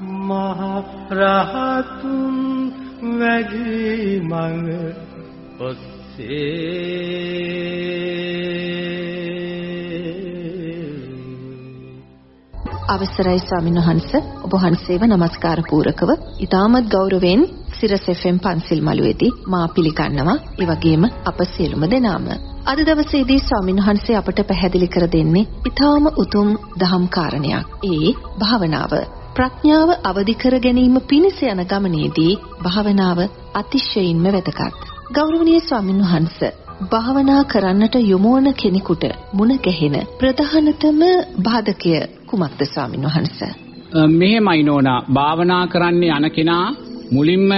මහ රහතුන් වැඩි මඟ ඔස්සේ. අවසරයි ස්වාමීන් වහන්ස. ඔබ වහන්සේව নমස්කාර පූරකව. ඊටමත් ගෞරවයෙන් සිරස් FM පන්සිල් මළුවේදී මා පිළිගන්නවා. ඒ වගේම අප සියලුම දෙනාම. අද දවසේදී ස්වාමීන් වහන්සේ අපට පැහැදිලි කර දෙන්නේ ඊටාම උතුම් දහම් කාරණයක්. ඒ භාවනාව. ප්‍රඥාව අවදි කර ගැනීම පිණිස යන ගමනේදී භාවනාව අතිශයින්ම වැදගත්. ගෞරවනීය ස්වාමින් වහන්සේ භාවනා කරන්නට යොමු වන කෙනෙකුට මුණ ගැහෙන ප්‍රධානතම බාධකය කුමක්ද ස්වාමින් වහන්සේ? මෙහෙමයි නෝනා භාවනා කරන්න යන කෙනා මුලින්ම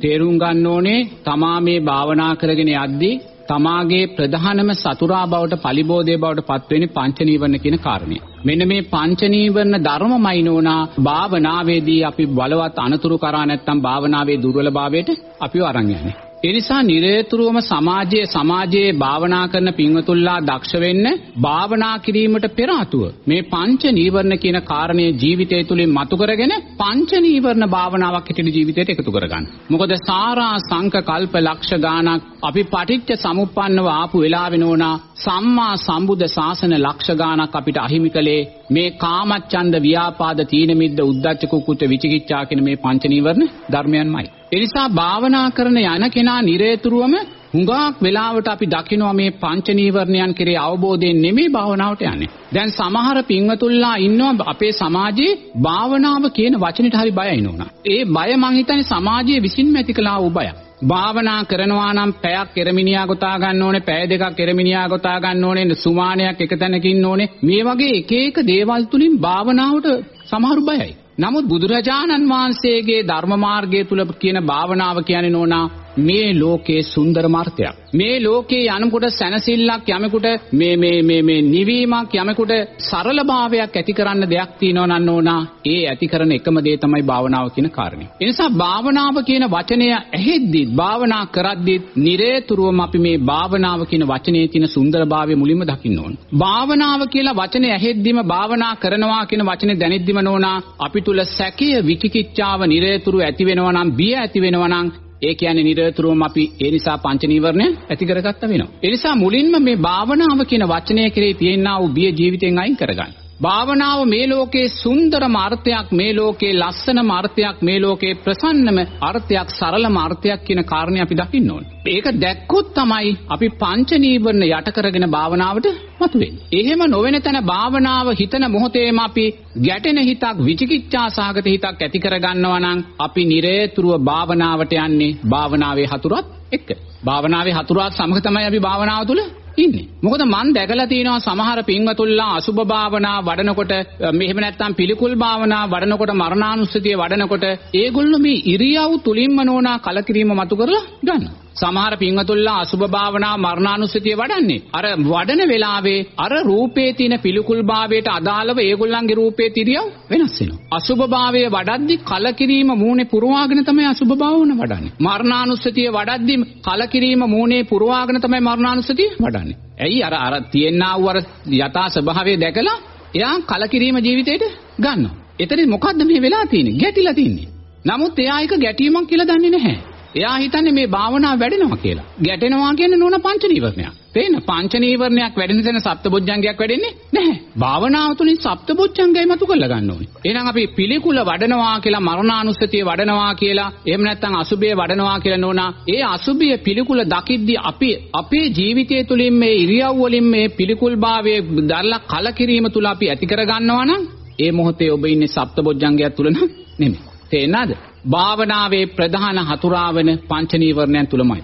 තේරුම් ගන්න ඕනේ තමා මේ භාවනා කරගෙන යද්දී තමාගේ ප්‍රධානම සතුරා බවට පලිබෝධය බවට පත්වෙන්නේ පංච නීවරණ කියන කාරණය. මෙන්න මේ පංච නීවරණ ධර්මමයි නෝනා භාවනාවේදී අපි බලවත් අනතුරු කරා නැත්තම් භාවනාවේ දුර්වලභාවයට අපිව අරන් යන්නේ. ඒ නිසා නිරේතුරුවම සමාජයේ සමාජයේ භාවනා කරන පින්වතුන්ලා දක්ෂ වෙන්න භාවනා කිරීමට පෙර ආතුව මේ පංච නීවරණ කියන කාරණය ජීවිතය තුළින් මතු කරගෙන පංච නීවරණ භාවනාවක් හිටින ජීවිතයට එකතු කරගන්න. මොකද සාරා සංක කල්ප ලක්ෂ ගාණක් අපි පටිච්ච සමුප්පන්නව ආපු වෙලාවෙ නෝනා සම්මා සම්බුද්ධ ශාසන ලක්ෂ ගාණක් අපිට අහිමි කළේ මේ කාමච්ඡන්ද ව්‍යාපාද තීන මිද්ද උද්ධච්ච කුක්කුච්ච විචිකිච්ඡා කියන මේ පංච නීවරණ ධර්මයන්මයි. ඒ නිසා භාවනා කරන යන කෙනා නිරේතුරුවම හුඟක් වෙලාවට අපි දකිනවා මේ පංච නීවරණයන් කෙරේ අවබෝධයෙන් නෙමෙයි භාවනාවට යන්නේ. දැන් සමහර පින්වතුන්ලා ඉන්නවා අපේ සමාජයේ භාවනාව කියන වචනෙට හරි බයයි නෝනා. ඒ බය මං හිතන්නේ සමාජයේ විසින්ම ඇති කළා වූ බයක්. භාවනා කරනවා නම් පැයක් එරමිනියා ගොතා ගන්න ඕනේ පැය දෙකක් එරමිනියා ගොතා ගන්න ඕනේ සුමානයක් එක තැනක ඉන්න ඕනේ මේ වගේ එක එක දේවල් තුලින් භාවනාවට සමහරු බයයි නමුත් බුදුරජාණන් වහන්සේගේ ධර්ම මාර්ගය තුල කියන භාවනාව කියන්නේ නෝනා මේ ලෝකේ සුන්දර මාර්ථයක්. මේ ලෝකේ යනකොට සැනසෙල්ලක් යමෙකුට මේ මේ මේ මේ නිවීමක් යමෙකුට සරලභාවයක් ඇති කරන්න දෙයක් තියෙනවා නන්න ඕනා. ඒ ඇති කරන එකම දේ තමයි භාවනාව කියන කාරණේ. ඒ නිසා භාවනාව කියන වචනය ඇහෙද්දි භාවනා කරද්දි නිරේතුරුවම අපි මේ භාවනාව කියන වචනේ තියෙන සුන්දරභාවය මුලින්ම දකින්න ඕන. භාවනාව කියලා වචනේ ඇහෙද්දිම භාවනා කරනවා කියන වචනේ දැනෙද්දිම නෝනා අපි තුල සැකය විචිකිච්ඡාව නිරේතුරු ඇති වෙනවා නම් බිය ඇති වෙනවා නම් ඒ කියන්නේ නිරතුරුවම අපි ඒ නිසා පංච නීවරණය ඇති කරගත්ත වෙනවා. ඒ නිසා මුලින්ම මේ භාවනාව කියන වචනය කෙරේ තියෙනා වූ බිය ජීවිතෙන් අයින් කරගන්න. භාවනාව මේ ලෝකේ සුන්දරම අර්ථයක් මේ ලෝකේ ලස්සනම අර්ථයක් මේ ලෝකේ ප්‍රසන්නම අර්ථයක් සරලම අර්ථයක් කියන කාරණේ අපි දකින්න ඕනේ. ඒක දැක්කොත් තමයි අපි පංච නීවරණ යට කරගෙන භාවනාවට මතුවෙන්නේ. එහෙම නොවන තැන භාවනාව හිතන මොහොතේම අපි ගැටෙන හිතක් විචිකිච්ඡා සහගත හිතක් ඇති කරගන්නවා නම් අපි නිරේතුරුව භාවනාවට යන්නේ භාවනාවේ හතුරත් එක්ක. භාවනාවේ හතුරත් සමග තමයි අපි භාවනාව තුල ඉන්නේ. මොකද මන් දැකලා තියෙනවා සමහර පින්වතුන්ලා අසුබ භාවනා වඩනකොට මෙහෙම නැත්තම් පිළිකුල් භාවනා වඩනකොට මරණානුස්සතිය වඩනකොට ඒගොල්ලෝ මේ ඉරියව් තුලින්ම නෝනා කලකිරීම මතු කරලා ගන්නවා. සමහර පින්වතුන්ලා අසුබ භාවනා මරණානුස්සතිය වඩන්නේ. අර වඩන වෙලාවේ අර රූපේ තියෙන පිළිකුල් භාවයට අදාළව ඒගොල්ලන්ගේ රූපේ තිරියව වෙනස් වෙනවා. අසුබ භාවය වඩද්දි කලකිරීම මූණේ පුරවාගෙන තමයි අසුබ භාවන වඩන්නේ. මරණානුස්සතිය වඩද්දි කලකිරීම මූණේ පුරවාගෙන තමයි මරණානුස්සතිය වඩන්නේ. ඇයි අර අර තියෙනා වූ අර යථා ස්වභාවය දැකලා එයා කලකිරීම ජීවිතේට ගන්නවා. එතන මොකද්ද මේ වෙලා තියෙන්නේ? ගැටිලා තින්නේ. නමුත් එයා එක ගැටීමක් කියලා දන්නේ නැහැ. එයා හිතන්නේ මේ භාවනාව වැඩෙනවා කියලා. ගැටෙනවා කියන්නේ නෝන පංච නීවරණයක්. තේන පංච නීවරණයක් වැඩෙන තැන සප්තබොජ්ජංගයක් වැඩෙන්නේ නැහැ. භාවනාව තුළින් සප්තබොජ්ජංගය මතු කරලා ගන්න ඕනේ. එහෙනම් අපි පිළිකුල වඩනවා කියලා මරණානුස්සතිය වඩනවා කියලා එහෙම නැත්නම් අසුබය වඩනවා කියලා නෝනා ඒ අසුබය පිළිකුල දකිද්දී අපි අපේ ජීවිතය තුළින් මේ ඉරියව් වලින් මේ පිළිකුල් භාවයේ දරලා කලකිරීම තුල අපි ඇති කර ගන්නවා නම් ඒ මොහොතේ ඔබ ඉන්නේ සප්තබොජ්ජංගයක් තුල නෙමෙයි. තේරෙනවද? භාවනාවේ ප්‍රධාන හතුරාවන පංච නීවරණයන් තුලමයි.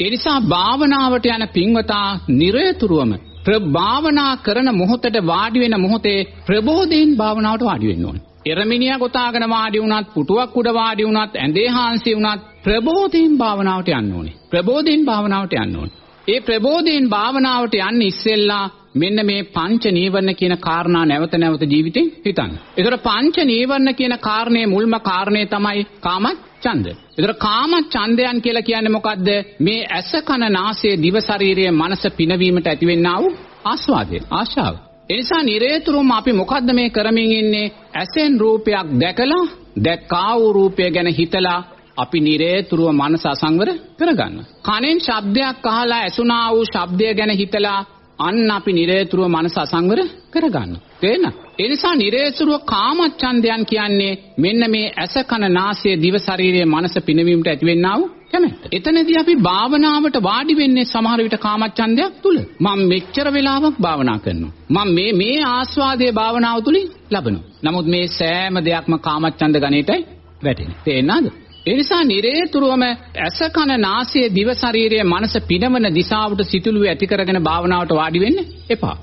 ඒ නිසා භාවනාවට යන පින්වතා නිරතුරුවම ප්‍රභාවනා කරන මොහොතට වාඩි වෙන මොහොතේ ප්‍රබෝධයෙන් භාවනාවට වාඩි වෙන්න ඕනේ. එරමිනියා ගොතාගෙන වාඩි වුණත්, පුටුවක් උඩ වාඩි වුණත්, ඇඳේ හාන්සි වුණත් ප්‍රබෝධයෙන් භාවනාවට යන්න ඕනේ. ප්‍රබෝධයෙන් භාවනාවට යන්න ඕනේ. ඒ ප්‍රබෝධයෙන් භාවනාවට යන්න ඉස්සෙල්ලා මෙන්න මේ පංච නීවරණ කියන කාරණා නැවත නැවත ජීවිතෙන් හිතන්න. ඒතර පංච නීවරණ කියන කාරණේ මුල්ම කාරණේ තමයි කාම ඡන්ද. ඒතර කාම ඡන්දයන් කියලා කියන්නේ මොකද්ද? මේ ඇස කන නාසය දිව ශරීරය මනස පිනවීමට ඇතිවෙනා වූ ආස්වාදය, ආශාව. එනිසා නිරේතුරුම අපි මොකද්ද මේ කරමින් ඉන්නේ? ඇසෙන් රූපයක් දැකලා දැක්කා වූ රූපය ගැන හිතලා අපි නිරේතුරුව මනස අසංවර කරගන්න. කනෙන් ශබ්දයක් අහලා ඇසුණා වූ ශබ්දය ගැන හිතලා අන්න අපි නිරේතුරුව මනස අසංවර කරගන්න. තේන? ඒ නිසා නිරේතුරුව කාමච්ඡන්දයන් කියන්නේ මෙන්න මේ ඇස කන නාසය දිව ශරීරයේ මනස පිනවීමට ඇතිවෙන්නා වූ කැමැත්ත. එතනදී අපි භාවනාවට වාඩි වෙන්නේ සමහර විට කාමච්ඡන්දයක් තුල. මම මෙච්චර වෙලාවක් භාවනා කරනවා. මම මේ මේ ආස්වාදයේ භාවනාව තුලින් ලබනවා. නමුත් මේ සෑම දෙයක්ම කාමච්ඡන්ද ගණේටයි වැටෙන්නේ. තේරෙනවද? ඒ නිසා නිරේතුරුවම ඇස කන නාසය දිව ශරීරයේ මනස පිනවන දිශාවට සිතුළුවේ ඇති කරගෙන භාවනාවට වාඩි වෙන්න එපා.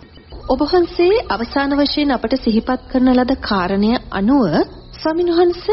ඔබ වහන්සේ අවසාන වශයෙන් අපට සිහිපත් කරන ලද කාරණය අනුව ස්වාමින්වහන්ස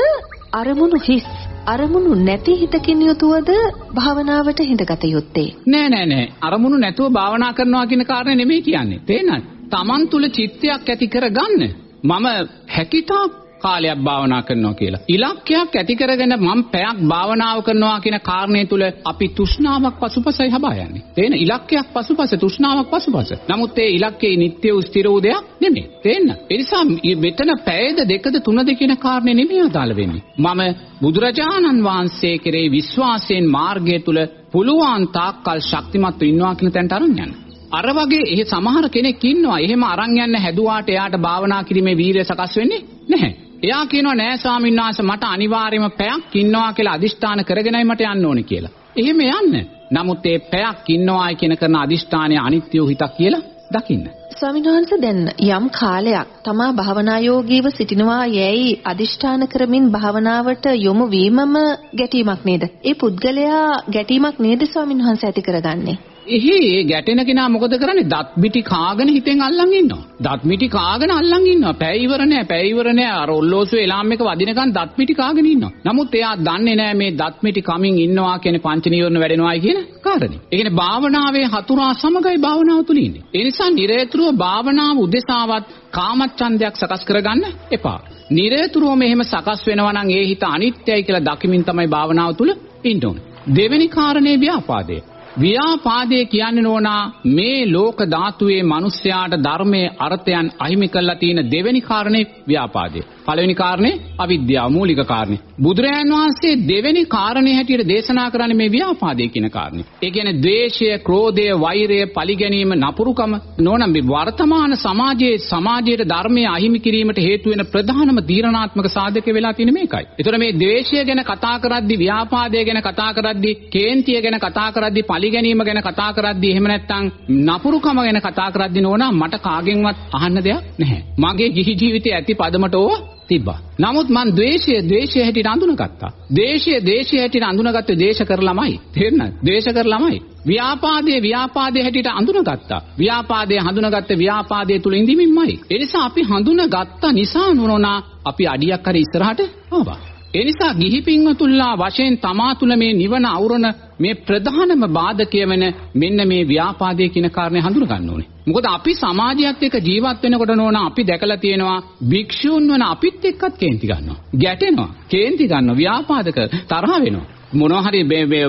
අරමුණු හිස් අරමුණු නැති හිතකින් යුතුවද භාවනාවට හිඳගත යුත්තේ? නෑ නෑ නෑ. අරමුණු නැතුව භාවනා කරනවා කියන කාරණේ නෙමෙයි කියන්නේ. තේනද Taman තුල චිත්තයක් ඇති කරගන්න. මම හැකිතාක් කාලයක් භාවනා කරනවා කියලා. ඉලක්කයක් ඇති කරගෙන මම පැයක් භාවනාව කරනවා කියන කාරණේ තුල අපි තෘෂ්ණාවක් පසුපසයි හබා යන්නේ. තේන ඉලක්කයක් පසුපස තෘෂ්ණාවක් පසුපස. නමුත් ඒ ඉලක්කේ නිට්ටය වූ ස්ථිර වූ දෙයක් නෙමෙයි. තේන්න. ඒ නිසා මෙතන පැයද දෙකද තුනද කියන කාරණේ නෙමෙයි අදාළ වෙන්නේ. මම බුදුරජාණන් වහන්සේ කෙරෙහි විශ්වාසයෙන් මාර්ගය තුල පුළුවන් තාක්කල් ශක්තිමත්ව ඉන්නවා කියන තැනට අරන් යන්න. අර වගේ එහෙ සමහර කෙනෙක් ඉන්නවා එහෙම අරන් යන්න හැදුවාට එයාට භාවනා කිරීමේ වීරිය සකස් වෙන්නේ නැහැ. එයා කියනවා නෑ ස්වාමීන් වහන්සේ මට අනිවාර්යයෙන්ම පැයක් ඉන්නවා කියලා අදිෂ්ඨාන කරගෙනයි මට යන්න ඕනේ කියලා. එහෙම යන්න. නමුත් ඒ පැයක් ඉන්නවායි කියන කරන අදිෂ්ඨානය අනිත්‍ය වූ හිතක් කියලා දකින්න. ස්වාමීන් වහන්සේ දැන් යම් කාලයක් තමා භාවනා යෝගීව සිටිනවා යැයි අදිෂ්ඨාන කරමින් භාවනාවට යොමු වීමම ගැටීමක් නේද? ඒ පුද්ගලයා ගැටීමක් නේද ස්වාමීන් වහන්සේ ඇති කරගන්නේ? එහි ඒ ගැටෙන කෙනා මොකද කරන්නේ? දත් මිටි කාගෙන හිතෙන් අල්ලන් ඉන්නවා. දත් මිටි කාගෙන අල්ලන් ඉන්නවා. පැය ඉවර නෑ, පැය ඉවර නෑ. අර ඔල්ලෝසුවේ එලාම් එක වදිනකන් දත් මිටි කාගෙන ඉන්නවා. නමුත් එයා දන්නේ නෑ මේ දත් මිටි කමින් ඉන්නවා කියන පංච නීවරණ වැඩෙනවායි කියන කාරණේ. ඒ කියන්නේ භාවනාවේ හතුරා සමගයි භාවනාව තුල ඉන්නේ. ඒ නිසා නිරේතුරුව භාවනාව උදෙසාවත් කාමච්ඡන්දයක් සකස් කරගන්න එපා. නිරේතුරුවම එහෙම සකස් වෙනවා නම් ඒ හිත අනිත්‍යයි කියලා දකිමින් තමයි භාවනාව තුල ඉන්න ඕනේ. දෙවෙනි කාරණේ ව්‍යාපාදය. ව්‍යාපාදයේ කියන්නේ නෝනා මේ ලෝක ධාතුවේ මිනිස්යාට ධර්මයේ අර්ථයන් අහිමි කරලා තියෙන දෙවෙනි කාරණේ ව්‍යාපාදය. පළවෙනි කාරණේ අවිද්‍යාව මූලික කාරණේ. බුදුරජාන් වහන්සේ දෙවෙනි කාරණේ හැටියට දේශනා කරන්නේ මේ ව්‍යාපාදය කියන කාරණේ. ඒ කියන්නේ ද්වේෂය, ක්‍රෝධය, වෛරය, පරිගැනීම, නපුරුකම නෝනම් මේ වර්තමාන සමාජයේ සමාජයේ ධර්මයේ අහිමි කිරීමට හේතු වෙන ප්‍රධානම දීර්ණාත්මක සාධකය වෙලා තියෙන මේකයි. ඒතර මේ ද්වේෂය ගැන කතා කරද්දී, ව්‍යාපාදය ගැන කතා කරද්දී, කේන්තිය ගැන කතා කරද්දී, පරිගැනීම ගැන කතා කරද්දී, එහෙම නැත්නම් නපුරුකම ගැන කතා කරද්දී නෝනා මට කාගෙන්වත් අහන්න දෙයක් නැහැ. මගේ ගිහි ජීවිතයේ ඇති පදමට ඕවා තිබ්බා. නමුත් මං ද්වේෂය ද්වේෂය හැටියට අඳුනගත්තා. දේශය දේශය හැටියට අඳුනගත්තේ දේශ කරලාමයි. තේරෙනවද? දේශ කරලාමයි. ව්‍යාපාදයේ ව්‍යාපාදයේ හැටියට අඳුනගත්තා. ව්‍යාපාදයේ හඳුනගත්ත ව්‍යාපාදයේ තුල ඉඳීමින්මයි. ඒ නිසා අපි හඳුනගත්ත නිසා නුනෝනා අපි අඩියක් හරි ඉස්සරහට ආවා. ඒ නිසා ගිහි පින්වතුන්ලා වශයෙන් තමා තුළ මේ නිවන අවරණ මේ ප්‍රධානම බාධකය වෙන මෙන්න මේ ව්‍යාපාදයේ කියන කාරණේ හඳුන ගන්න ඕනේ. මොකද අපි සමාජයත් එක්ක ජීවත් වෙනකොට නෝන අපි දැකලා තියෙනවා භික්ෂූන් වන අපිත් එක්කත් කේන්ති ගන්නවා. ගැටෙනවා. කේන්ති ගන්නවා. ව්‍යාපාදක තරහ වෙනවා. මොනවා හරි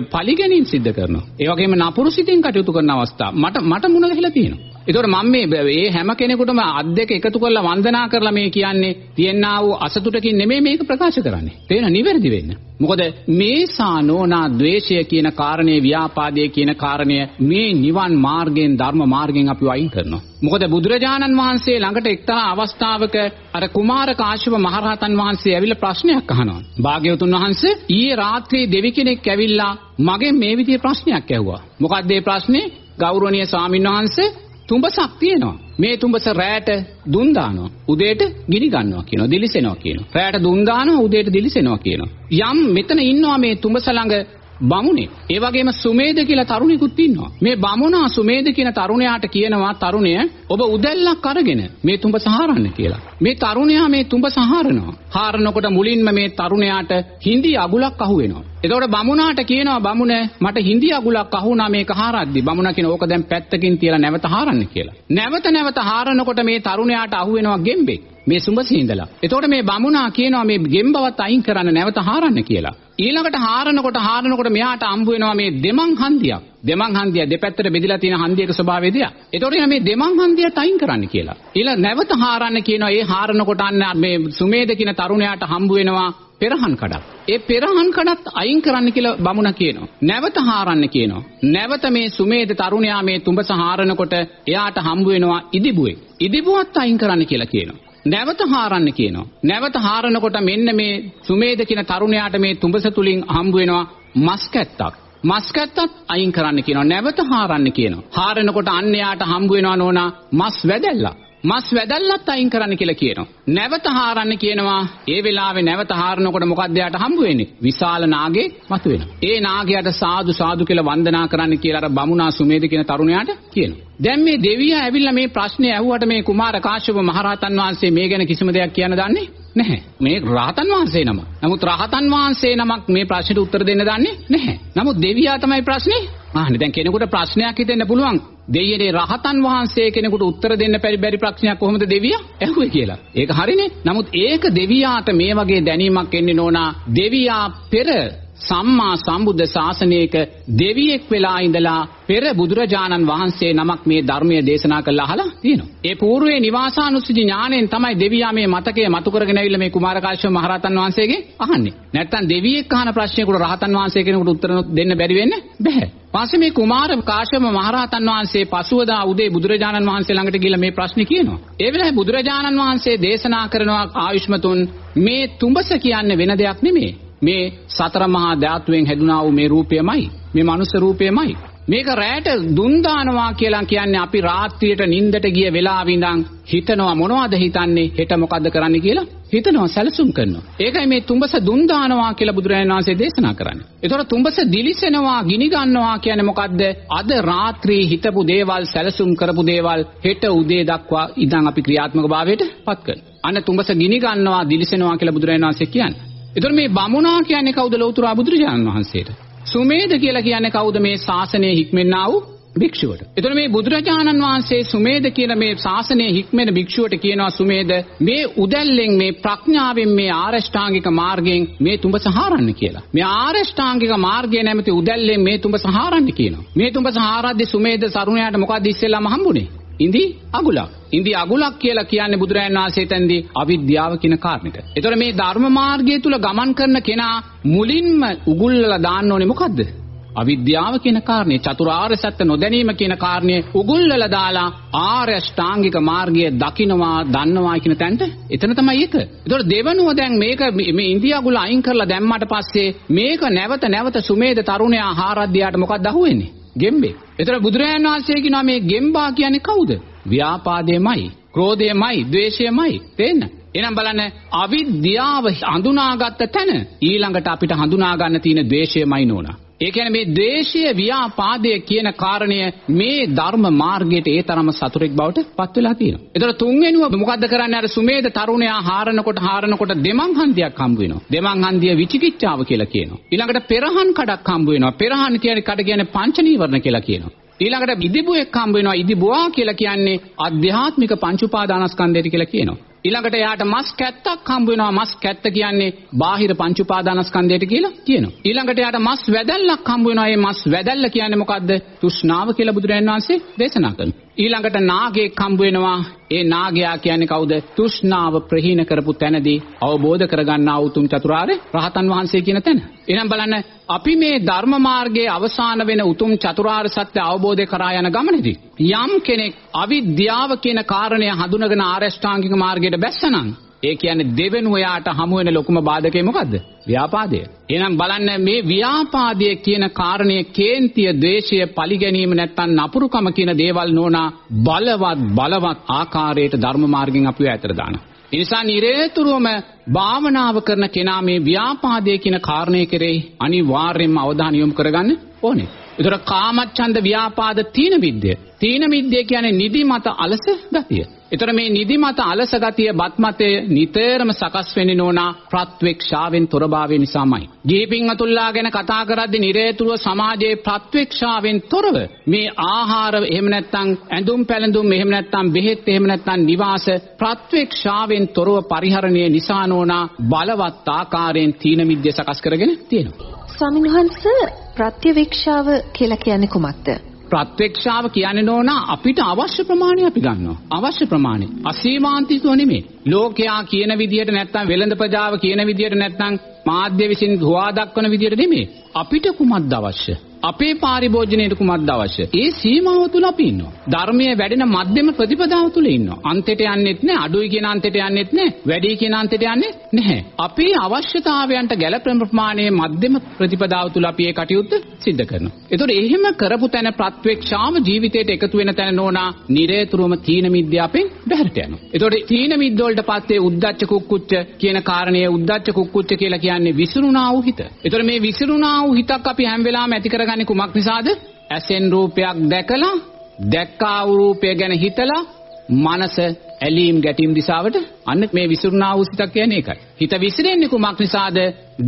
පරිගැනීම් සිද්ධ කරනවා. ඒ වගේම නපුරු සිතින් කටයුතු කරන අවස්ථා මට මට මුණ ගැහිලා තියෙනවා. ඒතකොට මම මේ මේ හැම කෙනෙකුටම අත් දෙක එකතු කරලා වන්දනා කරලා මේ කියන්නේ තියන්නා වූ අසතුටකින් නෙමෙයි මේක ප්‍රකාශ කරන්නේ. තේන නිවැරදි වෙන්න. මොකද මේ සානෝනා ද්වේෂය කියන කාරණේ ව්‍යාපාදයේ කියන කාරණය මේ නිවන් මාර්ගයෙන් ධර්ම මාර්ගයෙන් අපි වයින් කරනවා. මොකද බුදුරජාණන් වහන්සේ ළඟට එක්තරා අවස්ථාවක අර කුමාර කාශ්‍යප මහරහතන් වහන්සේ ඇවිල්ලා ප්‍රශ්නයක් අහනවා. භාග්‍යවතුන් වහන්සේ ඊයේ රාත්‍රියේ දෙවි කෙනෙක් ඇවිල්ලා මගෙන් මේ විදිහේ ප්‍රශ්නයක් ඇහුවා. මොකක්ද ඒ ප්‍රශ්නේ? ගෞරවනීය ස්වාමින්වහන්සේ තුඹසක් තියෙනවා. මේ තුඹස රැයට දුන් දානවා. උදේට ගිනි ගන්නවා කියනවා. දිලිසෙනවා කියනවා. රැයට දුන් දානවා උදේට දිලිසෙනවා කියනවා. යම් මෙතන ඉන්නවා මේ තුඹස ළඟ බමුණේ. ඒ වගේම සුමේද කියලා තරුණිකුත් ඉන්නවා. මේ බමුණා සුමේද කියන තරුණයාට කියනවා තරුණය ඔබ උදැල්ලක් අරගෙන මේ තුඹ සහරන්න කියලා. මේ තරුණයා මේ තුඹ සහරනවා. හාරනකොට මුලින්ම මේ තරුණයාට හිඳි අගුලක් අහු වෙනවා. එතකොට බමුණාට කියනවා බමුණ මට හිඳි අගුලක් අහුණා මේක හාරද්දි. බමුණා කියන ඕක දැන් පැත්තකින් තියලා නැවත හාරන්න කියලා. නැවත නැවත හාරනකොට මේ තරුණයාට අහු වෙනවා ගෙම්බෙක්. මේ සුඹසී ඉඳලා. එතකොට මේ බමුණා කියනවා මේ ගෙම්බවත් අයින් කරන්න නැවත හාරන්න කියලා. ඊළඟට හාරනකොට හාරනකොට මෙයාට හම්බ වෙනවා මේ දෙමන් හන්දියක්. දෙමන් හන්දිය දෙපැත්තට බෙදලා තියෙන හන්දියක ස්වභාවය දිහා. ඒතකොට මේ දෙමන් හන්දියත් අයින් කරන්න කියලා. ඊළඟ නැවත හාරන්න කියනවා. ඒ හාරනකොට අන්න මේ සුමේද කියන තරුණයාට හම්බ වෙනවා පෙරහන් කඩක්. ඒ පෙරහන් කඩත් අයින් කරන්න කියලා බමුණ කියනවා. නැවත හාරන්න කියනවා. නැවත මේ සුමේද තරුණයා මේ තුඹස හාරනකොට එයාට හම්බ වෙනවා ඉදිබුවේ. ඉදිබුවත් අයින් කරන්න කියලා කියනවා. නැවත හාරන්න කියනවා. නැවත හාරනකොට මෙන්න මේ සුමේද කියන තරුණයාට මේ තුඹස තුලින් හම්බ වෙනවා මස් කැත්තක්. මස් කැත්තත් අයින් කරන්න කියනවා. නැවත හාරන්න කියනවා. හාරනකොට අන්න යාට හම්බ වෙනවා නෝනා මස් වැදැල්ලා. මස් වැදල්ලත් අයින් කරන්න කියලා කියනවා. නැවත හාරන්න කියනවා. ඒ වෙලාවේ නැවත හාරනකොට මොකක්ද යාට හම්බ වෙන්නේ? විශාල නාගේ මතුවෙනවා. ඒ නාගයාට සාදු සාදු කියලා වන්දනා කරන්න කියලා අර බමුණා සුමේද කියන තරුණයාට කියනවා. දැන් මේ දෙවියා ඇවිල්ලා මේ ප්‍රශ්නේ ඇහුවට මේ කුමාර කාශ්‍යප මහරහතන් වහන්සේ මේ ගැන කිසිම දෙයක් කියන්න දන්නේ නැහැ. මේ රහතන් වහන්සේ නම. නමුත් රහතන් වහන්සේ නමක් මේ ප්‍රශ්නෙට උත්තර දෙන්න දන්නේ නැහැ. නමුත් දෙවියා තමයි ප්‍රශ්නේ අහන්නේ. දැන් කෙනෙකුට ප්‍රශ්නයක් හිතෙන්න පුළුවන්. දෙයියනේ රහතන් වහන්සේ කෙනෙකුට උත්තර දෙන්න බැරි බැරි ප්‍රශ්නයක් කොහොමද දෙවියා ඇහුවේ කියලා. ඒක හරිනේ. නමුත් ඒක දෙවියාට මේ වගේ දැනීමක් එන්නේ නෝනා දෙවියා පෙර සම්මා සම්බුද්ධ ශාසනයක දෙවියෙක් වෙලා ඉඳලා පෙර බුදුරජාණන් වහන්සේ නමක් මේ ධර්මය දේශනා කළා අහලා තියෙනවා. ඒ పూర్වයේ නිවාසානුස්සති ඥාණයෙන් තමයි දෙවියා මේ මතකය මතු කරගෙන ඇවිල්ලා මේ කුමාරකාශ්‍යප මහරහතන් වහන්සේගෙන් අහන්නේ. නැත්තම් දෙවියෙක් අහන ප්‍රශ්නයකට රහතන් වහන්සේ කෙනෙකුට උත්තර දෙන්න බැරි වෙන්නේ බැහැ. පස්සේ මේ කුමාර කාශ්‍යප මහරහතන් වහන්සේ පසුවදා උදේ බුදුරජාණන් වහන්සේ ළඟට ගිහිල්ලා මේ ප්‍රශ්නේ කියනවා. ඒ වෙලාවේ බුදුරජාණන් වහන්සේ දේශනා කරනවා ආයුෂ්මතුන් මේ තුඹස කියන්නේ වෙන දෙයක් නෙමෙයි. මේ සතර මහා ධාතුවෙන් හැදුනා වූ මේ රූපයමයි මේ මනුස්ස රූපයමයි. මේක රැයට දුන් දානවා කියලා කියන්නේ අපි රාත්‍රියට නිින්දට ගිය වෙලාවෙ ඉඳන් හිතනවා මොනවද හිතන්නේ හෙට මොකද්ද කරන්න කියලා හිතනවා සැලසුම් කරනවා. ඒකයි මේ තුඹස දුන් දානවා කියලා බුදුරජාණන් වහන්සේ දේශනා කරන්නේ. ඒතකොට තුඹස දිලිසෙනවා ගිනි ගන්නවා කියන්නේ මොකද්ද? අද රාත්‍රී හිතපු දේවල් සැලසුම් කරපු දේවල් හෙට උදේ දක්වා ඉඳන් අපි ක්‍රියාත්මක භාවයට පත් කරනවා. අන්න තුඹස ගිනි ගන්නවා දිලිසෙනවා කියලා බුදුරජාණන් වහන්සේ කියන්නේ. එතකොට මේ බමුණා කියන්නේ කවුද ලෞතර බුදුරජාණන් වහන්සේට? සුමේද කියලා කියන්නේ කවුද මේ ශාසනය හික්මෙන්නා වූ භික්ෂුවට. එතකොට මේ බුදුරජාණන් වහන්සේ සුමේද කියන මේ ශාසනයේ හික්මෙන භික්ෂුවට කියනවා සුමේද මේ උදැල්ලෙන් මේ ප්‍රඥාවෙන් මේ ආරෂ්ඨාංගික මාර්ගයෙන් මේ තුඹ සහාරන්න කියලා. මේ ආරෂ්ඨාංගික මාර්ගය නැමැති උදැල්ලෙන් මේ තුඹ සහාරන්න කියනවා. මේ තුඹ සහාරද්දී සුමේද සරුණයාට මොකද්ද ඉස්සෙල්ලාම හම්බුනේ? ඉඳි අගුලක්. ඉන්දිය අගුලක් කියලා කියන්නේ බුදුරජාණන් වහන්සේ තැන්දී අවිද්‍යාව කියන කාරණෙට. ඒතර මේ ධර්ම මාර්ගය තුල ගමන් කරන කෙනා මුලින්ම උගුල්ලලා දාන්න ඕනේ මොකද්ද? අවිද්‍යාව කියන කාරණේ චතුරාර්ය සත්‍ය නොදැනීම කියන කාරණේ උගුල්ලලා දාලා ආර්ය ශ්‍රාංගික මාර්ගය දකින්නවා දන්නවා කියන තැනට එතන තමයි ඒක. ඒතකොට දෙවනුව දැන් මේක මේ ඉන්දියාගුල අයින් කරලා දැම්මට පස්සේ මේක නැවත නැවත සුමේද තරුණයා ආරාධ්‍යයාට මොකක්ද අහුවෙන්නේ? ගෙම්බේ. ඒතර බුදුරජාණන් වහන්සේ කියනවා මේ ගෙම්බා කියන්නේ කවුද? ව්‍යාපාදයමයි, ක්‍රෝධයමයි, ද්වේෂයමයි. තේන්න? එහෙනම් බලන්න අවිද්‍යාව හඳුනාගත්ත තැන ඊළඟට අපිට හඳුනා ගන්න තියෙන ද්වේෂයමයි නෝනා. ඒ කියන්නේ මේ ද්වේෂය ව්‍යාපාදය කියන කාරණය මේ ධර්ම මාර්ගයට ඒ තරම සතුරෙක් බවට පත් වෙලා තියෙනවා. ඒතර තුන්වෙනුව මොකද්ද කරන්නේ අර සුමේද තරුණයා හාරනකොට හාරනකොට දෙමන් හන්දියක් හම්බ වෙනවා. දෙමන් හන්දිය විචිකිච්ඡාව කියලා කියනවා. ඊළඟට පෙරහන් කඩක් හම්බ වෙනවා. පෙරහන් කියන්නේ කඩ කියන්නේ පංච නීවරණ කියලා කියනවා. ඊළඟට ඉදිබුවෙක් හම්බ වෙනවා. ඉදිබුවා කියලා කියන්නේ ආධ්‍යාත්මික පංච උපාදානස්කන්ධයට කියලා කියනවා. ඊළඟට එයාට මස් කැත්තක් හම්බ වෙනවා. මස් කැත්ත කියන්නේ බාහිර පංච උපාදානස්කන්ධයට කියලා කියනවා. ඊළඟට එයාට මස් වැදල්ලක් හම්බ වෙනවා. මේ මස් වැදල්ල කියන්නේ මොකද්ද? තෘෂ්ණාව කියලා බුදුරජාණන් වහන්සේ දේශනා කරනවා ඊළඟට නාගයෙක් හම්බ වෙනවා. ඒ නාගයා කියන්නේ කවුද? තෘෂ්ණාව ප්‍රහීන කරපු තැනදී අවබෝධ කරගන්නා උතුම් චතුරාර්ය රහතන් වහන්සේ කියන තැන. එහෙනම් බලන්න අපි මේ ධර්ම මාර්ගයේ අවසාන වෙන උතුම් චතුරාර්ය සත්‍ය අවබෝධය කරා යන ගමනේදී යම් කෙනෙක් අවිද්‍යාව කියන කාරණය හඳුනගෙන ආරෂ්ඨාංගික මාර්ගයට බැස්සනම් ඒ කියන්නේ දෙවෙනුව යාට හමු වෙන ලොකුම බාධකේ මොකද්ද? ව්‍යාපාදය. එහෙනම් බලන්න මේ ව්‍යාපාදය කියන කාරණය කේන්තිය, ද්වේෂය, පරිගැනීම නැත්තම් නපුරුකම කියන දේවල් නෝනා බලවත් බලවත් ආකාරයට ධර්ම මාර්ගෙන් අපිව ඈතට දානවා. ඒ නිසා නිරේතුරුවම භාවනාව කරන කෙනා මේ ව්‍යාපාදයේ කියන කාරණය කෙරෙහි අනිවාර්යයෙන්ම අවධානය යොමු කරගන්න ඕනේ. ඒතර කාමච්ඡන්ද ව්‍යාපාද තීන විද්‍ය. තීන විද්‍ය කියන්නේ නිදිමත අලස ගතිය. ඒතර මේ නිදිමත අලස ගතිය බත් මතය නිතරම සකස් වෙන්නේ නෝනා ප්‍රත්වෙක්ෂාවෙන් තොරභාවය නිසාමයි. ගීපින් අතුල්ලා ගැන කතා කරද්දී නිරේතුරුව සමාජයේ ප්‍රත්වෙක්ෂාවෙන් තොරව මේ ආහාර එහෙම නැත්නම් ඇඳුම් පැළඳුම් එහෙම නැත්නම් බෙහෙත් එහෙම නැත්නම් නිවාස ප්‍රත්වෙක්ෂාවෙන් තොරව පරිහරණය නිසා නෝනා බලවත් ආකාරයෙන් තීන මිද්‍ය සකස් කරගෙන තියෙනවා. ස්වාමින්වහන්ස ප්‍රත්‍යවේක්ෂාව කියලා කියන්නේ කුමක්ද? ප්‍රත්‍යක්ෂාව කියන්නේ නෝනා අපිට අවශ්‍ය ප්‍රමාණය අපි ගන්නවා. අවශ්‍ය ප්‍රමාණය. අසීමාන්තිකව නෙමෙයි. ලෝකයා කියන විදිහට නැත්තම් වෙළඳ ප්‍රජාව කියන විදිහට නැත්තම් මාධ්‍ය විසින් හොවා දක්වන විදිහට නෙමෙයි. අපිට කුමක්ද අවශ්‍ය? අපේ පාරිභෝජනයට කුමක්ද අවශ්‍ය? ඒ සීමාව තුල අපි ඉන්නවා. ධර්මයේ වැඩෙන මධ්‍යම ප්‍රතිපදාව තුල ඉන්නවා. අන්තයට යන්නෙත් නැහැ, අඩුයි කියන අන්තයට යන්නෙත් නැහැ, වැඩි කියන අන්තයට යන්නේ නැහැ. අපේ අවශ්‍යතාවයන්ට ගැළපෙන ප්‍රමාණයේ මධ්‍යම ප්‍රතිපදාව තුල අපි ඒ කටයුත්ත සිද්ධ කරනවා. ඒතකොට එහෙම කරපු තැන ප්‍රත්‍යක්ෂාම ජීවිතයට එකතු වෙන තැන නෝනා නිරේතුරුවම තීන මිද්‍යාවෙන් බැහැරට යනවා. ඒතකොට තීන මිද්ද වලට පස්සේ උද්දච්ච කුක්කුච්ච කියන කාරණය උද්දච්ච කුක්කුච්ච කියලා කියන්නේ විසිරුණා වූ හිත. ඒතකොට මේ විසිරුණා වූ හිතක් අපි හැම වෙලාවෙම ඇති කරගන්නේ කුමක් නිසාද? ඇසෙන් රූපයක් දැකලා දැක්කා වූ රූපය ගැන හිතලා මනස ඇලීම් ගැටීම් දිශාවට අන්න මේ විසිරුණා වූ සිතක් කියන්නේ ඒකයි. හිත විසිරෙන්නේ කුමක් නිසාද?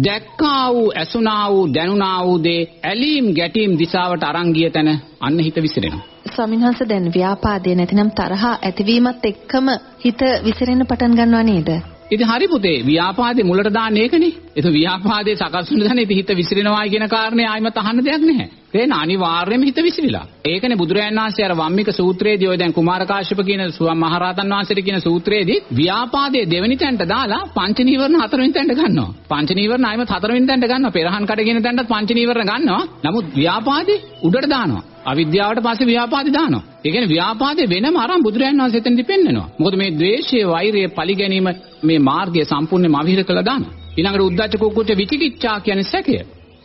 දැක්කා වූ ඇසුණා වූ දැනුණා වූ දේ ඇලීම් ගැටීම් දිශාවට අරන් ගිය තැන අන්න හිත විසිරෙනවා. ස්වාමින්වහන්ස දැන් ව්‍යාපාදේ නැතිනම් තරහා ඇතිවීමත් එක්කම හිත විසිරෙන්න පටන් ගන්නවා නේද? ඉතින් හරි පුතේ ව්‍යාපාදේ මුලට දාන්නේ ඒකනේ. ඒක ව්‍යාපාදේ සකස් වෙන දන්නේ ඉතින් හිත විසිරෙනවා කියන කාරණේ ආයිමත් අහන්න දෙයක් නැහැ. තේන අනිවාර්යයෙන්ම හිත විසිරිලා. ඒකනේ බුදුරජාණන් වහන්සේ අර වම්මික සූත්‍රයේදී ඔය දැන් කුමාර කාශ්‍යප කියන සුවම් මහරහතන් වහන්සේට කියන සූත්‍රයේදී ව්‍යාපාදයේ දෙවෙනි තැනට දාලා පංච නීවරණ හතරවෙනි තැනට ගන්නවා. පංච නීවරණ ආයිමත් හතරවෙනි තැනට ගන්නවා. පෙරහන් කඩ කියන තැනටත් පංච නීවරණ ගන්නවා. නමුත් ව්‍යාපාදේ උඩට දානවා. අවිද්‍යාවට පස්සේ ව්‍යාපාදේ දානවා. ඒ කියන්නේ ව්‍යාපාදේ වෙනම අරන් බුදුරජාණන් වහන්සේ එතනදි පෙන්නනවා. මොකද මේ ද්වේෂය, වෛරය, පරිගැනීම මේ මාර්ගය සම්පූර්ණයෙන්ම අවිහිර කළා දානවා. ඊළඟට උද්දච්ච කුක්කුච්ච විචිකිච්ඡා කියන්නේ සැකය.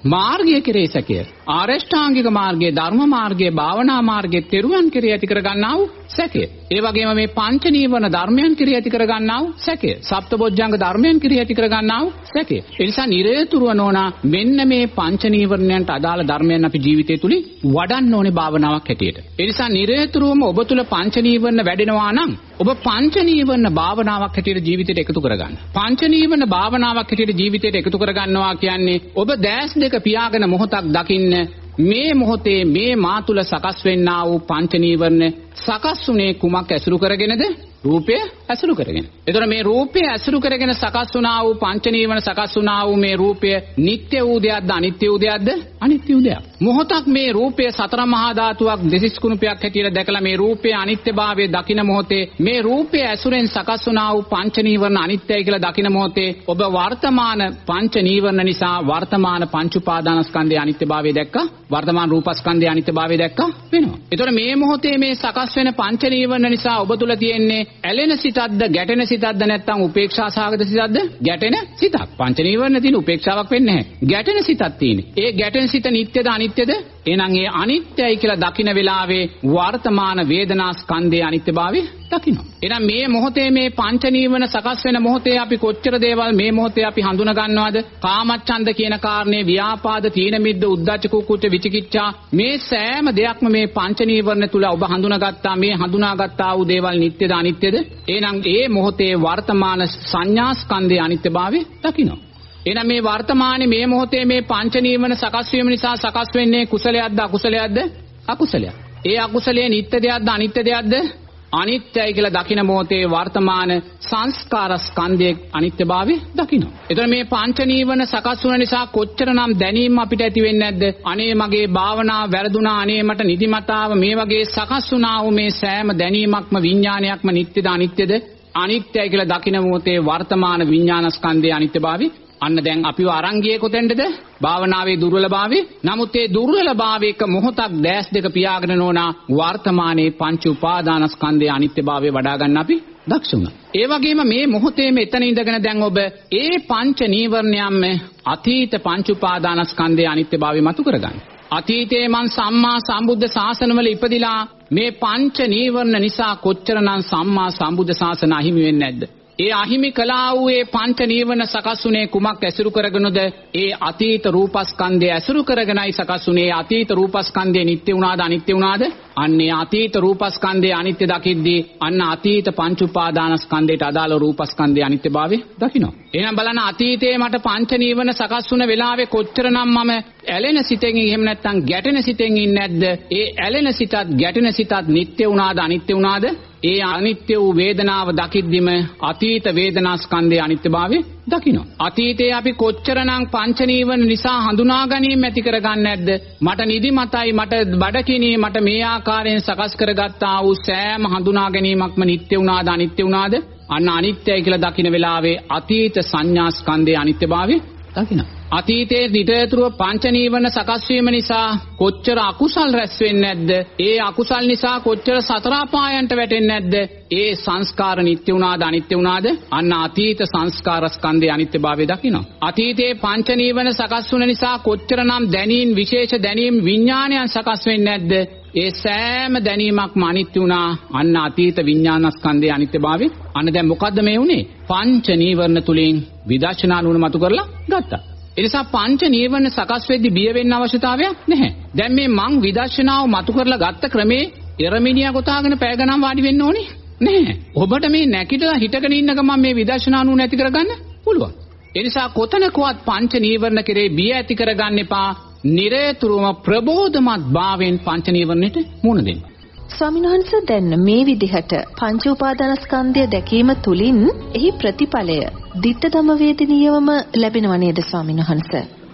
මාර්ගය කෙරේ සැකය. ආරෂ්ඨාංගික මාර්ගයේ ධර්ම මාර්ගයේ භාවනා මාර්ගයේ තෙරුවන් කෙරේ ඇති කරගන්නා වූ සැකය. ඒ වගේම මේ පංච නීවරණ ධර්මයන් කෙරේ ඇති කරගන්නා වූ සැකය. සප්තබොජ්ජංග ධර්මයන් කෙරේ ඇති කරගන්නා වූ සැකය. ඒ නිසා නිරේතුරුව නෝනා මෙන්න මේ පංච නීවරණයන්ට අදාළ ධර්මයන් අපි ජීවිතය තුලින් වඩන්න ඕනේ භාවනාවක් හැටියට. ඒ නිසා නිරේතුරුවම ඔබ තුල පංච නීවරණ වැඩෙනවා නම් ඔබ පංච නීවරණ භාවනාවක් හැටියට ජීවිතයට එකතු කරගන්න. පංච නීවරණ භාවනාවක් හැටියට ජීවිතයට එකතු කරගන්නවා කියන්නේ ඔබ දැස් දෙක පියාගෙන මොහොතක් දකින්න මේ මොහොතේ මේ මා තුල සකස් වෙන්නා වූ පංච නීවරණ සකස් වුනේ කුමක් ඇසුරු කරගෙනද? රූපය ඇසුරු කරගෙන. එතකොට මේ රූපය ඇසුරු කරගෙන සකස් වුණා වූ පංච නීවරණ සකස් වුණා වූ මේ රූපය නিত্য වූ දෙයක්ද අනිත්‍ය වූ දෙයක්ද? අනිත්‍ය වූ දෙයක්. මොහොතක් මේ රූපය සතර මහා ධාතුවක් දෙසිස් කුණුපයක් හැටියට දැකලා මේ රූපයේ අනිත්‍යභාවය දකින මොහොතේ මේ රූපය ඇසුරෙන් සකස් වුණා වූ පංච නීවරණ අනිත්‍යයි කියලා දකින මොහොතේ ඔබ වර්තමාන පංච නීවරණ නිසා වර්තමාන පංච උපාදානස්කන්ධයේ අනිත්‍යභාවය දැක්කා වර්තමාන රූපස්කන්ධයේ අනිත්‍යභාවය දැක්කා වෙනවා. එතකොට මේ මොහොතේ මේ සකස් වෙන පංච නීවරණ නිසා ඔබ තුල තියෙන්නේ ඇලෙන සිතක්ද ගැටෙන සිතක්ද නැත්නම් උපේක්ෂා සහගත සිතක්ද ගැටෙන සිතක්. පංච නීවරණ තියෙන උපේක්ෂාවක් වෙන්නේ නැහැ. ගැටෙන සිතක් තියෙන්නේ. ඒ ගැටෙන සිත නිට්ටයද අනිත්‍යද? එහෙනම් ඒ අනිත්‍යයි කියලා දකින වෙලාවේ වර්තමාන වේදනා ස්කන්ධයේ අනිත්‍යභාවය දකින්න. එහෙනම් මේ මොහොතේ මේ පංච නීවරණ සකස් වෙන මොහොතේ අපි කොච්චර දේවල් මේ මොහොතේ අපි හඳුනා ගන්නවද? කාමච්ඡන්ද කියන කාරණේ ව්‍යාපාද තීන මිද්ද උද්ධච්ච කුක්කුච්ච විචිකිච්ඡා මේ සෑම දෙයක්ම මේ පංච නීවරණ තුල ඔබ හඳුනාගත්තා මේ හඳුනාගත්තා වූ දේවල් නිට්ටයද අනිත්‍යද? එහෙනම් ඒ මොහොතේ වර්තමාන සංඥා ස්කන්ධයේ අනිත්‍යභාවය දකින්න. එහෙනම් මේ වර්තමානයේ මේ මොහොතේ මේ පංච නීවරණ සකස් වීම නිසා සකස් වෙන්නේ කුසලයක්ද අකුසලයක්ද? අකුසලයක්. ඒ අකුසලයේ නිත්‍ය දෙයක්ද අනිත්‍ය දෙයක්ද? අනිත්‍යයි කියලා දකින මොහොතේ වර්තමාන සංස්කාර ස්කන්ධයේ අනිත්‍යභාවය දකින්න. එතකොට මේ පංච නීවරණ සකස් වුණ නිසා කොච්චරනම් දැනීම අපිට ඇති වෙන්නේ නැද්ද? අනේ මගේ භාවනාව වැරදුනා, අනේ මට නිදිමතාව මේ වගේ සකස් වුණා වූ මේ සෑම දැනීමක්ම විඥානයක්ම නිට්ටයද අනිත්‍යද? අනිත්‍යයි කියලා දකින මොහොතේ වර්තමාන විඥාන ස්කන්ධයේ අනිත්‍යභාවය අන්න දැන් අපිව අරන් ගියේ කොතෙන්ද? භාවනාවේ දුර්වලභාවය. නමුත් ඒ දුර්වලභාවයක මොහොතක් දැස් දෙක පියාගෙන නෝනා වර්තමානයේ පංච උපාදානස්කන්ධයේ අනිත්‍යභාවය වඩා ගන්න අපි දක්ෂ වුණා. ඒ වගේම මේ මොහොතේ මෙතන ඉඳගෙන දැන් ඔබ ඒ පංච නීවරණයන්ම අතීත පංච උපාදානස්කන්ධයේ අනිත්‍යභාවය මතු කරගන්න. අතීතයේ මං සම්මා සම්බුද්ධ ශාසනවල ඉපදිලා මේ පංච නීවරණ නිසා කොච්චරනම් සම්මා සම්බුද්ධ ශාසන අහිමි වෙන්නේ නැද්ද? ඒ අහිමි කළා වූ ඒ පංච නීවරණ සකස් වුනේ කුමක් ඇසුරු කරගෙනද? ඒ අතීත රූපස්කන්ධය ඇසුරු කරගෙනයි සකස් වුනේ. අතීත රූපස්කන්ධය නිට්ටය වුණාද අනිත්‍ය වුණාද? අන්නේ අතීත රූපස්කන්ධයේ අනිත්‍ය දකිද්දී අන්න අතීත පංච උපාදානස්කන්ධයට අදාළ රූපස්කන්ධයේ අනිත්‍යභාවය දකිනවා. එහෙනම් බලන්න අතීතයේ මට පංච නීවරණ සකස් වුණ වෙලාවේ කොච්චරනම් මම ඇලෙන සිතෙන් එහෙම නැත්නම් ගැටෙන සිතෙන් ඉන්නේ නැද්ද? ඒ ඇලෙන සිතත් ගැටෙන සිතත් නිට්ටය වුණාද අනිත්‍ය වුණාද? ඒ අනිත්‍ය වූ වේදනාව දකිද්දිම අතීත වේදනා ස්කන්ධයේ අනිත්‍යභාවය දකිනවා. අතීතයේ අපි කොච්චරනම් පංච නීවරණ නිසා හඳුනා ගැනීම ඇති කරගන්නේ නැද්ද? මට නිදිමතයි, මට බඩකිනී, මට මේ ආකාරයෙන් සකස් කරගත්තා වූ සෑම හඳුනා ගැනීමක්ම නිට්ටය වුණාද අනිත්‍ය වුණාද? අන්න අනිත්‍යයි කියලා දකින වෙලාවේ අතීත සංඥා ස්කන්ධයේ අනිත්‍යභාවය දකිනවා. අතීතයේ නිතරතුරුව පංච නීවරණ සකස් වීම නිසා කොච්චර අකුසල් රැස් වෙන්නේ නැද්ද? ඒ අකුසල් නිසා කොච්චර සතර අපායන්ට වැටෙන්නේ නැද්ද? ඒ සංස්කාර නිට්ටය වුණාද අනිත්‍ය වුණාද? අන්න අතීත සංස්කාර ස්කන්ධයේ අනිත්‍යභාවය දකිනවා. අතීතයේ පංච නීවරණ සකස් වුණ නිසා කොච්චරනම් දැනීම් විශේෂ දැනීම් විඥානයන් සකස් වෙන්නේ නැද්ද? ඒ සෑම දැනීමක්ම අනිත්‍ය වුණා. අන්න අතීත විඥානස්කන්ධයේ අනිත්‍යභාවය. අන්න දැන් මොකද්ද මේ උනේ? පංච නීවරණ තුලින් විදර්ශනා නුවණ මතු කරලා ගත්තා. එනිසා පංච නීවරණ සකස් වෙද්දී බිය වෙන්න අවශ්‍යතාවයක් නැහැ. දැන් මේ මං විදර්ශනාව මතු කරලා ගත්ත ක්‍රමේ එරමිනියා ගොතාගෙන පැය ගණන් වාඩි වෙන්න ඕනේ නැහැ. ඔබට මේ නැකිටලා හිටගෙන ඉන්න ගමන් මේ විදර්ශනා නුවණ ඇති කරගන්න පුළුවන්. එනිසා කොතනකවත් පංච නීවරණ කෙරේ බිය ඇති කරගන්න එපා. නිරේතුරුම ප්‍රබෝධමත් භාවයෙන් පංච නීවරණයට මුහුණ දෙන්න. ස්වාමින්වහන්ස දැන් මේ විදිහට පංච උපාදානස්කන්ධය දැකීම තුලින් එහි ප්‍රතිඵලය ditta ධම්ම වේදිනියවම ලැබෙනව නේද ස්වාමින්වහන්ස?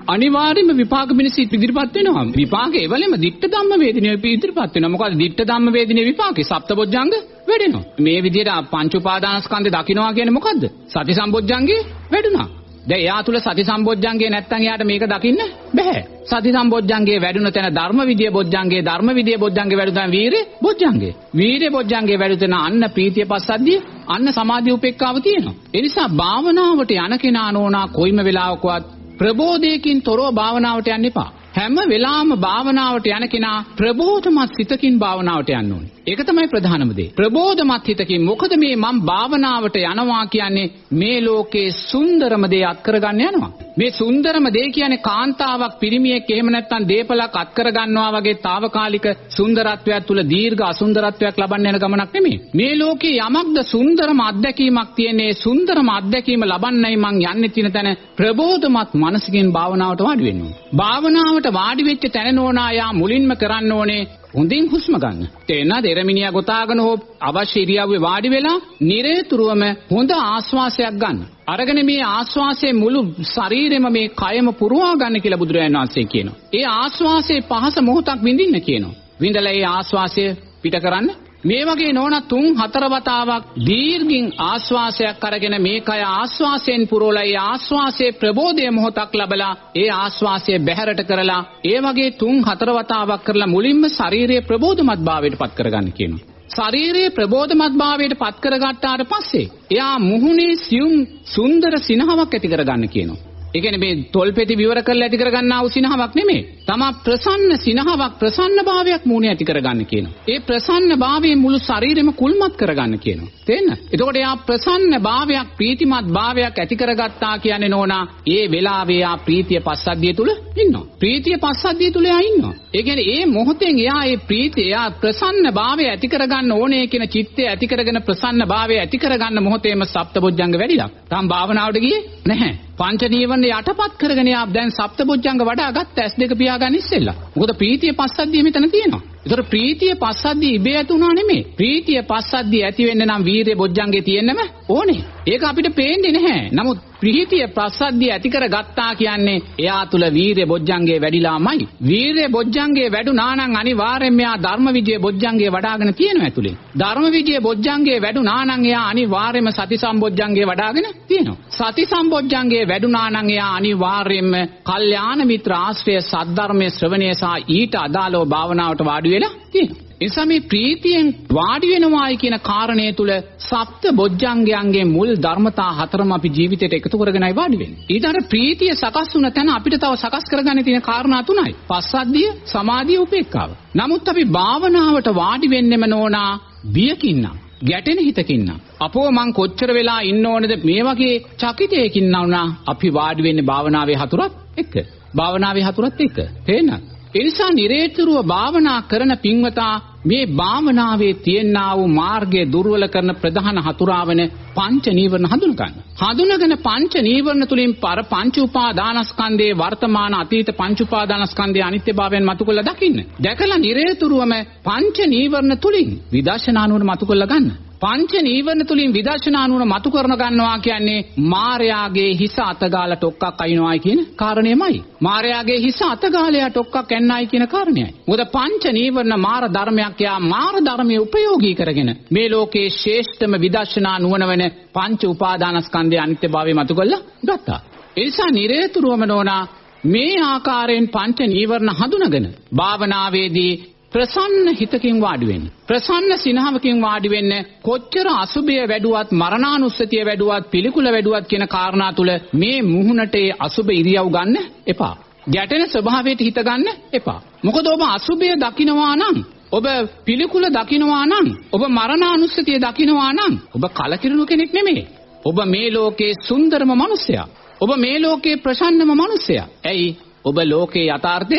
අනිවාර්යයෙන්ම විපාක මිනිස් ඉදිරිපත් වෙනවා. විපාක එවලෙම ditta ධම්ම වේදිනිය ඉදිරිපත් වෙනවා. මොකද ditta ධම්ම වේදිනිය විපාකේ සප්තබොජ්ජංග වැඩෙනවා. මේ විදිහට පංච උපාදානස්කන්ධය දකින්නවා කියන්නේ මොකද්ද? සති සම්බොජ්ජංගේ වැඩුණා. දැන් එයා තුල සති සම්බොජ්ජංගේ නැත්තම් එයාට මේක දකින්න බෑ. සති සම්බොජ්ජංගේ වැඩුණ තැන ධර්ම විදිය බොජ්ජංගේ ධර්ම විදිය බොජ්ජංගේ වැඩුණ තැන වීරේ බොජ්ජංගේ. වීරේ බොජ්ජංගේ වැඩුණ තැන අන්න ප්‍රීතිය පස්සද්ධිය අන්න සමාධි උපේක්ඛාව තියෙනවා. ඒ නිසා භාවනාවට යන කෙනා නෝනා කොයිම වෙලාවකවත් ප්‍රබෝධයකින් තොරව භාවනාවට යන්න එපා. හැම වෙලාවම භාවනාවට යන කෙනා ප්‍රබෝධමත් සිතකින් භාවනාවට යන්න ඕනේ. ඒක තමයි ප්‍රධානම දේ. ප්‍රබෝධමත් හිතකින් මොකද මේ මම භාවනාවට යනවා කියන්නේ මේ ලෝකේ සුන්දරම දේ අත් කරගන්න යනවා. මේ සුන්දරම දේ කියන්නේ කාන්තාවක් පිරිමියෙක් එහෙම නැත්නම් දීපලක් අත් කරගන්නවා වගේ తాවකාලික සුන්දරත්වයක් තුල දීර්ඝ අසුන්දරත්වයක් ලබන්න යන ගමනක් නෙමෙයි. මේ ලෝකේ යමක්ද සුන්දරම අත්දැකීමක් තියෙන්නේ සුන්දරම අත්දැකීම ලබන්නයි මං යන්නේ තියෙන තැන ප්‍රබෝධමත් මනසකින් භාවනාවට වාඩි වෙන්න ඕනේ. භාවනාවට වාඩි වෙච්ච තැන නෝනා යා මුලින්ම කරන්න ඕනේ හොඳින් හුස්ම ගන්න. තේරෙනවද? එරමිනියා ගොතාගෙන හෝ අවශ්‍ය ඉරියව්වේ වාඩි වෙලා නිරේතුරුවම හොඳ ආශ්වාසයක් ගන්න. අරගෙන මේ ආශ්වාසයේ මුළු ශරීරෙම මේ කයම පුරවා ගන්න කියලා බුදුරජාණන් වහන්සේ කියනවා. ඒ ආශ්වාසයේ පහස මොහොතක් විඳින්න කියනවා. විඳලා ඒ ආශ්වාසය පිට කරන්න මේ වගේ නෝන තුන් හතර වතාවක් දීර්ඝින් ආශ්වාසයක් අරගෙන මේ කය ආශ්වාසයෙන් පුරවලා ඒ ආශ්වාසයේ ප්‍රබෝධය මොහොතක් ලබලා ඒ ආශ්වාසය බැහැරට කරලා ඒ වගේ තුන් හතර වතාවක් කරලා මුලින්ම ශාරීරික ප්‍රබෝධමත් භාවයට පත් කරගන්න කියනවා. ශාරීරික ප්‍රබෝධමත් භාවයට පත් කරගත්තාට පස්සේ එයා මුහුණේ සියුම් සුන්දර සිනහවක් ඇති කරගන්න කියනවා. ඒ කියන්නේ මේ තොල්පෙති විවර කරලා ඇති කරගන්නා වූ සිනහවක් නෙමෙයි. තමා ප්‍රසන්න සිනහවක් ප්‍රසන්න භාවයක් මූණේ ඇති කරගන්න කියනවා. ඒ ප්‍රසන්න භාවයෙන් මුළු ශරීරෙම කුල්මත් කරගන්න කියනවා. තේන්න? එතකොට එයා ප්‍රසන්න භාවයක් ප්‍රීතිමත් භාවයක් ඇති කරගත්තා කියන්නේ නෝනා ඒ වෙලාවේ එයා ප්‍රීතිය පස්සද්ධිය තුල ඉන්නවා. ප්‍රීතිය පස්සද්ධිය තුල එයා ඉන්නවා. ඒ කියන්නේ ඒ මොහොතෙන් එයා ඒ ප්‍රීතිය එයා ප්‍රසන්න භාවය ඇති කරගන්න ඕනේ කියන චිත්තය ඇති කරගෙන ප්‍රසන්න භාවය ඇති කරගන්න මොහොතේම සප්තබොජ්ජංග වැඩිලා. තාම භාවනාවට ගියේ නැහැ. පංච නීවරණ යටපත් කරගෙන යා දැන් සප්තබොජ්ජංග වඩා ගත්ත ඇස් දෙක පියාගන්න ඉස්සෙල්ලා. මොකද ප්‍රීතිය පස්සද්ධිය මෙතන තියෙනවා. ඒතර ප්‍රීතිය පස්සද්ධිය ඉබේ ඇති වුණා නෙමෙයි. ප්‍රීතිය පස්සද්ධිය ඇති වෙන්න නම් වීරිය බොජ්ජංගේ තියෙන්නම ඕනේ. ඒක අපිට පේන්නේ නැහැ. නමුත් ප්‍රීතිය පස්සද්ධිය ඇති කරගත්තා කියන්නේ එයා තුල වීරිය බොජ්ජංගේ වැඩිලාමයි. වීරිය බොජ්ජංගේ වැඩුණා නම් අනිවාර්යෙන්ම එයා ධර්ම විජය බොජ්ජංගේ වඩාගෙන තියෙනවා ඇතුලේ. ධර්ම විජය බොජ්ජංගේ වැඩුණා නම් එයා අනිවාර්යෙන්ම සති සම්බොජ්ජංගේ වඩාගෙන තියෙනවා. සති සම්බොජ්ජංගේ වැඩුණා නම් එයා අනිවාර්යෙන්ම කල්යාණ මිත්‍ර ආශ්‍රය සද්ධර්මයේ ශ්‍රවණය සහ ඊට අදාළව භාවනාවට වාඩි වෙලා තියෙනවා. එනිසා මේ ප්‍රීතියෙන් වාඩි වෙනවායි කියන කාරණය තුල සප්ත බොජ්ජංගයන්ගේ මුල් ධර්මතා හතරම අපි ජීවිතයට එකතු කරගෙනයි වාඩි වෙන්නේ. ඊට අර ප්‍රීතිය සකස් වුණ තැන අපිට තව සකස් කරගන්න තියෙන කාරණා තුනයි. පස්සද්ධිය, සමාධිය, උපේක්ඛාව. නමුත් අපි භාවනාවට වාඩි වෙන්නෙම නෝනා බියකින් නම් ගැටෙන හිතකින් නම් අපෝ මං කොච්චර වෙලා ඉන්න ඕනද මේ වගේ චකිතයකින් නවුනා අපි වාඩි වෙන්නේ භාවනාවේ හතුරත් එක්ක භාවනාවේ හතුරත් එක්ක තේන්න ඒ නිසා නිරේතුරුව භාවනා කරන පින්වතා මේ භාවනාවේ තියෙනා වූ මාර්ගය දුර්වල කරන ප්‍රධාන හතුරාවන පංච නීවරණ හඳුන ගන්න. හඳුනගෙන පංච නීවරණ තුලින් පර පංච උපාදානස්කන්ධයේ වර්තමාන අතීත පංච උපාදානස්කන්ධයේ අනිත්‍යභාවයන් මතු කරලා දකින්න. දැකලා නිරේතුරුවම පංච නීවරණ තුලින් විදර්ශනා නුවණ මතු කරලා ගන්න. පංච නීවරණ තුලින් විදර්ශනා නුවණ මතු කරන ගන්නවා කියන්නේ මායාගේ හිස අතගාලා ටොක්කක් අයින්වයි කියන කාරණේමයි. මායාගේ හිස අතගාලයා ටොක්කක් ඇන්නයි කියන කාරණේයි. මොකද පංච නීවරණ මාර ධර්මයක් යා මාර ධර්මයේ උපයෝගී කරගෙන මේ ලෝකේ ශ්‍රේෂ්ඨම විදර්ශනා නුවණ වෙන පංච උපාදානස්කන්ධයේ අනිත්‍යභාවය මතු කරලා ගත්තා. ඒ නිසා නිරේතුරුවම නෝනා මේ ආකාරයෙන් පංච නීවරණ හඳුනගෙන භාවනාවේදී ප්‍රසන්න හිතකින් වාඩි වෙන්න. ප්‍රසන්න සිනහවකින් වාඩි වෙන්න කොච්චර අසුබය වැඩුවත් මරණානුස්සතිය වැඩුවත් පිළිකුල වැඩුවත් කියන කාරණා තුල මේ මුහුණට ඒ අසුබ ඉරියව් ගන්න එපා. ගැටෙන ස්වභාවයට හිත ගන්න එපා. මොකද ඔබ අසුබය දකිනවා නම් ඔබ පිළිකුල දකිනවා නම් ඔබ මරණානුස්සතිය දකිනවා නම් ඔබ කලකිරුණු කෙනෙක් නෙමෙයි. ඔබ මේ ලෝකේ සුන්දරම මිනිසයා. ඔබ මේ ලෝකේ ප්‍රසන්නම මිනිසයා. ඇයි? ඔබ ලෝකේ යථාර්ථය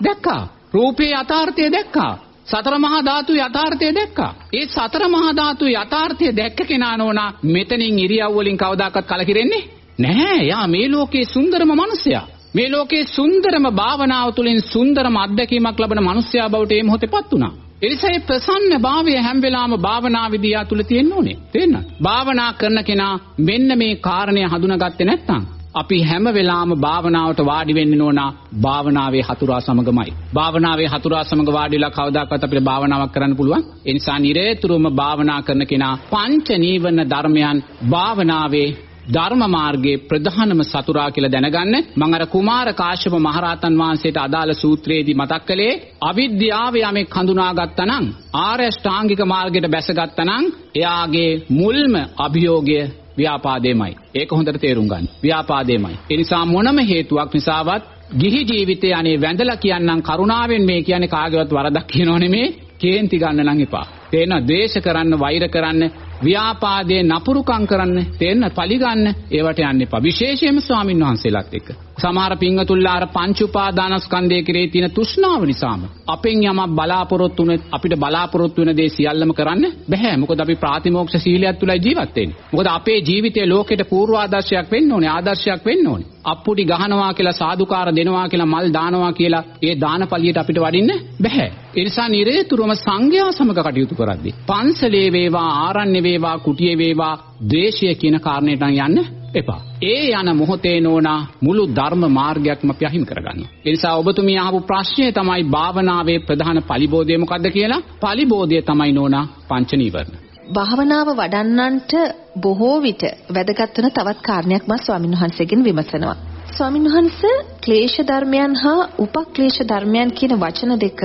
දැක්කා. රූපේ යථාර්ථය දැක්කා. සතර මහා ධාතු යථාර්ථය දැක්කා. ඒ සතර මහා ධාතු යථාර්ථය දැක්ක කෙනා නෝනා මෙතනින් ඉරියව් වලින් කවදාකවත් කලකිරෙන්නේ නැහැ. යා මේ ලෝකේ සුන්දරම මිනිසයා. මේ ලෝකේ සුන්දරම භාවනාව තුළින් සුන්දරම අත්දැකීමක් ලබන මිනිසයා බවට මේ මොහොතේපත් වුණා. එනිසා මේ ප්‍රසන්න භාවය හැම වෙලාවම භාවනා විදියා තුල තියෙන්න ඕනේ. තේරෙනවද? භාවනා කරන කෙනා මෙන්න මේ කාරණය හඳුනාගත්තේ නැත්නම් අපි හැම වෙලාවම භාවනාවට වාඩි වෙන්න ඕන භාවනාවේ හතුරා සමගමයි. භාවනාවේ හතුරා සමග වාඩිලා කවදාකවත් අපිට භාවනාවක් කරන්න පුළුවන්. ඒ නිසා නිරේතුරුවම භාවනා කරන කෙනා පංච නීවරණ ධර්මයන් භාවනාවේ ධර්ම මාර්ගයේ ප්‍රධානම සතුරා කියලා දැනගන්න මම අර කුමාර කාශ්‍යප මහරහතන් වහන්සේට අදාළ සූත්‍රයේදී මතක් කළේ අවිද්‍යාව යමෙක් හඳුනාගත්තා නම් ආර්ය ශ්‍රාංගික මාර්ගයට බැසගත්තා නම් එයාගේ මුල්ම අභියෝගය ව්‍යාපාදේමයි. ඒක හොඳට තේරුම් ගන්න. ව්‍යාපාදේමයි. ඒ නිසා මොනම හේතුවක් නිසාවත් ගිහි ජීවිතේ අනේ වැඳලා කියන්නම් කරුණාවෙන් මේ කියන්නේ කාගේවත් වරදක් කියනෝ නෙමේ කේන්ති ගන්න නම් එපා. තේන ද්වේෂ කරන්න වෛර කරන්න ව්‍යාපාදේ නපුරුකම් කරන්න තේන්න පලි ගන්න ඒවට යන්න එපා. විශේෂයෙන්ම ස්වාමින් වහන්සේලාත් එක්ක. සමහර පින්වතුන්ලා අර පංච උපාදානස්කන්ධයේ කෙරේ තියෙන තෘෂ්ණාව නිසාම අපෙන් යමක් බලාපොරොත්තු වුණත් අපිට බලාපොරොත්තු වෙන දේ සියල්ලම කරන්න බෑ. මොකද අපි ප්‍රාතිමෝක්ෂ සීලයක් තුලයි ජීවත් වෙන්නේ. මොකද අපේ ජීවිතයේ ලෝකෙට පූර්වාදර්ශයක් වෙන්න ඕනේ, ආදර්ශයක් වෙන්න ඕනේ. අප්පුඩි ගහනවා කියලා සාදුකාර දෙනවා කියලා මල් දානවා කියලා ඒ දානපලියට අපිට වඩින්න බෑ. ඒ නිසා නිරේතුරුවම සංඝයා සමග කටයුතු කරද්දී පන්සලේ වේවා ආරණ්‍ය වේවා කුටියේ වේවා ද්වේෂය කියන කාරණේට යන්න එපා. ඒ යන මොහොතේ නෝනා මුළු ධර්ම මාර්ගයක්ම අපි අහිමි කරගන්නවා. ඒ නිසා ඔබතුමිය අහපු ප්‍රශ්නය තමයි භාවනාවේ ප්‍රධාන පරිබෝධය මොකද්ද කියලා? පරිබෝධය තමයි නෝනා පංච නීවරණ. භාවනාව වඩන්නන්ට බොහෝ විට වැදගත් වෙන තවත් කාරණයක් මා ස්වාමීන් වහන්සේගෙන් විමසනවා. ස්වාමීන් වහන්සේ ක්ලේශ ධර්මයන් හා උපක්ලේශ ධර්මයන් කියන වචන දෙක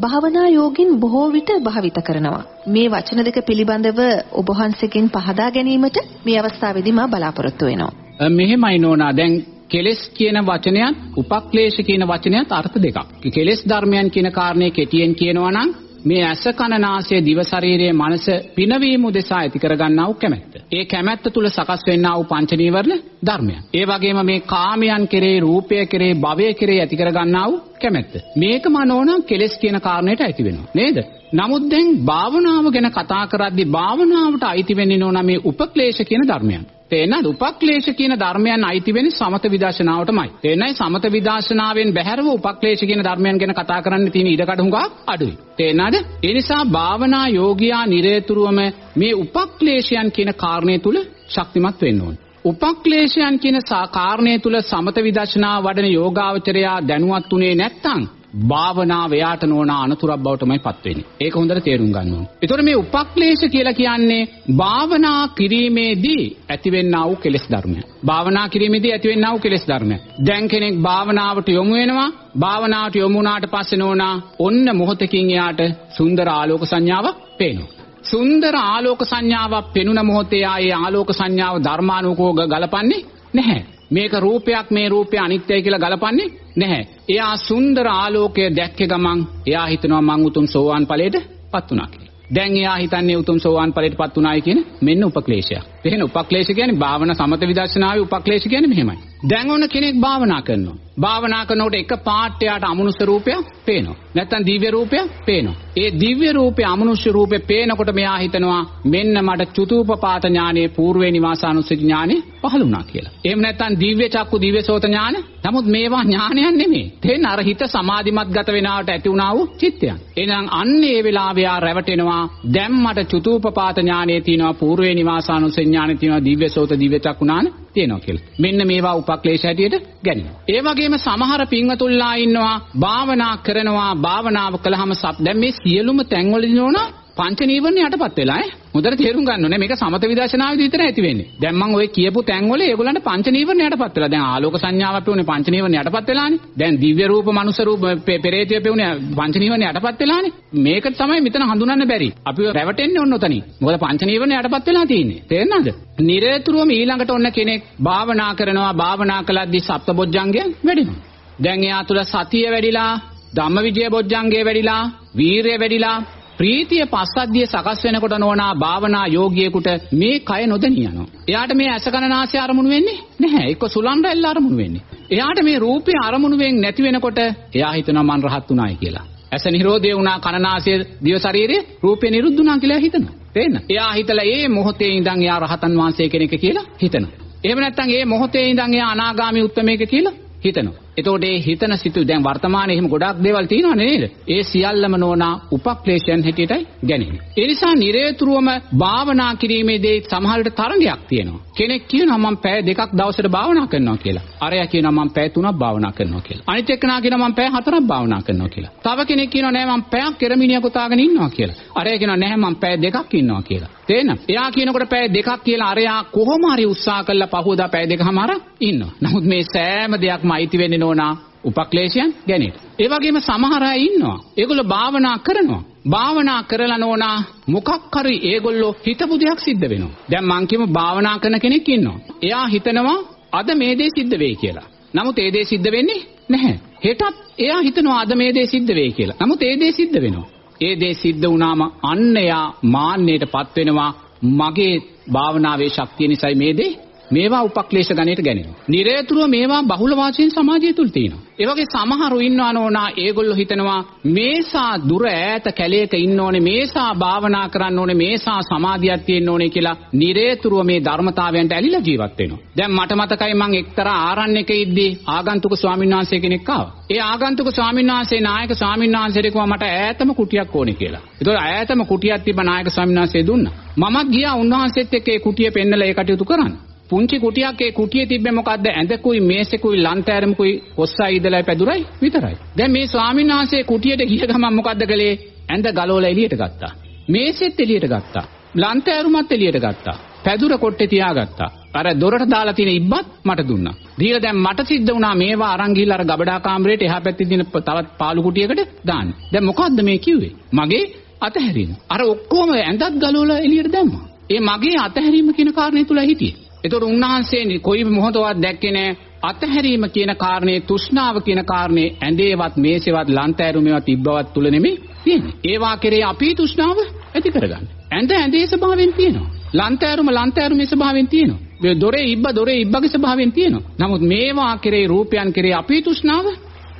භාවනා යෝගින් බොහෝ විට භාවිත කරනවා. මේ වචන දෙක පිළිබඳව ඔබ වහන්සේගෙන් පහදා ගැනීමට මේ අවස්ථාවේදී මා බලාපොරොත්තු වෙනවා. මෙහෙමයි නෝනා දැන් කෙලස් කියන වචනයත් උපක්ලේශ කියන වචනයත් අර්ථ දෙකක්. කෙලස් ධර්මයන් කියන කාරණේ කෙටියෙන් කියනවා නම් මේ ඇස කන නාසය දිව ශරීරයේ මනස පිනවීම උදෙසා ඇති කරගන්නා වූ කැමැත්ත. ඒ කැමැත්ත තුල සකස් වෙන්නා වූ පංච නීවරණ ධර්මයන්. ඒ වගේම මේ කාමයන් කෙරේ රූපය කෙරේ භවය කෙරේ ඇති කරගන්නා වූ කැමැත්ත. මේකම නෝනම් කෙලස් කියන කාරණයට ඇති වෙනවා. නේද? නමුත් දැන් භාවනාව ගැන කතා කරද්දී භාවනාවට අයිති වෙන්නේ නෝනා මේ උපක්ලේශ කියන ධර්මයන්. තේනද උපක්ලේශ කියන ධර්මයන් අයිති වෙන්නේ සමත විදර්ශනාවටමයි. තේනයි සමත විදර්ශනාවෙන් බැහැරව උපක්ලේශ කියන ධර්මයන් ගැන කතා කරන්න තියෙන ඉඩකඩ හුඟක් අඩුයි. තේනද? ඒ නිසා භාවනා යෝගියා නිරේතුරුවම මේ උපක්ලේශයන් කියන කාරණේ තුල ශක්තිමත් වෙන්න ඕනේ. උපක්ලේශයන් කියන කාරණේ තුල සමත විදර්ශනා වඩන යෝගාවචරයා දැනුවත් උනේ නැත්නම් භාවනාව එයාට නොවන අනතුරක් බවටමයි පත් වෙන්නේ. ඒක හොඳට තේරුම් ගන්න ඕනේ. ඒතකොට මේ උපක්ලේශ කියලා කියන්නේ භාවනා කිරීමේදී ඇතිවෙනා වූ කෙලෙස් ධර්මය. භාවනා කිරීමේදී ඇතිවෙනා වූ කෙලෙස් ධර්මය. දැන් කෙනෙක් භාවනාවට යොමු වෙනවා. භාවනාවට යොමු වුණාට පස්සේ නෝනා ඔන්න මොහොතකින් එයාට සුන්දර ආලෝක සංඥාවක් පේනවා. සුන්දර ආලෝක සංඥාවක් පෙනුන මොහොතේ ආයේ ආලෝක සංඥාව ධර්මානුකෝග ගලපන්නේ නැහැ. මේක රූපයක් මේ රූපය අනිත්‍යයි කියලා ගලපන්නේ නැහැ. එයා සුන්දර ආලෝකය දැක්ක ගමන් එයා හිතනවා මං උතුම් සෝවාන් ඵලයට පත් වුණා කියලා. දැන් එයා හිතන්නේ උතුම් සෝවාන් ඵලයට පත් වුණායි කියන මෙන්න උපක්ලේශය. එහෙනම් උපක්ලේශ කියන්නේ භාවනා සමත විදර්ශනාවේ උපක්ලේශ කියන්නේ මෙහෙමයි. දැන් ඔන්න කෙනෙක් භාවනා කරනවා. භාවනා කරනකොට එක පාට්‍යයට අමනුෂ්‍ය රූපයක් පේනවා. නැත්නම් දිව්‍ය රූපයක් පේනවා. ඒ දිව්‍ය රූපේ අමනුෂ්‍ය රූපේ පේනකොට මෙයා හිතනවා මෙන්න මට චතුූපපාත ඥානයේ పూర్වේ නිවාසානුස්සති ඥානෙ පහළ වුණා කියලා. එහෙම නැත්නම් දිව්‍ය චක්කු දිව්‍ය සෝත ඥාන. නමුත් මේවා ඥානයක් නෙමෙයි. තේන්න අර හිත සමාධිමත් ගත වෙනාට ඇති වුණා වූ චිත්තයන්. එහෙනම් අන්න ඒ වෙලාවේ ආ රැවටෙනවා දැන් මට චතුූපපාත ඥානයේ තියෙනවා పూర్වේ නිවාසානුස්සති ඥානෙ තියෙනවා දිව්‍ය සෝත දිව්‍ය චක්කු ඥාන තියෙනවා කියලා. මෙන්න මේවා උපක්ලේශ හැටියට ගැනීම. ඒ වගේ වගේම සමහර පින්වතුල්ලා ඉන්නවා භාවනා කරනවා භාවනාව කළාම සප් දැන් මේ සියලුම තැන්වලදී නෝන පංච නීවරණ යටපත් වෙලා ඈ. හොඳට තේරුම් ගන්න ඕනේ. මේක සමත විදර්ශනාවේදී විතර ඇති වෙන්නේ. දැන් මම ওই කියපු තැන්වල ඒගොල්ලන්ට පංච නීවරණ යටපත් වෙලා. දැන් ආලෝක සංඥාවක් පෙවුනේ පංච නීවරණ යටපත් වෙලානේ. දැන් දිව්‍ය රූප මනුෂ්‍ය රූප පෙරේතය පෙවුනේ පංච නීවරණ යටපත් වෙලානේ. මේක තමයි මෙතන හඳුනන්න බැරි. අපි රැවටෙන්නේ ඔන්න ඔතනින්. මොකද පංච නීවරණ යටපත් වෙලා තියෙන්නේ. තේරෙනවද? නිරේතුරුවම ඊළඟට ඔන්න කෙනෙක් භාවනා කරනවා භාවනා කළද්දී සප්තබොජ්ජංගයන් වැඩිනවා. දැන් එයා තුල සතිය වැඩිලා ධම්මවිජය බොජ්ජංගේ වැඩිලා වීරිය වැඩිලා ප්‍රීතිය පස්සද්ධිය සකස් වෙනකොට නෝනා භාවනා යෝගියෙකුට මේ කය නොදෙනිය යනවා. එයාට මේ ඇස කන නාසය අරමුණු වෙන්නේ නැහැ. එක්ක සුලන් රැල්ල අරමුණු වෙන්නේ. එයාට මේ රූපේ අරමුණු වෙන්නේ නැති වෙනකොට එයා හිතනවා මං රහත් උනායි කියලා. ඇස නිරෝධය වුණා කන නාසය දිව ශරීරේ රූපේ නිරුද්ධ වුණා කියලා හිතනවා. තේන්න? එයා හිතලා ඒ මොහොතේ ඉඳන් එයා රහතන් වහන්සේ කෙනෙක් කියලා හිතනවා. එහෙම නැත්නම් ඒ මොහොතේ ඉඳන් එයා අනාගාමී උත්තමයෙක් කියලා හිතනවා. එතකොට ඒ හිතන සිතු දැන් වර්තමානයේ එහෙම ගොඩක් දේවල් තියෙනවනේ නේද? ඒ සියල්ලම නෝනා උපක්ලේශයන් හැටියටයි ගැනෙන්නේ. ඒ නිසා නිරේතුරුවම භාවනා කිරීමේදී සමහරට තරඟයක් තියෙනවා. කෙනෙක් කියනවා මම පැය දෙකක් දවසට භාවනා කරනවා කියලා. අරයා කියනවා මම පැය තුනක් භාවනා කරනවා කියලා. අනිත් එක්කනා කියනවා මම පැය හතරක් භාවනා කරනවා කියලා. තව කෙනෙක් කියනවා නෑ මම පැයක් කෙරමිනිය කොතාගෙන ඉන්නවා කියලා. අරයා කියනවා නැහැ මම පැය දෙකක් ඉන්නවා කියලා. තේන? එයා කියනකොට පැය දෙකක් කියලා අරයා කොහොම හරි උත්සාහ කළා පහුවදා පැය දෙකමාර ඉන්නවා. නමුත් මේ සෑම දෙයක්ම අයිති වෙන්නේ නෝනා උපක්ලේශයන් ගැනීම. ඒ වගේම සමහර අය ඉන්නවා. ඒගොල්ලෝ භාවනා කරනවා. භාවනා කරලා නෝනා මොකක් හරි ඒගොල්ලෝ හිතපු දෙයක් සිද්ධ වෙනවා. දැන් මං කියමු භාවනා කරන කෙනෙක් ඉන්නවා. එයා හිතනවා අද මේ දේ සිද්ධ වෙයි කියලා. නමුත් ඒ දේ සිද්ධ වෙන්නේ නැහැ. හෙටත් එයා හිතනවා අද මේ දේ සිද්ධ වෙයි කියලා. නමුත් ඒ දේ සිද්ධ වෙනවා. ඒ දේ සිද්ධ වුණාම අන්න එයා මාන්නයටපත් වෙනවා. මගේ භාවනාවේ ශක්තිය නිසායි මේ දේ මේවා උපක්ලේශ ගණයට ගැනෙනවා. නිරේතුරුව මේවා බහුල වාසයෙන් සමාජය තුල තියෙනවා. ඒ වගේ සමහරු ඉන්නවා නෝනා ඒගොල්ලෝ හිතනවා මේසා දුර ඈත කැලේක ඉන්න ඕනේ මේසා භාවනා කරන්න ඕනේ මේසා සමාධියක් තියෙන්න ඕනේ කියලා නිරේතුරුව මේ ධර්මතාවයන්ට ඇලිලා ජීවත් වෙනවා. දැන් මට මතකයි මම එක්තරා ආරණ්‍යක ඉද්දී ආගන්තුක ස්වාමීන් වහන්සේ කෙනෙක් ආවා. ඒ ආගන්තුක ස්වාමීන් වහන්සේ නායක ස්වාමීන් වහන්සේට කිව්වා මට ඈතම කුටියක් ඕනේ කියලා. ඒතකොට ඈතම කුටියක් තිබ්බ නායක ස්වාමීන් වහන්සේ දුන්නා. මමත් ගියා උන්වහන්සේත් එක්ක ඒ කුටිය පෙන්නලා ඒ කටයුතු කරන්න. පුංචි කුටියක් ඒ කුටියේ තිබ්බේ මොකද්ද ඇඳකුයි මේසෙකුයි ලන්තෑරමකුයි ඔස්සයි ඉදලයි පැදුරයි විතරයි. දැන් මේ ස්වාමීන් වහන්සේ කුටියට ගිය ගමන් මොකද්ද කළේ? ඇඳ ගලවලා එළියට ගත්තා. මේසෙත් එළියට ගත්තා. ලන්තෑරුමත් එළියට ගත්තා. පැදුර කොට්ටේ තියාගත්තා. අර දොරට දාලා තියෙන ඉබ්බත් මට දුන්නා. දීලා දැන් මට සිද්ධ වුණා මේවා අරන් ගිහිල්ලා අර ගබඩා කාමරේට එහා පැත්තේ තියෙන තවත් පාළු කුටියකට දාන්න. දැන් මොකද්ද මේ කිව්වේ? මගේ අතහැරීම. අර ඔක්කොම ඇඳත් ගලවලා එළියට දැම්මා. ඒ මගේ අතහැරීම කියන කාරණේ තුල හිටියේ. ඒතකොට උන්වහන්සේ කොයි මොහොතවත් දැක්කේ නැහැ අතහැරීම කියන කාරණේ තෘෂ්ණාව කියන කාරණේ ඇඳේවත් මේසෙවත් ලන්තෑරුමේවත් තිබ්බවත් තුල නෙමෙයි තියෙන්නේ. ඒවා කෙරේ අපි තෘෂ්ණාව ඇති කරගන්න. ඇඳ ඇඳේ ස්වභාවයෙන් තියෙනවා. ලන්තෑරුම ලන්තෑරුමේ ස්වභාවයෙන් තියෙනවා. මේ දොරේ ඉබ්බ දොරේ ඉබ්බගේ ස්වභාවයෙන් තියෙනවා. නමුත් මේවා කෙරේ රූපයන් කෙරේ අපි තෘෂ්ණාව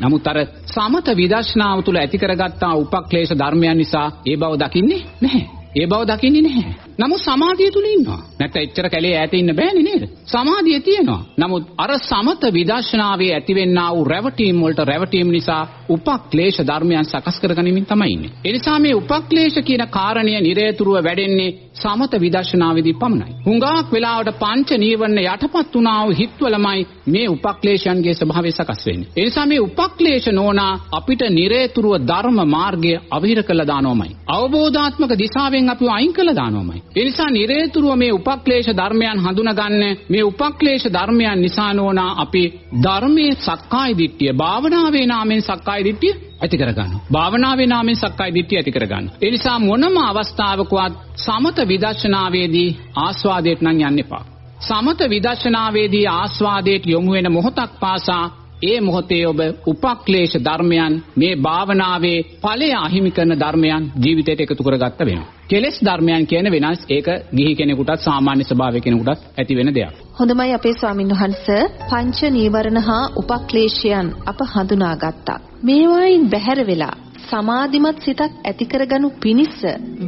නමුත් අර සමත විදර්ශනාව තුළ ඇති කරගත්තා උපක්ලේශ ධර්මයන් නිසා ඒ බව දකින්නේ නැහැ. ඒ බව දකින්නේ නැහැ. නමුත් සමාධිය තුල ඉන්නවා. නැත්නම් එච්චර කැලේ ඈත ඉන්න බෑනේ නේද? සමාධිය තියෙනවා. නමුත් අර සමත විදර්ශනාවේ ඇතිවෙනා වූ රැවටීම් වලට රැවටීම් නිසා උපක්ලේශ ධර්මයන් සකස් කරගනිමින් තමයි ඉන්නේ. ඒ නිසා මේ උපක්ලේශ කියන කාරණය නිරේතුරුව වැඩෙන්නේ සමත විදර්ශනාවේදී පමණයි. හුඟක් වෙලාවට පංච නීවරණ යටපත් වුණා වූ හිත්වලමයි මේ උපක්ලේශයන්ගේ ස්වභාවය සකස් වෙන්නේ. ඒ නිසා මේ උපක්ලේශ නෝනා අපිට නිරේතුරුව ධර්ම මාර්ගය අවහිර කළ දානවමයි. අවබෝධාත්මක දිශාවෙන් අපිව අයින් කළ දානවමයි. ඒ නිසා නිරේතුරුව මේ උපක්ලේශ ධර්මයන් හඳුනගන්න මේ උපක්ලේශ ධර්මයන් නිසා නෝනා අපි ධර්මයේ සක්කාය දිට්ඨිය භාවනාවේ නාමයෙන් සක්කාය දිට්ඨිය ඇති කරගන්නවා. භාවනාවේ නාමයෙන් සක්කාය දිට්ඨිය ඇති කරගන්නවා. ඒ නිසා මොනම අවස්ථාවකවත් සමත විදර්ශනාවේදී ආස්වාදයට නම් යන්න එපා. සමත විදර්ශනාවේදී ආස්වාදයට යොමු වෙන මොහොතක් පාසා ඒ මොහොතේ ඔබ උපක්ලේශ ධර්මයන් මේ භාවනාවේ ඵලය අහිමි කරන ධර්මයන් ජීවිතයට එකතු කරගත්ත වෙනවා. කෙලෙස් ධර්මයන් කියන වෙනස් ඒක ගිහි කෙනෙකුටත් සාමාන්‍ය ස්වභාවය කෙනෙකුටත් ඇති වෙන දෙයක්. හොඳමයි අපේ ස්වාමින් වහන්සේ පංච නීවරණ හා උපක්ලේශයන් අප හඳුනාගත්තා. මේවායින් බැහැර වෙලා සමාධිමත් සිතක් ඇති කරගනු පිණිස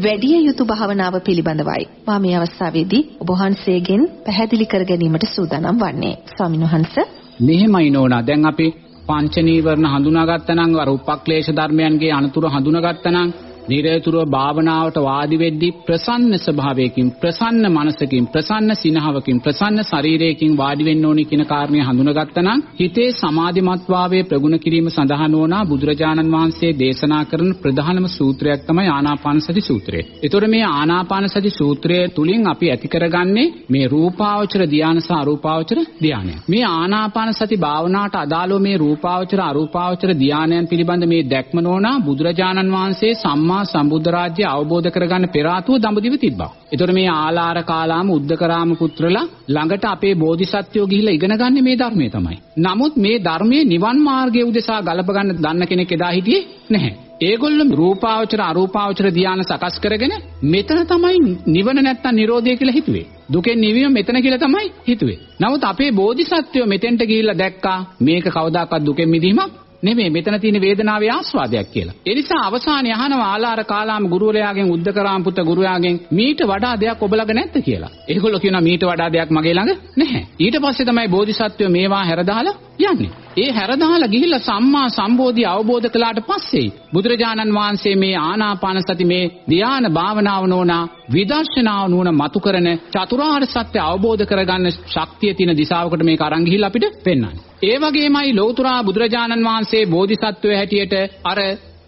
වැඩි යුතු භාවනාව පිළිබඳවයි. මා මේ අවස්ථාවේදී ඔබ වහන්සේගෙන් පැහැදිලි කර ගැනීමට සූදානම් වන්නේ. ස්වාමින් වහන්සේ මෙහෙමයි නෝනා. දැන් අපි පංච නීවරණ හඳුනාගත්තා නම් අර උපක්ලේශ ධර්මයන්ගේ අනුතුරු හඳුනාගත්තා නම් නිරතුරුව භාවනාවට වාඩි වෙද්දී ප්‍රසන්න ස්වභාවයකින් ප්‍රසන්න මනසකින් ප්‍රසන්න සිනහවකින් ප්‍රසන්න ශරීරයකින් වාඩි වෙන්න ඕනි කියන කාරණය හඳුනාගත්තා නම් හිතේ සමාධිමත්භාවයේ ප්‍රගුණ කිරීම සඳහා නොවනා බුදුරජාණන් වහන්සේ දේශනා කරන ප්‍රධානම සූත්‍රයක් තමයි ආනාපාන සති සූත්‍රය. ඒතොර මේ ආනාපාන සති සූත්‍රය තුලින් අපි ඇති කරගන්නේ මේ රූපාවචර ධානය සහ අරූපාවචර ධානය. මේ ආනාපාන සති භාවනාවට අදාළව මේ රූපාවචර අරූපාවචර ධානයන් පිළිබඳ මේ දැක්ම නොවනා බුදුරජාණන් වහන්සේ සම්මා සම්මා සම්බුද්ධ රාජ්‍ය අවබෝධ කරගන්න පෙර ආතුව දඹදිව තිබ්බා. ඒතර මේ ආලාර කාලාම උද්දකරාම පුත්‍රලා ළඟට අපේ බෝධිසත්වෝ ගිහිල්ලා ඉගෙන ගන්න මේ ධර්මයේ තමයි. නමුත් මේ ධර්මයේ නිවන් මාර්ගයේ උදෙසා ගලප ගන්න දන්න කෙනෙක් එදා හිටියේ නැහැ. ඒගොල්ලෝ රූපාවචර අරූපාවචර ධානය සකස් කරගෙන මෙතන තමයි නිවන නැත්තම් නිරෝධය කියලා හිතුවේ. දුකෙන් නිවීම මෙතන කියලා තමයි හිතුවේ. නමුත් අපේ බෝධිසත්වෝ මෙතෙන්ට ගිහිල්ලා දැක්කා මේක කවදාකවත් දුකෙන් මිදීමක් නෙමෙයි මෙතන තියෙන වේදනාවේ ආස්වාදයක් කියලා. ඒ නිසා අවසානයේ අහනවා ආලාර කාලාම ගුරුවරයාගෙන් උද්දකරාම පුත ගුරුයාගෙන් මීට වඩා දෙයක් ඔබ ළඟ නැද්ද කියලා. ඒගොල්ලෝ කියනවා මීට වඩා දෙයක් මගේ ළඟ නැහැ. ඊට පස්සේ තමයි බෝධිසත්වයෝ මේවා හැරදාලා යන්නේ. ඒ හැරදාලා ගිහිල්ලා සම්මා සම්බෝධි අවබෝධ කළාට පස්සේ බුදුරජාණන් වහන්සේ මේ ආනාපාන සති මේ ධ්‍යාන භාවනාව නෝනා විදර්ශනාව නුවණ මතු කරන චතුරාර්ය සත්‍ය අවබෝධ කරගන්න ශක්තිය තියෙන දිශාවකට මේක අරන් ගිහිල්ලා අපිට පෙන්වන්නේ. ඒ වගේමයි ලෞතුරා බුදුරජාණන් වහන්සේ බෝධිසත්වයේ හැටියට අර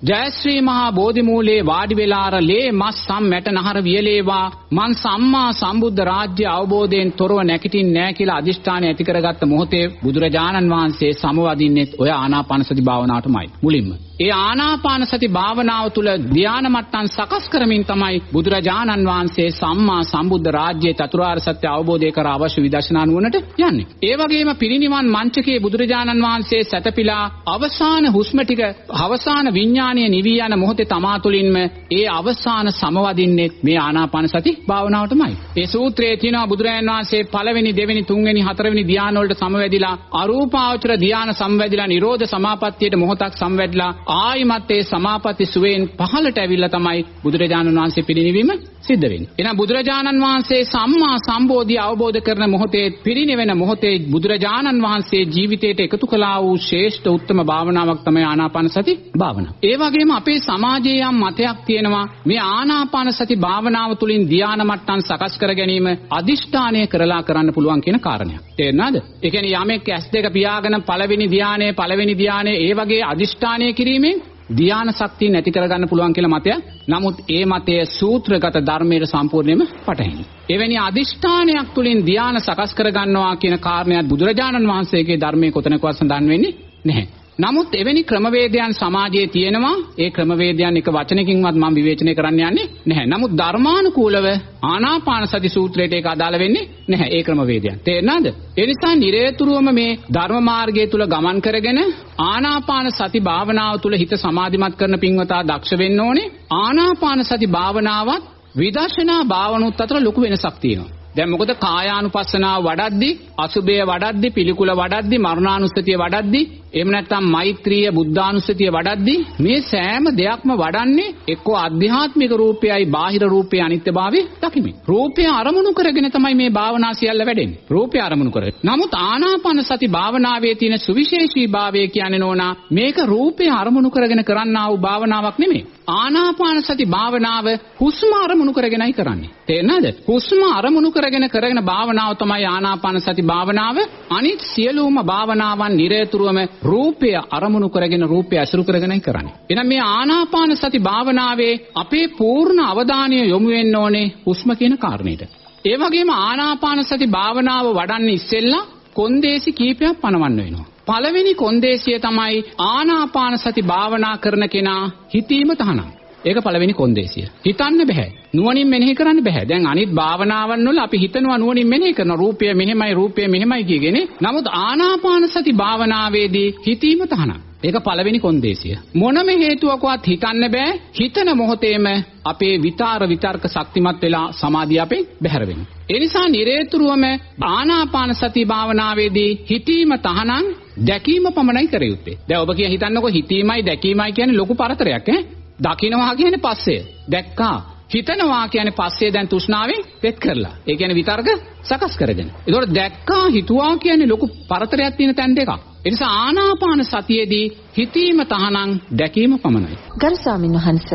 ජයශ්‍රී මහා බෝධි මූලයේ වාඩි වෙලා අර ලේ මස් සම් මැට නහර වියලේවා. මං සම්මා සම්බුද්ධ රාජ්‍ය අවබෝධයෙන් තොරව නැගිටින්නේ නැහැ කියලා අදිෂ්ඨානය ඇති කරගත්ත මොහොතේ බුදුරජාණන් වහන්සේ සමවදින්නේ ඔය ආනාපානසති භාවනාවටමයි. මුලින්ම. ඒ ආනාපාන සති භාවනාව තුළ ධානා මට්ටම් සකස් කරමින් තමයි බුදුරජාණන් වහන්සේ සම්මා සම්බුද්ධ රාජ්‍යයේ චතුරාර්ය සත්‍ය අවබෝධය කර අවශ්‍ය විදර්ශනා නුවණට යන්නේ. ඒ වගේම පිරිනිවන් මංචකයේ බුදුරජාණන් වහන්සේ සැතපීලා අවසාන හුස්ම ටික අවසාන විඥානීය නිවී යන මොහොතේ තමා තුළින්ම ඒ අවසාන සමවදින්නේ මේ ආනාපාන සති භාවනාවටමයි. ඒ සූත්‍රයේ තියෙනවා බුදුරජාණන් වහන්සේ පළවෙනි දෙවෙනි තුන්වෙනි හතරවෙනි ධාන වලට සමවැදිලා අරූපාවචර ධාන සම්වැදිලා නිරෝධ සමාපත්තියට මොහොතක් සම්වැදිලා ආයිමත් ඒ සමාපatti සුවේන් පහළට ඇවිල්ලා තමයි බුදුරජාණන් වහන්සේ පිරිනිවීම සිද්ධ වෙන්නේ. එහෙනම් බුදුරජාණන් වහන්සේ සම්මා සම්බෝධිය අවබෝධ කරන මොහොතේ පිරිනිවෙන මොහොතේ බුදුරජාණන් වහන්සේ ජීවිතයට එකතු කළා වූ ශ්‍රේෂ්ඨ උත්තම භාවනාවක් තමයි ආනාපාන සති භාවනාව. ඒ වගේම අපේ සමාජයේ යම් මතයක් තියෙනවා මේ ආනාපාන සති භාවනාව තුළින් ධානා මට්ටම් සකස් කර ගැනීම අදිෂ්ඨානය කරලා කරන්න පුළුවන් කියන කාරණයක්. තේරෙනවද? ඒ කියන්නේ යමෙක් ඇස් දෙක පියාගෙන පළවෙනි ධානය පළවෙනි ධානය ඒ වගේ අදිෂ්ඨානය කිරීමෙන් ධ්‍යාන ශක්තිය නැති කරගන්න පුළුවන් කියලා මතයක්. නමුත් ඒ මතය සූත්‍රගත ධර්මයේ සම්පූර්ණයෙන්ම පටහැනි. එවැනි අදිෂ්ඨානයක් තුලින් ධ්‍යාන සකස් කරගන්නවා කියන කාරණයක් බුදුරජාණන් වහන්සේගේ ධර්මයේ කොතනකවත් සඳහන් වෙන්නේ නැහැ. නමුත් එවැනි ක්‍රමවේදයන් සමාජයේ තියෙනවා ඒ ක්‍රමවේදයන් එක වචනකින්වත් මම විවේචනය කරන්න යන්නේ නැහැ. නමුත් ධර්මානුකූලව ආනාපාන සති සූත්‍රයට ඒක අදාළ වෙන්නේ නැහැ ඒ ක්‍රමවේදයන්. තේරෙනවද? ඒ නිසා නිරේතුරුවම මේ ධර්ම මාර්ගය තුල ගමන් කරගෙන ආනාපාන සති භාවනාව තුල හිත සමාධිමත් කරන පින්වතා දක්ෂ වෙන්න ඕනේ. ආනාපාන සති භාවනාවත් විදර්ශනා භාවනුත් අතර ලොකු වෙනසක් තියෙනවා. දැන් මොකද කායානුපස්සනාව වඩද්දි අසුබය වඩද්දි පිළිකුල වඩද්දි මරණානුස්සතිය වඩද්දි එහෙම නැත්නම් මෛත්‍රිය බුද්ධානුස්සතිය වඩද්දි මේ සෑම දෙයක්ම වඩන්නේ එක්කෝ අධ්‍යාත්මික රූපයයි බාහිර රූපයේ අනිත්‍යභාවය දකිමින්. රූපය අරමුණු කරගෙන තමයි මේ භාවනා සියල්ල වැඩෙන්නේ. රූපය අරමුණු කරගෙන. නමුත් ආනාපාන සති භාවනාවේ තියෙන සුවිශේෂීභාවය කියන්නේ නෝනා මේක රූපය අරමුණු කරගෙන කරන්නා වූ භාවනාවක් නෙමෙයි. ආනාපාන සති භාවනාව හුස්ම අරමුණු කරගෙනයි කරන්නේ. තේරෙනවද? හුස්ම අරමුණු කරගෙන කරගෙන භාවනාව තමයි ආනාපාන සති භාවනාව. අනිත් සියලුම භාවනාවන් නිරතුරුවම රූපය අරමුණු කරගෙන රූපය අසුරු කරගෙනයි කරන්නේ. එහෙනම් මේ ආනාපාන සති භාවනාවේ අපේ පූර්ණ අවධානය යොමු වෙන්න ඕනේ හුස්ම කියන කාරණේට. ඒ වගේම ආනාපාන සති භාවනාව වඩන්න ඉස්සෙල්ලා කොන්දේසි කීපයක් පනවන්න වෙනවා. පළවෙනි කොන්දේසිය තමයි ආනාපාන සති භාවනා කරන කෙනා හිතීම තහනම්. ඒක පළවෙනි කොන්දේසිය. හිතන්න බෑ. නුවණින් මෙනෙහි කරන්න බෑ. දැන් අනිත් භාවනාවන් වල අපි හිතනවා නුවණින් මෙනෙහි කරන රූපය මෙහෙමයි රූපය මෙහෙමයි කියගෙන. නමුත් ආනාපාන සති භාවනාවේදී හිතීම තහනම්. ඒක පළවෙනි කොන්දේසිය. මොනම හේතුවකවත් හිතන්න බෑ හිතන මොහොතේම අපේ විතර විතර්ක ශක්තිමත් වෙලා සමාධිය අපේ බැහැර වෙනවා. ඒ නිසා නිරේතුරුවම ආනාපාන සති භාවනාවේදී හිතීම තහනම් දැකීම පමණයි කර යුත්තේ. දැන් ඔබ කිය හිතන්නකෝ හිතීමයි දැකීමයි කියන්නේ ලොකු පරතරයක් ඈ. දකින්නවා කියන්නේ පස්සේ. දැක්කා. හිතනවා කියන්නේ පස්සේ දැන් තෘෂ්ණාවෙන් වෙත් කරලා. ඒ කියන්නේ විතර්ක සකස් කරගෙන. ඒතකොට දැක්කා හිතුවා කියන්නේ ලොකු පරතරයක් තියෙන තැන් දෙකක්. ඒ නිසා ආනාපාන සතියේදී හිතීම තහනම් දැකීම පමණයි. ගරු ස්වාමීන් වහන්ස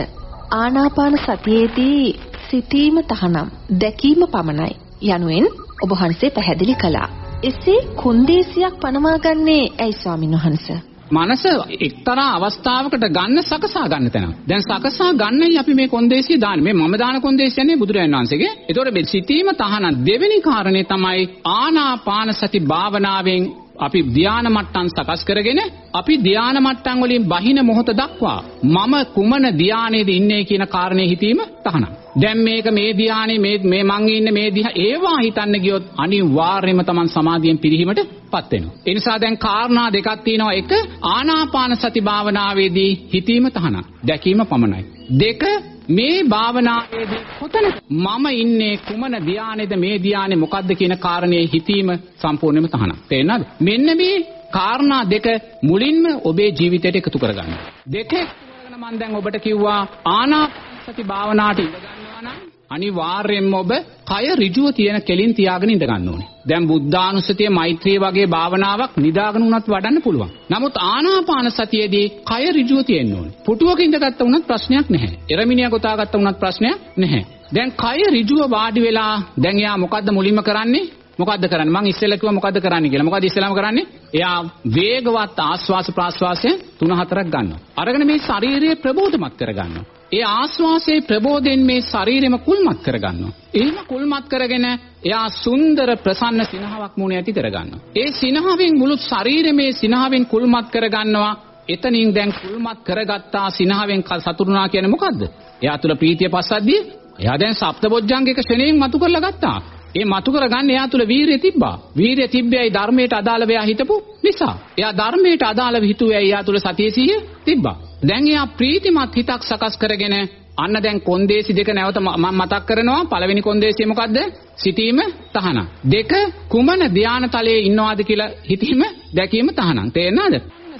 ආනාපාන සතියේදී සිතීම තහනම් දැකීම පමණයි යනුවෙන් ඔබ වහන්සේ පැහැදිලි කළා. එසේ කුන්දේසියක් පනවා ගන්නේ ඇයි ස්වාමීන් වහන්සේ? මනස එක්තරා අවස්ථාවකට ගන්න සකසා ගන්න තැන. දැන් සකසා ගන්නයි අපි මේ කොන්දේසිය දාන්නේ. මේ මම දාන කොන්දේසියනේ බුදුරජාණන් වහන්සේගේ. ඒතකොට මේ සිතීම තහන දෙවෙනි කාරණේ තමයි ආනාපාන සති භාවනාවෙන් අපි ධානා මට්ටම් සකස් කරගෙන අපි ධානා මට්ටම් වලින් බහින මොහොත දක්වා මම කුමන ධානයේද ඉන්නේ කියන කාරණේ හිතීම තහනම්. දැන් මේක මේ ධානයේ මේ මේ මං ඉන්නේ මේ දිහා ඒවා හිතන්න ගියොත් අනිවාර්යයෙන්ම Taman සමාධියෙන් පිරිහීමටපත් වෙනවා. ඒ නිසා දැන් කාරණා දෙකක් තියෙනවා. එක ආනාපාන සති භාවනාවේදී හිතීම තහනම්. දැකීම පමණයි. දෙක මේ භාවනාවේදී කොතනද මම ඉන්නේ කුමන ධානයේද මේ ධානයේ මොකද්ද කියන කාරණේ හිතීම සම්පූර්ණයෙන්ම තහනම්. තේරෙනවද? මෙන්න මේ කාරණා දෙක මුලින්ම ඔබේ ජීවිතයට එකතු කරගන්න. දෙක එකතු කරගෙන මම දැන් ඔබට කිව්වා ආනාපානසති භාවනාවට ඉඳ ගන්නවා නම් අනිවාර්යයෙන්ම ඔබ කය ඍජුව තියෙන කෙලින් තියාගෙන ඉඳ ගන්න ඕනේ. දැන් බුද්ධානුස්සතිය මෛත්‍රිය වගේ භාවනාවක් නිදාගෙන උනත් වඩන්න පුළුවන්. නමුත් ආනාපාන සතියේදී කය ඍජුව තියෙන්න ඕනේ. පුටුවක ඉඳගත්ත උනත් ප්‍රශ්නයක් නැහැ. එරමිනිය ගොතාගත්ත උනත් ප්‍රශ්නයක් නැහැ. දැන් කය රිජුව වාඩි වෙලා දැන් එයා මොකද්ද මුලින්ම කරන්නේ? මොකද්ද කරන්නේ? මං ඉස්සෙල්ලා කිව්වා මොකද්ද කරන්නේ කියලා. මොකද්ද ඉස්සෙල්ලාම කරන්නේ? එයා වේගවත් ආස්වාස ප්‍රාස්වාසය තුන හතරක් ගන්නවා. අරගෙන මේ ශරීරය ප්‍රබෝධමත් කරගන්නවා. ඒ ආස්වාසයේ ප්‍රබෝධයෙන් මේ ශරීරෙම කුල්මත් කරගන්නවා. එහෙම කුල්මත් කරගෙන එයා සුන්දර ප්‍රසන්න සිනහාවක් මුණ ඇති කරගන්නවා. ඒ සිනහවෙන් මුළු ශරීරෙම සිනහවෙන් කුල්මත් කරගන්නවා. එතනින් දැන් කුල්මත් කරගත්තා සිනහවෙන් සතුරුනා කියන්නේ මොකද්ද? එයා තුල ප්‍රීතිය පස්සද්දී එයා දැන් සප්තබොජ්ජංගික ශ්‍රේණියෙන් මතු කරලා ගත්තා. ඒ මතු කරගන්න එයා තුල වීරිය තිබ්බා. වීරිය තිබ්බේයි ධර්මයට අදාළව එයා හිතපු නිසා. එයා ධර්මයට අදාළව හිතුවේ එයා තුල සතිය සිහිය තිබ්බා. දැන් එයා ප්‍රීතිමත් හිතක් සකස් කරගෙන අන්න දැන් කොන්දේසි දෙක නැවත මම මතක් කරනවා. පළවෙනි කොන්දේසිය මොකද්ද? සිටීම තහනම්. දෙක කුමන ධානතලයේ ඉන්නවාද කියලා හිතීම දැකීම තහනම්. තේරෙනවද?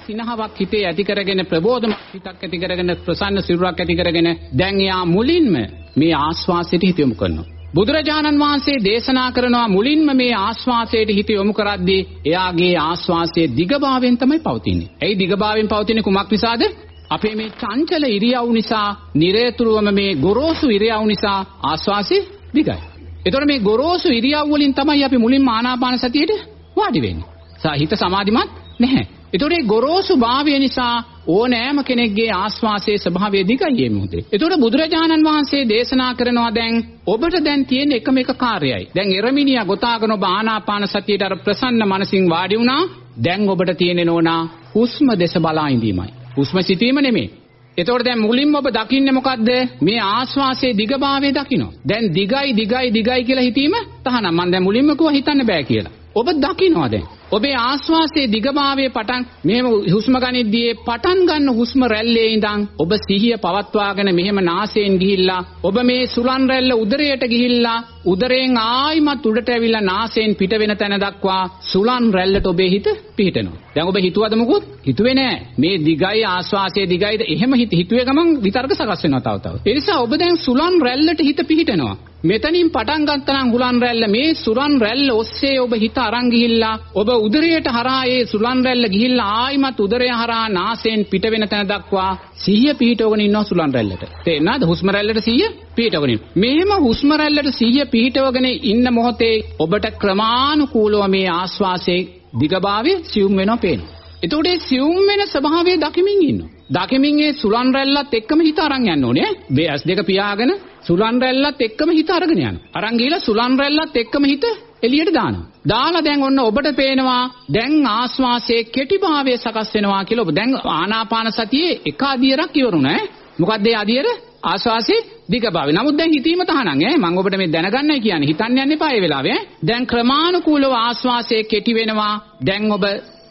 සිනහවක් හිතේ ඇති කරගෙන ප්‍රබෝධමත් හිතක් ඇති කරගෙන ප්‍රසන්න සිරුරක් ඇති කරගෙන දැන් එයා මුලින්ම මේ ආස්වාසයට හිත යොමු කරනවා. බුදුරජාණන් වහන්සේ දේශනා කරනවා මුලින්ම මේ ආස්වාසයට හිත යොමු කරද්දී එයාගේ ආස්වාසයේ දිගභාවයෙන් තමයි පවතින්නේ. ඇයි දිගභාවයෙන් පවතින්නේ? කුමක් නිසාද? අපේ මේ චංචල ඉරියව් නිසා, නිරේතුරුවම මේ ගොරෝසු ඉරියව් නිසා ආස්වාසය දිගයි. එතකොට මේ ගොරෝසු ඉරියව් වලින් තමයි අපි මුලින්ම ආනාපාන සතියේට වාඩි වෙන්නේ. හිත සමාධිමත් නැහැ. එතකොට මේ ගොරෝසු භාවය නිසා ඕනෑම කෙනෙක්ගේ ආස්වාසයේ ස්වභාවය දිගයි මේ මොහොතේ. එතකොට බුදුරජාණන් වහන්සේ දේශනා කරනවා දැන් ඔබට දැන් තියෙන එකම එක කාර්යයයි. දැන් එරමිනියා ගොතාගෙන ඔබ ආනාපාන සතියට අර ප්‍රසන්න මනසින් වාඩි වුණා. දැන් ඔබට තියෙන නෝනා හුස්ම දෙස බලා ඉඳීමයි. හුස්ම සිටීම නෙමෙයි. එතකොට දැන් මුලින්ම ඔබ දකින්නේ මොකද්ද? මේ ආශ්වාසයේ දිගභාවය දකින්න. දැන් දිගයි දිගයි දිගයි කියලා හිතීම තහනම්. මම දැන් මුලින්ම කිව්වා හිතන්න බෑ කියලා. ඔබ දකින්නවා දැන්. ඔබේ ආශ්වාසයේ දිගභාවයේ පටන් මෙහෙම හුස්ම ගනිද්දී පටන් ගන්න හුස්ම රැල්ලේ ඉඳන් ඔබ සිහිය පවත්වාගෙන මෙහෙම නාසයෙන් ගිහිල්ලා ඔබ මේ සුලන් රැල්ල උදරයට ගිහිල්ලා උදරයෙන් ආයිමත් උඩට ඇවිල්ලා නාසයෙන් පිට වෙන තැන දක්වා සුලන් රැල්ලට ඔබේ හිත පිහිටනවා. දැන් ඔබ හිතුවද මොකුත්? හිතුවේ නෑ. මේ දිගයි ආශ්වාසයේ දිගයිද එහෙම හිත හිතුවේ ගමන් විතර්ක සකස් වෙනවා තව තව. ඒ නිසා ඔබ දැන් සුලන් රැල්ලට හිත පිහිටනවා. මෙතනින් පටන් ගත්තා නම් හුලන් රැල්ල මේ සුලන් රැල්ල ඔස්සේ ඔබ හිත අරන් ගිහිල්ලා ඔබ උදරයට හරහා ඒ සුලන් රැල්ල ගිහිල්ලා ආයිමත් උදරය හරහා නාසයෙන් පිට වෙන තැන දක්වා සිහිය පිහිටවගෙන ඉන්නවා සුලන් රැල්ලට. තේරෙනවද? හුස්ම රැල්ලට සිහිය පිහිටවගෙන ඉන්න. මෙහෙම හුස්ම රැල්ලට සිහිය පිහිටවගෙන ඉන්න මොහොතේ ඔබට ක්‍රමානුකූලව මේ ආස්වාසේ දිගභාවය සියුම් වෙනවා පේනවා. එතකොට ඒ සියුම් වෙන ස්වභාවය දකිමින් ඉන්නවා. දකිමින් ඒ සුලන් රැල්ලත් එක්කම හිත අරන් යන්න ඕනේ. මේ ඇස් දෙක පියාගෙන සුලන් රැල්ලත් එක්කම හිත අරගෙන යනවා. අරන් ගිහලා සුලන් රැල්ලත් එක්කම හිත එළියට දානවා. දාලා දැන් ඔන්න ඔබට පේනවා දැන් ආස්වාසයේ කෙටිභාවය සකස් වෙනවා කියලා ඔබ දැන් ආනාපාන සතියේ එක අදියරක් ඉවරුණා ඈ. මොකද්ද ඒ අදියර? ආස්වාසේ දිග භාවය. නමුත් දැන් හිතීම තහනම් ඈ මම ඔබට මේ දැනගන්නයි කියන්නේ. හිතන්න යන්න එපා ඒ වෙලාවේ. දැන් ක්‍රමානුකූලව ආස්වාසය කෙටි වෙනවා. දැන් ඔබ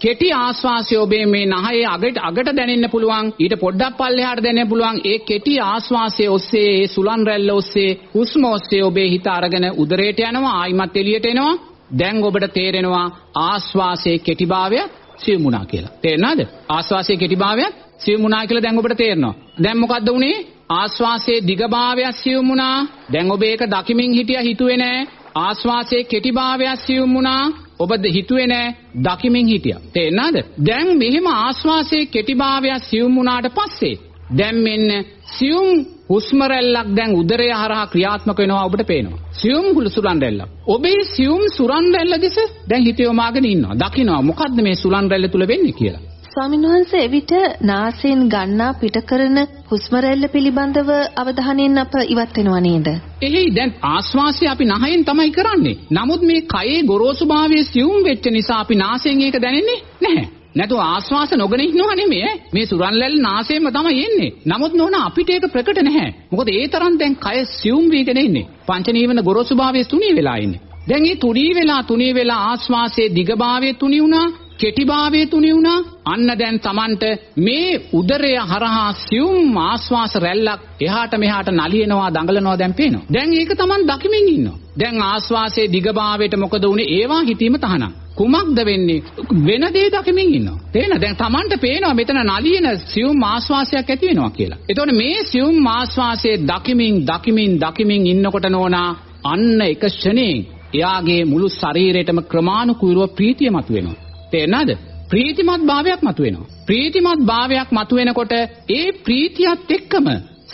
කෙටි ආස්වාසය ඔබේ මේ නහයේ අගට අගට දැනෙන්න පුළුවන්. ඊට පොඩ්ඩක් පල්ලෙහාට දැනෙන්න පුළුවන්. ඒ කෙටි ආස්වාසය ඔස්සේ ඒ සුලන් රැල්ල ඔස්සේ හුස්ම ඔස්සේ ඔබේ හිත අරගෙන උදරයට යනවා ආයිමත් එළියට එනවා. දැන් ඔබට තේරෙනවා ආස්වාසයේ කෙටිභාවය සියුමුණා කියලා. තේරෙනවද? ආස්වාසයේ කෙටිභාවය සියුමුණා කියලා දැන් ඔබට තේරෙනවා. දැන් මොකද්ද උනේ ආස්වාසයේ දිගභාවය සියුමුණා. දැන් ඔබ ඒක දකිමින් හිටියා හිතුවේ නෑ. ආස්වාසයේ කෙටිභාවය සියුමුණා. ඔබ හිතුවේ නෑ දකිමින් හිටියා. තේරෙනවද? දැන් මෙහෙම ආශ්වාසයේ කෙටිභාවය සියුම් වුණාට පස්සේ දැන් මෙන්න සියුම් හුස්ම රැල්ලක් දැන් උදරය හරහා ක්‍රියාත්මක වෙනවා ඔබට පේනවා. සියුම් සුලන් රැල්ලක්. ඔබේ සියුම් සුරන් රැල්ල දිස දැන් හිත යොමාගෙන ඉන්නවා. දකින්නවා මොකද්ද මේ සුලන් රැල්ල තුල වෙන්නේ කියලා. ස්වාමීන් වහන්සේ එවිට නාසයෙන් ගන්නා පිට කරන හුස්ම රැල්ල පිළිබඳව අවධානයෙන් අප ඉවත් වෙනවා නේද? එහේ දැන් ආශ්වාසය අපි නහයෙන් තමයි කරන්නේ. නමුත් මේ කයේ ගොරෝසුභාවයේ සියුම් වෙච්ච නිසා අපි නාසයෙන් ඒක දැනෙන්නේ නැහැ. නැතු ආශ්වාස නොගෙන ඉන්නව නෙමෙයි මේ සුරන්ලැල් නාසයෙන්ම තමයි එන්නේ. නමුත් නෝන අපිට ඒක ප්‍රකට නැහැ. මොකද ඒ තරම් දැන් කය සියුම් වීගෙන ඉන්නේ. පංච නීවන ගොරෝසුභාවයේ තුනී වෙලා ඉන්නේ. දැන් මේ තුනී වෙලා තුනී වෙලා ආශ්වාසයේ දිගභාවයේ තුනී වුණා කෙටිභාවයේ තුනි වුණා. අන්න දැන් Tamanට මේ උදරය හරහා සියුම් ආශ්වාස රැල්ලක් එහාට මෙහාට නලියනවා දඟලනවා දැන් පේනවා. දැන් ඒක Taman දකිමින් ඉන්නවා. දැන් ආශ්වාසයේ දිගභාවයට මොකද උනේ ඒවා හිතීම තහනම්. කුමක්ද වෙන්නේ? වෙන දේ දකිමින් ඉන්නවා. තේන දැන් Tamanට පේනවා මෙතන නලියන සියුම් ආශ්වාසයක් ඇති වෙනවා කියලා. එතකොට මේ සියුම් ආශ්වාසයේ දකිමින් දකිමින් දකිමින් ඉන්නකොට නෝනා අන්න එක ෂණයෙන් එයාගේ මුළු ශරීරයටම ක්‍රමානුකූලව ප්‍රීතිය මතුවෙනවා. තේරෙනවද? ප්‍රීතිමත් භාවයක් මතුවෙනවා. ප්‍රීතිමත් භාවයක් මතුවෙනකොට ඒ ප්‍රීතියත් එක්කම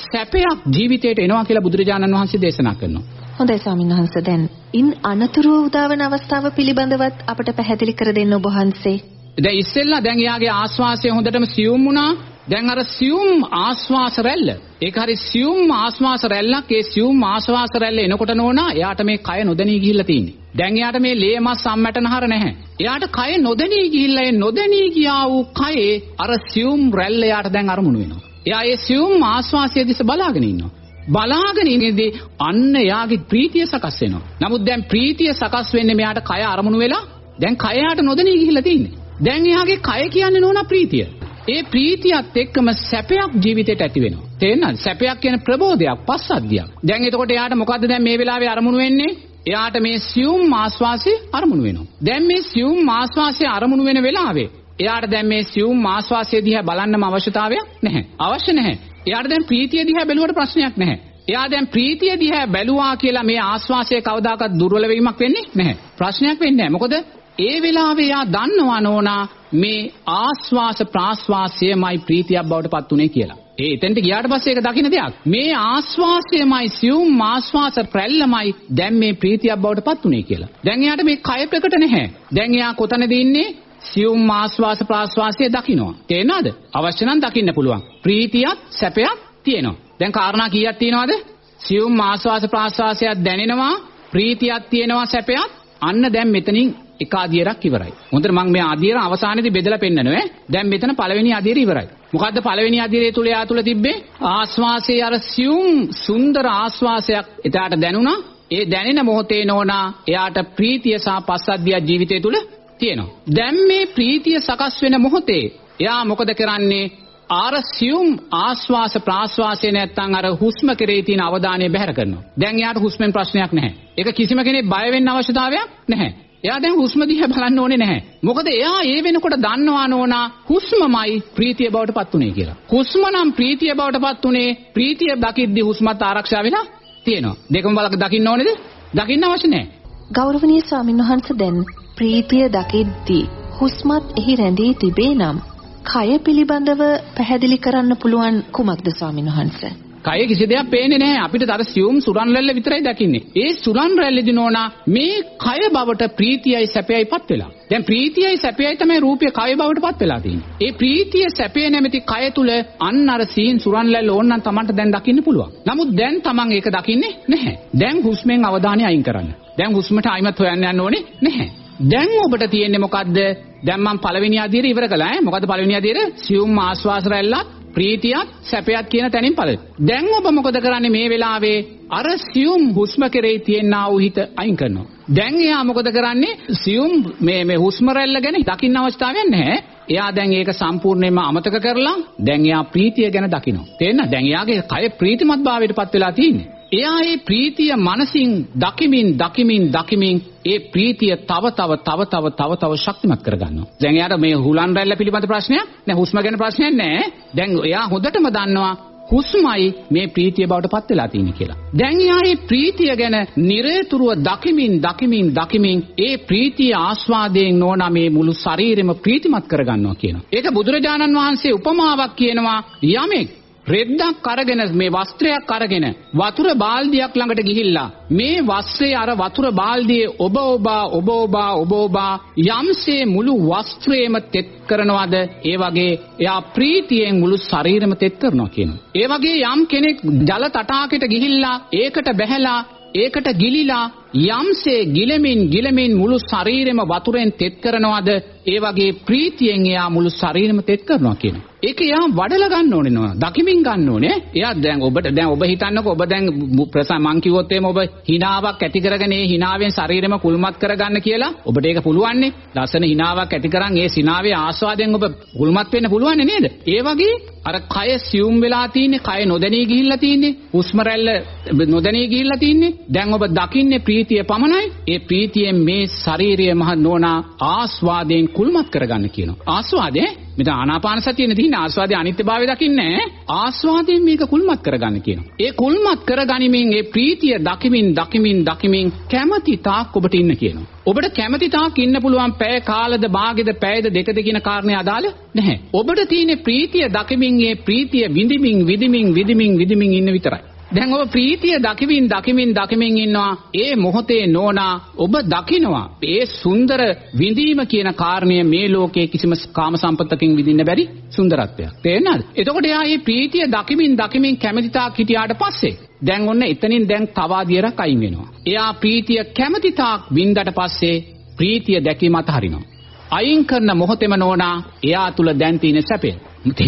සැපයක් ජීවිතයට එනවා කියලා බුදුරජාණන් වහන්සේ දේශනා කරනවා. හොඳයි ස්වාමීන් වහන්සේ දැන් ඉන් අනතුරුව උදාවන අවස්ථාව පිළිබඳවත් අපට පැහැදිලි කර දෙන්න ඔබ වහන්සේ. දැන් ඉස්සෙල්ලා දැන් එයාගේ ආස්වාසය හොඳටම සියුම් වුණා. දැන් අර සියුම් ආස්වාස රැල්ල ඒක හරි සියුම් ආස්වාස රැල්ලක් ඒ සියුම් ආස්වාස රැල්ල එනකොට නෝනා එයාට මේ කය නොදැනී ගිහිල්ලා තියෙන්නේ. දැන් එයාට මේ ලේ මස් සම්මැටනහර නැහැ. එයාට කය නොදැනී ගිහිල්ලා ඒ නොදැනී ගියා වූ කයේ අර සියුම් රැල්ල එයාට දැන් අරමුණු වෙනවා. එයා ඒ සියුම් ආස්වාසය දිස බලාගෙන ඉන්නවා. බලාගෙන ඉඳි අන්න එයාගේ ප්‍රීතිය සකස් වෙනවා. නමුත් දැන් ප්‍රීතිය සකස් වෙන්නේ මෙයාට කය අරමුණු වෙලා දැන් කය යාට නොදැනී ගිහිල්ලා තියෙන්නේ. දැන් එයාගේ කය කියන්නේ නෝනා ප්‍රීතිය. ඒ ප්‍රීතියත් එක්කම සැපයක් ජීවිතේට ඇති වෙනවා. තේරෙනවද? සැපයක් කියන්නේ ප්‍රබෝධයක්, පස්සද්ධියක්. දැන් එතකොට එයාට මොකද්ද දැන් මේ වෙලාවේ අරමුණු වෙන්නේ? එයාට මේ සියුම් ආස්වාසිය අරමුණු වෙනවා. දැන් මේ සියුම් ආස්වාසිය අරමුණු වෙන වෙලාවේ එයාට දැන් මේ සියුම් ආස්වාසිය දිහා බලන්නම අවශ්‍යතාවයක් නැහැ. අවශ්‍ය නැහැ. එයාට දැන් ප්‍රීතිය දිහා බැලුවට ප්‍රශ්නයක් නැහැ. එයා දැන් ප්‍රීතිය දිහා බැලුවා කියලා මේ ආස්වාසය කවදාකවත් දුර්වල වීමක් වෙන්නේ නැහැ. ප්‍රශ්නයක් වෙන්නේ නැහැ. මොකද ඒ වෙලාවේ යා දන්නවා නෝනා මේ ආස්වාස ප්‍රාස්වාසයමයි ප්‍රීතියක් බවට පත් උනේ කියලා. ඒ එතෙන්ට ගියාට පස්සේ ඒක දකින්න දෙයක්. මේ ආස්වාසයමයි සියුම් ආස්වාස ප්‍රැල්ලමයි දැන් මේ ප්‍රීතියක් බවට පත් උනේ කියලා. දැන් එයාට මේ කය ප්‍රකට නැහැ. දැන් එයා කොතනද ඉන්නේ? සියුම් ආස්වාස ප්‍රාස්වාසය දකින්නවා. තේරෙනවද? අවශ්‍ය නම් දකින්න පුළුවන්. ප්‍රීතියක් සැපයක් තියෙනවා. දැන් කාරණා කීයක් තියෙනවද? සියුම් ආස්වාස ප්‍රාස්වාසයක් දැනෙනවා, ප්‍රීතියක් තියෙනවා, සැපයක්. අන්න දැන් මෙතනින් එක අදියරක් ඉවරයි. හොඳට මම මේ අදියර අවසානයේදී බෙදලා පෙන්නනවා. දැන් මෙතන පළවෙනි අදියර ඉවරයි. මොකද්ද පළවෙනි අදියරේ තුල යා තුල තිබ්බේ? ආස්වාසයේ අර සියුම් සුන්දර ආස්වාසයක් එතාට දැනුණා. ඒ දැනෙන මොහොතේ නෝනා එයාට ප්‍රීතිය සහ පස්සද්ධිය ජීවිතය තුල තියෙනවා. දැන් මේ ප්‍රීතිය සකස් වෙන මොහොතේ එයා මොකද කරන්නේ? ආර සියුම් ආස්වාස ප්‍රාස්වාසය නැත්තම් අර හුස්ම කෙරේ තියෙන අවධානය බැහැර කරනවා. දැන් එයාට හුස්මෙන් ප්‍රශ්නයක් නැහැ. ඒක කිසිම කෙනෙක් බය වෙන්න අවශ්‍යතාවයක් නැහැ. එයා දැන් හුස්ම දිහා බලන්න ඕනේ නැහැ. මොකද එයා ඒ වෙනකොට දන්නවා නෝනා හුස්මමයි ප්‍රීතිය බවට පත් උනේ කියලා. හුස්ම නම් ප්‍රීතිය බවට පත් උනේ ප්‍රීතිය දකිද්දි හුස්මත් ආරක්ෂා වෙලා තියෙනවා. දෙකම බලක දකින්න ඕනේද? දකින්න අවශ්‍ය නැහැ. ගෞරවනීය ස්වාමින්වහන්සේ දැන් ප්‍රීතිය දකිද්දී හුස්මත් එහි රැඳී තිබේ නම් කය පිළිබඳව පැහැදිලි කරන්න පුළුවන් කුමක්ද ස්වාමින්වහන්සේ? කය කිසි දෙයක් පේන්නේ නැහැ. අපිට තර සියුම් සුරන් රැල්ල විතරයි දකින්නේ. ඒ සුරන් රැල්ලේදී නෝනා මේ කය බවට ප්‍රීතියයි සැපයයිපත් වෙලා. දැන් ප්‍රීතියයි සැපයයි තමයි රූපය කය බවටපත් වෙලා තියෙන්නේ. ඒ ප්‍රීතිය සැපය නැමැති කය තුල අන්න අර සීන් සුරන් රැල්ල ඕනනම් Tamanට දැන් දකින්න පුළුවන්. නමුත් දැන් Taman ඒක දකින්නේ නැහැ. දැන් හුස්මෙන් අවධානය අයින් කරන්න. දැන් හුස්මට ආයිමත් හොයන්න යන්න ඕනේ නැහැ. දැන් ඔබට තියෙන්නේ මොකද්ද? දැන් මම පළවෙනි අදියර ඉවර කළා ඈ. මොකද්ද පළවෙනි අදියර? සියුම් ආස්වාස රැල්ලක් ප්‍රීතියත් සැපයත් කියන තැනින් පළ. දැන් ඔබ මොකද කරන්නේ මේ වෙලාවේ අර සියුම් හුස්ම කෙරෙහි තියෙනා වූ හිත අයින් කරනවා. දැන් එයා මොකද කරන්නේ? සියුම් මේ මේ හුස්ම රැල්ල ගැන දකින්න අවස්ථාවක් නැහැ. එයා දැන් ඒක සම්පූර්ණයෙන්ම අමතක කරලා දැන් එයා ප්‍රීතිය ගැන දකිනවා. තේරෙනවද? දැන් එයාගේ කය ප්‍රීතිමත් භාවයට පත් වෙලා තියෙන්නේ. එයා ඒ ප්‍රීතිය මනසින් දකිමින් දකිමින් දකිමින් ඒ ප්‍රීතිය තව තව තව තව තව තව ශක්තිමත් කරගන්නවා. දැන් එයාට මේ හුලන් රැල්ල පිළිබඳ ප්‍රශ්නයක් නෑ හුස්ම ගැන ප්‍රශ්නයක් නෑ. දැන් එයා හොඳටම දන්නවා හුස්මයි මේ ප්‍රීතිය බවට පත් වෙලා තියෙන්නේ කියලා. දැන් එයා මේ ප්‍රීතිය ගැන නිරතුරුව දකිමින් දකිමින් දකිමින් ඒ ප්‍රීතිය ආස්වාදයෙන් නොවන මේ මුළු ශරීරෙම ප්‍රීතිමත් කරගන්නවා කියනවා. ඒක බුදුරජාණන් වහන්සේ උපමාවක් කියනවා යමෙක් රෙද්දක් අරගෙන මේ වස්ත්‍රයක් අරගෙන වතුර බාල්දියක් ළඟට ගිහිල්ලා මේ වස්ත්‍රයේ අර වතුර බාල්දියේ ඔබ ඔබා ඔබ ඔබා ඔබ ඔබා යම්සේ මුළු වස්ත්‍රයේම තෙත් කරනවද ඒ වගේ එයා ප්‍රීතියෙන් මුළු ශරීරෙම තෙත් කරනවා කියනවා. ඒ වගේ යම් කෙනෙක් ජල තටාකයට ගිහිල්ලා ඒකට බැහැලා ඒකට ගිලිලා යම්සේ ගිලමින් ගිලමින් මුළු ශරීරෙම වතුරෙන් තෙත් කරනවද ඒ වගේ ප්‍රීතියෙන් එයා මුළු ශරීරෙම තෙත් කරනවා කියනවා. ඒක එයා වඩලා ගන්න ඕනේ නෝ. දකිමින් ගන්න ඕනේ. එයා දැන් ඔබට දැන් ඔබ හිතන්නකෝ ඔබ දැන් ප්‍රසා මං කිව්වොත් එහෙම ඔබ හිනාවක් ඇති කරගෙන ඒ හිනාවෙන් ශරීරෙම කුල්මත් කරගන්න කියලා ඔබට ඒක පුළුවන්නේ. ලස්සන හිනාවක් ඇති කරන් ඒ සිනාවේ ආස්වාදයෙන් ඔබ කුල්මත් වෙන්න පුළුවන්නේ නේද? ඒ වගේ අර කය සියුම් වෙලා තින්නේ, කය නොදැනී ගිහිල්ලා තින්නේ, හුස්ම රැල්ල නොදැනී ගිහිල්ලා තින්නේ. දැන් ඔබ දකින්නේ ප්‍රීතිය පමණයි. ඒ ප්‍රීතියෙන් මේ ශාරීරිය මහ නෝනා ආස්වාදයෙන් කුල්මත් කරගන්න කියනවා. ආස්වාදේ මෙතන ආනාපාන සතියනේ තියෙන ආස්වාදයේ අනිත්‍යභාවය දකින්නේ ආස්වාදයෙන් මේක කුල්මත් කරගන්න කියනවා. ඒ කුල්මත් කරගනිමින් ඒ ප්‍රීතිය දකිමින් දකිමින් දකිමින් කැමැති තාක් ඔබට ඉන්න කියනවා. ඔබට කැමැති තාක් ඉන්න පුළුවන් පැය කාලද භාගෙද පැයද දෙකද කියන කාරණේ අදාළ නැහැ. ඔබට තියෙන ප්‍රීතිය දකිමින් ඒ ප්‍රීතිය විඳිමින් විඳිමින් විඳිමින් විඳිමින් ඉන්න විතරයි. දැන් ඔබ ප්‍රීතිය දකිමින් දකිමින් දකිමින් ඉන්නවා. ඒ මොහොතේ නෝනා ඔබ දකිනවා. ඒ සුන්දර විඳීම කියන කාරණය මේ ලෝකයේ කිසිම කාම සම්පතකින් විඳින්න බැරි සුන්දරත්වයක්. තේරෙනවද? එතකොට එයා මේ ප්‍රීතිය දකිමින් දකිමින් කැමැතිතාක් හිටියාට පස්සේ දැන් ඔන්න එතනින් දැන් තව අධියරක් අයින් වෙනවා. එයා ප්‍රීතිය කැමැතිතාක් වින්දට පස්සේ ප්‍රීතිය දැකීම අතහරිනවා. අයින් කරන මොහොතේම නෝනා එයා තුල දැන් තියෙන සැපය.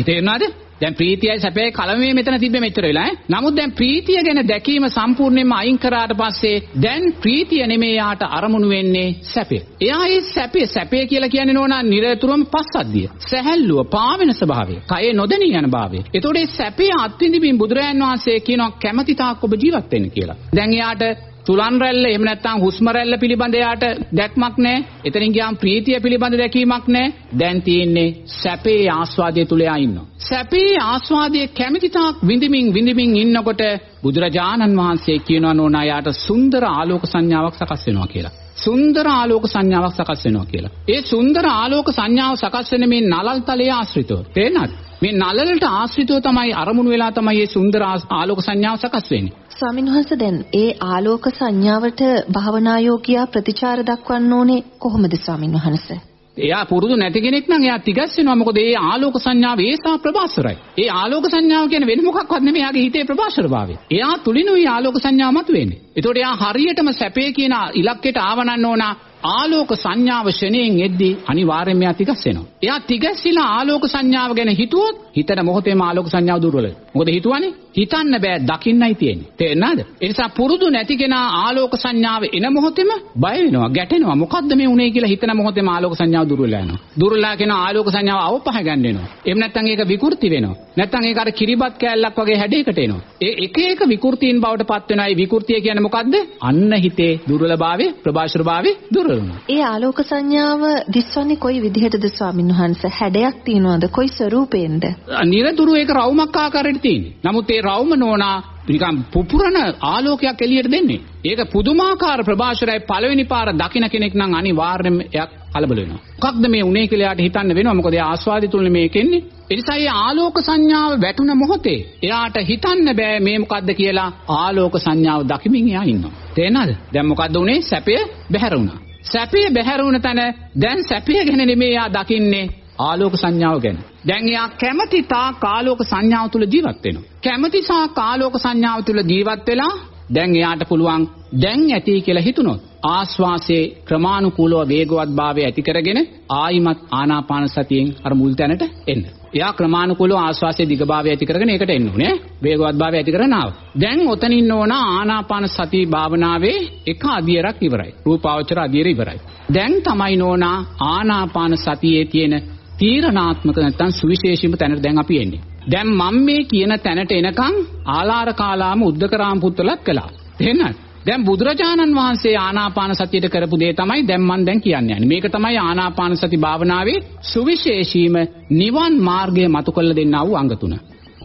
තේරෙනවද? දැන් ප්‍රීතියයි සැපයයි කලමේ මෙතන තිබ්බේ මෙච්චර වෙලා ඈ. නමුත් දැන් ප්‍රීතිය ගැන දැකීම සම්පූර්ණයෙන්ම අයින් කරාට පස්සේ දැන් ප්‍රීතිය නෙමේ යාට අරමුණු වෙන්නේ සැපය. එයා ඒ සැපේ සැපේ කියලා කියන්නේ නෝනා නිරතුරුවම පස්සද්ධිය. සැහැල්ලුව, පාවෙන ස්වභාවය, කයේ නොදෙනී යන භාවය. ඒතකොට ඒ සැපේ අත්විඳින්මින් බුදුරයන් වහන්සේ කියනවා කැමැති තාක් ඔබ ජීවත් වෙන්න කියලා. දැන් එයාට තුලන් රැල්ල එහෙම නැත්නම් හුස්ම රැල්ල පිළිබඳ යාට දැක්මක් නැහැ. එතනින් ගියාම ප්‍රීතිය පිළිබඳ දැකීමක් නැහැ. දැන් තියෙන්නේ සැපේ ආස්වාදයේ තුල යා ඉන්නවා. සැපේ ආස්වාදයේ කැමැති තාක් විඳිමින් විඳිමින් ඉන්නකොට බුදුරජාණන් වහන්සේ කියනවා නෝනා යාට සුන්දර ආලෝක සංඥාවක් සකස් වෙනවා කියලා. සුන්දර ආලෝක සංඥාවක් සකස් වෙනවා කියලා. ඒ සුන්දර ආලෝක සංඥාව සකස් වෙන මේ නලල් තලයේ ආශ්‍රිතව. තේරෙනවද? මේ නලලට ආශ්‍රිතව තමයි අරමුණු වෙලා තමයි මේ සුන්දර ආලෝක සංඥාව සකස් වෙන්නේ. ස්වාමීන් වහන්සේ දැන් ඒ ආලෝක සංඥාවට භවනා යෝගියා ප්‍රතිචාර දක්වන්න ඕනේ කොහොමද ස්වාමීන් වහන්සේ? එයා පුරුදු නැති කෙනෙක් නම් එයා තිගස් වෙනවා මොකද ඒ ආලෝක සංඥාව ඒසා ප්‍රභාස්වරයි. ඒ ආලෝක සංඥාව කියන්නේ වෙන මොකක්වත් නෙමෙයි එයාගේ හිතේ ප්‍රභාස්වරභාවය. එයා තුලිනුයි ආලෝක සංඥාව මතුවෙන්නේ. ඒතකොට එයා හරියටම සැපේ කියන ඉලක්කයට ආවනන්න ඕන ආලෝක සංඥාව ෂණයෙන් එද්දී අනිවාර්යයෙන්ම එයා තිගස් වෙනවා. එයා තිගස්සිලා ආලෝක සංඥාව ගැන හිතුවොත් හිතන මොහොතේම ආලෝක සංඥාව දුර්වලයි. මොකද හිතුවනේ හිතන්න බෑ දකින්නයි තියෙන්නේ. තේරෙනවද? ඒ නිසා පුරුදු නැති කෙනා ආලෝක සංඥාව එන මොහොතේම බය වෙනවා, ගැටෙනවා. මොකද්ද මේ උනේ කියලා හිතන මොහොතේම ආලෝක සංඥාව දුර්වල යනවා. දුර්වලලා කියන ආලෝක සංඥාව අවපහ ගන්න වෙනවා. එහෙම නැත්නම් ඒක විකෘති වෙනවා. නැත්නම් ඒක අර කිරිබත් කෑල්ලක් වගේ හැඩයකට එනවා. ඒ එක එක විකෘතීන් බවට පත් වෙනවා. ඒ විකෘතිය කියන්නේ මොකද්ද? අන්න හිතේ දුර්වලභාවය, ප්‍රභාෂරභාවය දුර්වල වෙනවා. ඒ ආලෝක සංඥාව දිස්වන්නේ කොයි විදිහටද ස්වාමීන් වහන්සේ? හැඩයක් තියනවද? කොයි ස්වරූපයෙන්ද? නිරතුරු ඒක රවුමක් ආකාරයට තියෙන්නේ. නමුත් ඒ රවුම නෝනා නිකන් පුපුරන ආලෝකයක් එළියට දෙන්නේ. ඒක පුදුමාකාර ප්‍රභාෂරයි පළවෙනි පාර දකින්න කෙනෙක් නම් අනිවාර්යයෙන්ම එයක් කලබල වෙනවා. මොකක්ද මේ උනේ කියලා එයාට හිතන්න වෙනවා. මොකද එයා ආස්වාදි තුලනේ මේක එන්නේ. ඒ නිසා මේ ආලෝක සංඥාව වැටුණ මොහොතේ එයාට හිතන්න බෑ මේ මොකද්ද කියලා ආලෝක සංඥාව දකිමින් එයා ඉන්නවා. තේනද? දැන් මොකද්ද උනේ? සැපය බැහැර වුණා. සැපය බැහැර වුණ තැන දැන් සැපය ගැන නෙමෙයි එයා දකින්නේ ආලෝක සංඥාව ගැන. දැන් එයා කැමැති තාක් ආලෝක සංඥාව තුල ජීවත් වෙනවා. කැමැති තාක් ආලෝක සංඥාව තුල ජීවත් වෙලා දැන් එයාට පුළුවන් දැන් ඇති කියලා හිතුනොත් ආස්වාසේ ක්‍රමානුකූලව වේගවත්භාවය ඇති කරගෙන ආයිමත් ආනාපාන සතියෙන් අර මුල් තැනට එන්න. එයා ක්‍රමානුකූලව ආස්වාසේ දිගභාවය ඇති කරගෙන ඒකට එන්න ඕනේ. වේගවත්භාවය ඇති කරගෙන ආව. දැන් ඔතනින් ඕන ආනාපාන සති භාවනාවේ එක අදියරක් ඉවරයි. රූපාවචර අදියර ඉවරයි. දැන් තමයි නෝනා ආනාපාන සතියේ තියෙන තීරණාත්මක නැත්තම් සුවිශේෂීම තැනට දැන් අපි එන්නේ. දැන් මම මේ කියන තැනට එනකන් ආලාර කාලාම උද්දකරාම පුත්තුලත් කළා. එහෙනම් දැන් බුදුරජාණන් වහන්සේ ආනාපාන සතියට කරපු දේ තමයි දැන් මම දැන් කියන්නේ. මේක තමයි ආනාපාන සති භාවනාවේ සුවිශේෂීම නිවන් මාර්ගය මතු කළ දෙන්නා වූ අංග තුන.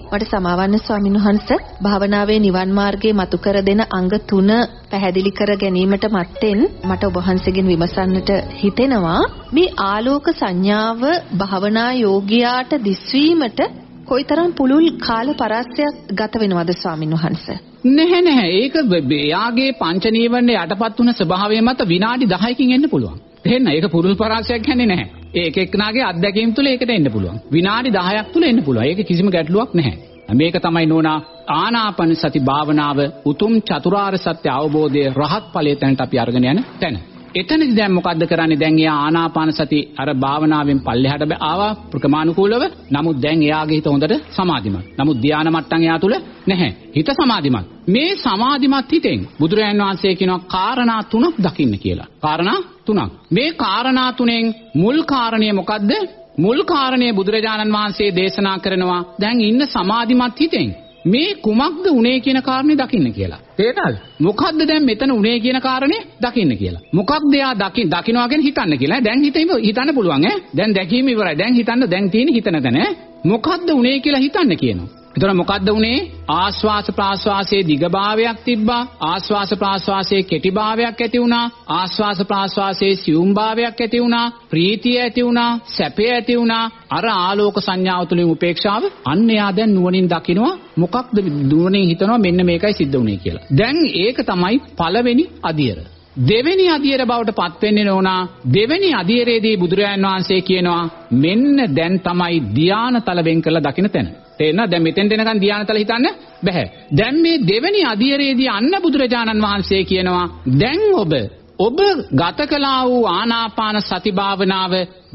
මට සමාවන්න ස්වාමීන් වහන්ස භාවනාවේ නිවන් මාර්ගයේ මතු කර දෙන අංග තුන පැහැදිලි කර ගැනීමට මත්තෙන් මට ඔබ වහන්සේගෙන් විමසන්නට හිතෙනවා මේ ආලෝක සංඥාව භාවනා යෝගියාට දිස්වීමට කොයිතරම් පුළුල් කාල පරාසයක් ගත වෙනවද ස්වාමීන් වහන්සේ නැහැ නැහැ ඒක එයාගේ පංච නීවරණ යටපත් වුණ ස්වභාවය මත විනාඩි 10කින් එන්න පුළුවන්. එහෙනම් ඒක පුරුල් පරාසයක් කියන්නේ නැහැ. ඒක එක්කනාගේ අත්දැකීම් තුළ ඒකට එන්න පුළුවන්. විනාඩි 10ක් තුළ එන්න පුළුවන්. ඒක කිසිම ගැටලුවක් නැහැ. මේක තමයි නෝනා ආනාපාන සති භාවනාව උතුම් චතුරාර්ය සත්‍ය අවබෝධයේ රහත් ඵලයේ තැනට අපි අරගෙන යන තැන. එතනදි දැන් මොකද්ද කරන්නේ? දැන් එයා ආනාපාන සති අර භාවනාවෙන් පල්ලෙහාට ආවා. ප්‍රකමානුකූලව. නමුත් දැන් එයාගේ හිත හොඳට සමාධිමත්. නමුත් ධානා මට්ටම් එයා තුල නැහැ. හිත සමාධිමත්. මේ සමාධිමත් හිතෙන් බුදුරජාන් වහන්සේ කියනවා කාරණා තුනක් දකින්න කියලා. කාරණා තුනක්. මේ කාරණා තුනෙන් මුල් කාරණය මොකද්ද? මුල් කාරණය බුදුරජාණන් වහන්සේ දේශනා කරනවා. දැන් ඉන්න සමාධිමත් හිතෙන් මේ කුමක්ද උනේ කියන කාරණේ දකින්න කියලා. තේරෙනවද? මොකද්ද දැන් මෙතන උනේ කියන කාරණේ දකින්න කියලා. මොකක්ද එයා දකින් දකින්නවා කියන හිතන්න කියලා. දැන් හිතෙම හිතන්න පුළුවන් ඈ. දැන් දැකීම ඉවරයි. දැන් හිතන්න දැන් තියෙන හිතන තැන මොකද්ද උනේ කියලා හිතන්න කියනවා. එතකොට මොකද්ද උනේ? ආස්වාස ප්‍රාස්වාසයේ දිගභාවයක් තිබ්බා. ආස්වාස ප්‍රාස්වාසයේ කෙටිභාවයක් ඇති වුණා. ආස්වාස ප්‍රාස්වාසයේ සියුම්භාවයක් ඇති වුණා. ප්‍රීතිය ඇති වුණා. සැපය ඇති වුණා. අර ආලෝක සංඥාව තුළින් උපේක්ෂාව අන්න එයා දැන් නුවණින් දකිනවා. මොකක්ද නුවණින් හිතනවා මෙන්න මේකයි සිද්ධ වුනේ කියලා. දැන් ඒක තමයි පළවෙනි අදියර. දෙවෙනි අදියර බවට පත් වෙන්නේ නෝනා දෙවෙනි අදියරේදී බුදුරජාන් වහන්සේ කියනවා මෙන්න දැන් තමයි ධානාතල වෙන් කළ දකින්න තැන. තේරෙනවද? දැන් මෙතෙන්ට එනකන් ධානාතල හිතන්න බෑ. දැන් මේ දෙවෙනි අදියරේදී අන්න බුදුරජාණන් වහන්සේ කියනවා දැන් ඔබ ඔබ ගත කළා වූ ආනාපාන සති භාවනාව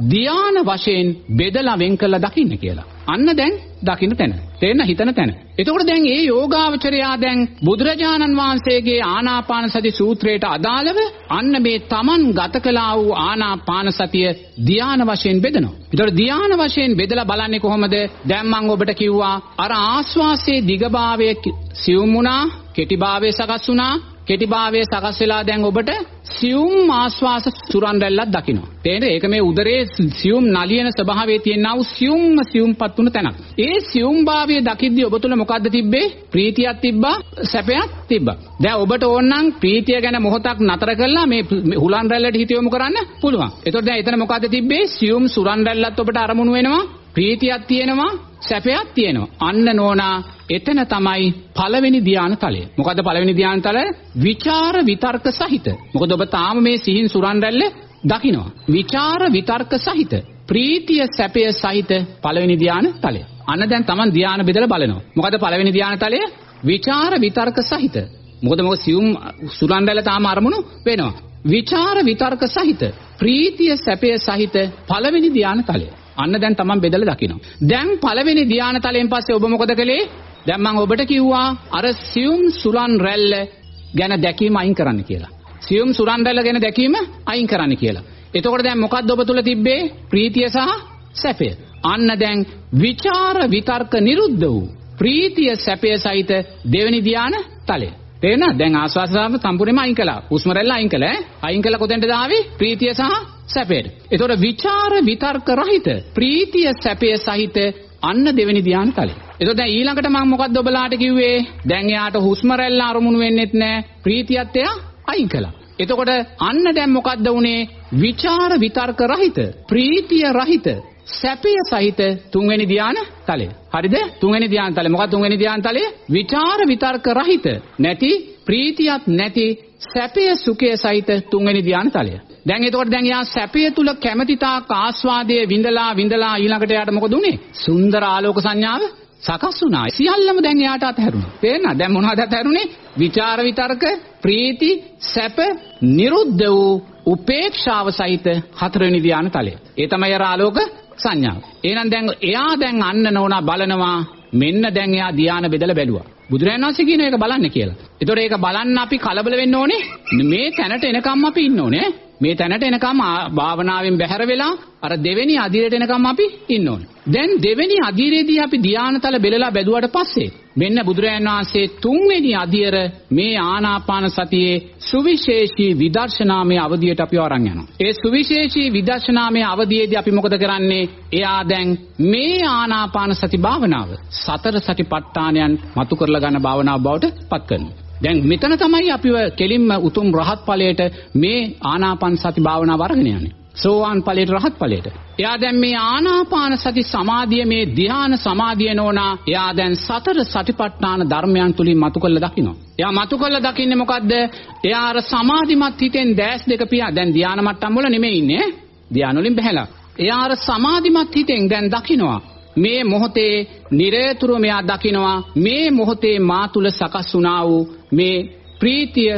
ධාන වශයෙන් බෙදලා වෙන් කළා දකින්න කියලා. අන්න දැන් දකින්න තැන. තේරෙන හිතන තැන. එතකොට දැන් ඒ යෝගාවචරයා දැන් බුදුරජාණන් වහන්සේගේ ආනාපාන සති සූත්‍රයට අදාළව අන්න මේ Taman ගත කළා වූ ආනාපාන සතිය ධාන වශයෙන් බෙදනවා. එතකොට ධාන වශයෙන් බෙදලා බලන්නේ කොහොමද? දැන් මම ඔබට කිව්වා අර ආස්වාසේ දිගභාවය සියුම් වුණා, කෙටිභාවය සකස් වුණා, කෙටිභාවයේ සකස් වෙලා දැන් ඔබට සියුම් ආස්වාස සුරන් රැල්ලක් දකින්න. තේරෙනද? ඒක මේ උදරයේ සියුම් නලියන ස්වභාවයේ තියෙනා වූ සියුම්ම සියුම්පත් වුණ තැනක්. ඒ සියුම්භාවය දකිද්දී ඔබ තුල මොකද්ද තිබ්බේ? ප්‍රීතියක් තිබ්බා, සැපයක් තිබ්බා. දැන් ඔබට ඕනනම් ප්‍රීතිය ගැන මොහොතක් නතර කරලා මේ හුලන් රැල්ලට හිත යොමු කරන්න පුළුවන්. එතකොට දැන් එතන මොකද්ද තිබ්බේ? සියුම් සුරන් රැල්ලත් ඔබට අරමුණු වෙනවා. ප්‍රීතියක් තියෙනවා සැපයක් තියෙනවා. අන්න නෝනා එතන තමයි පළවෙනි ධානය තලය. මොකද්ද පළවෙනි ධානය තලය? විචාර විතර්ක සහිත. මොකද ඔබ තාම මේ සිහින් සුරන් රැල්ල දකිනවා. විචාර විතර්ක සහිත. ප්‍රීතිය සැපය සහිත පළවෙනි ධානය තලය. අන්න දැන් Taman ධානය බෙදලා බලනවා. මොකද පළවෙනි ධානය තලය? විචාර විතර්ක සහිත. මොකද මොකද සියුම් සුරන් රැල්ල තාම අරමුණු වෙනවා. විචාර විතර්ක සහිත ප්‍රීතිය සැපය සහිත පළවෙනි ධානය තලය. අන්න දැන් තමන් බෙදලා දකිනවා. දැන් පළවෙනි ධානය තලයෙන් පස්සේ ඔබ මොකද කළේ? දැන් මම ඔබට කිව්වා අර සියුම් සුරන් රැල්ල ගැන දැකීම අයින් කරන්න කියලා. සියුම් සුරන් රැල්ල ගැන දැකීම අයින් කරන්න කියලා. එතකොට දැන් මොකක්ද ඔබ තුල තිබ්බේ? ප්‍රීතිය සහ සැපය. අන්න දැන් විචාර විතර්ක නිරුද්ධ වූ ප්‍රීතිය සැපය සහිත දෙවෙනි ධානය තලය. තේරෙනවද? දැන් ආස්වාසාව සම්පූර්ණයෙන්ම අයින් කළා. හුස්ම රැල්ල අයින් කළා. අයින් කළා කොතෙන්ද දාවේ? ප්‍රීතිය සහ සැපයට. එතකොට විචාර විතර්ක රහිත ප්‍රීතිය සැපය සහිත අන්න දෙවෙනි ධ්‍යාන තලය. එතකොට දැන් ඊළඟට මම මොකද්ද ඔබලාට කිව්වේ? දැන් එයාට හුස්ම රැල්ල අරමුණු වෙන්නෙත් නැහැ. ප්‍රීතියත් එයා අයින් කළා. එතකොට අන්න දැන් මොකද්ද උනේ? විචාර විතර්ක රහිත ප්‍රීතිය රහිත සැපය සහිත තුන්වෙනි ධ්‍යාන තලය. හරිද? තුන්වෙනි ධ්‍යාන තලය. මොකක්ද තුන්වෙනි ධ්‍යාන තලය? විචාර විතර්ක රහිත නැති ප්‍රීතියක් නැති සැපය සුඛය සහිත තුන්වෙනි ධ්‍යාන තලය. දැන් එතකොට දැන් යා සැපය තුල කැමැති තාක් ආස්වාදයේ විඳලා විඳලා ඊළඟට යාට මොකද උනේ? සුන්දර ආලෝක සංඥාව සකස් වුණා. සියල්ලම දැන් එයාට අතහැරුණා. තේරෙනවද? දැන් මොනවද අතහැරුනේ? විචාර විතර්ක, ප්‍රීති, සැප, නිරුද්ධ වූ උපේක්ෂාව සහිත හතරවෙනි ධ්‍යාන තලය. ඒ තමයි අර ආලෝක සංඥාව. එහෙනම් දැන් එයා දැන් අන්න නෝනා බලනවා මෙන්න දැන් එයා ධ්‍යාන බෙදලා බැලුවා. බුදුරජාණන් වහන්සේ කියන එක බලන්න කියලා. ඒතකොට ඒක බලන්න අපි කලබල වෙන්න ඕනේ. මේ තැනට එනකම් අපි ඉන්න ඕනේ. මේ තැනට එනකම් භාවනාවෙන් බැහැර වෙලා අර දෙවෙනි අදිරයට එනකම් අපි ඉන්න ඕනේ. දැන් දෙවෙනි අදිරේදී අපි ධානාතල බෙලලා බැලුවට පස්සේ මෙන්න බුදුරජාණන් වහන්සේ තුන්වෙනි අදියර මේ ආනාපාන සතියේ සුවිශේෂී විදර්ශනාමය අවධියට අපි අරන් යනවා. ඒ සුවිශේෂී විදර්ශනාමය අවධියේදී අපි මොකද කරන්නේ? එයා දැන් මේ ආනාපාන සති භාවනාව සතර සතිපට්ඨානයන් මතු කරලා ගන්න භාවනාව බවට පත් කරනවා. දැන් මෙතන තමයි අපිව කෙලින්ම උතුම් රහත් ඵලයට මේ ආනාපාන සති භාවනාව අරගෙන යන්නේ. සෝවාන් ඵලයට රහත් ඵලයට. එයා දැන් මේ ආනාපාන සති සමාධිය මේ ධ්‍යාන සමාධිය නෝනා එයා දැන් සතර සතිපට්ඨාන ධර්මයන් තුලින් මතු කළ දකිනවා. එයා මතු කළ දකින්නේ මොකද්ද? එයා අර සමාධිමත් හිතෙන් දැස් දෙක පියා දැන් ධ්‍යාන මට්ටම් වල නෙමෙයි ඉන්නේ. ධ්‍යාන වලින් බහැලා. එයා අර සමාධිමත් හිතෙන් දැන් දකිනවා. මේ මොහොතේ නිරේතුරු මෙයා දකිනවා මේ මොහොතේ මා තුල සකස් වුණා වූ මේ ප්‍රීතිය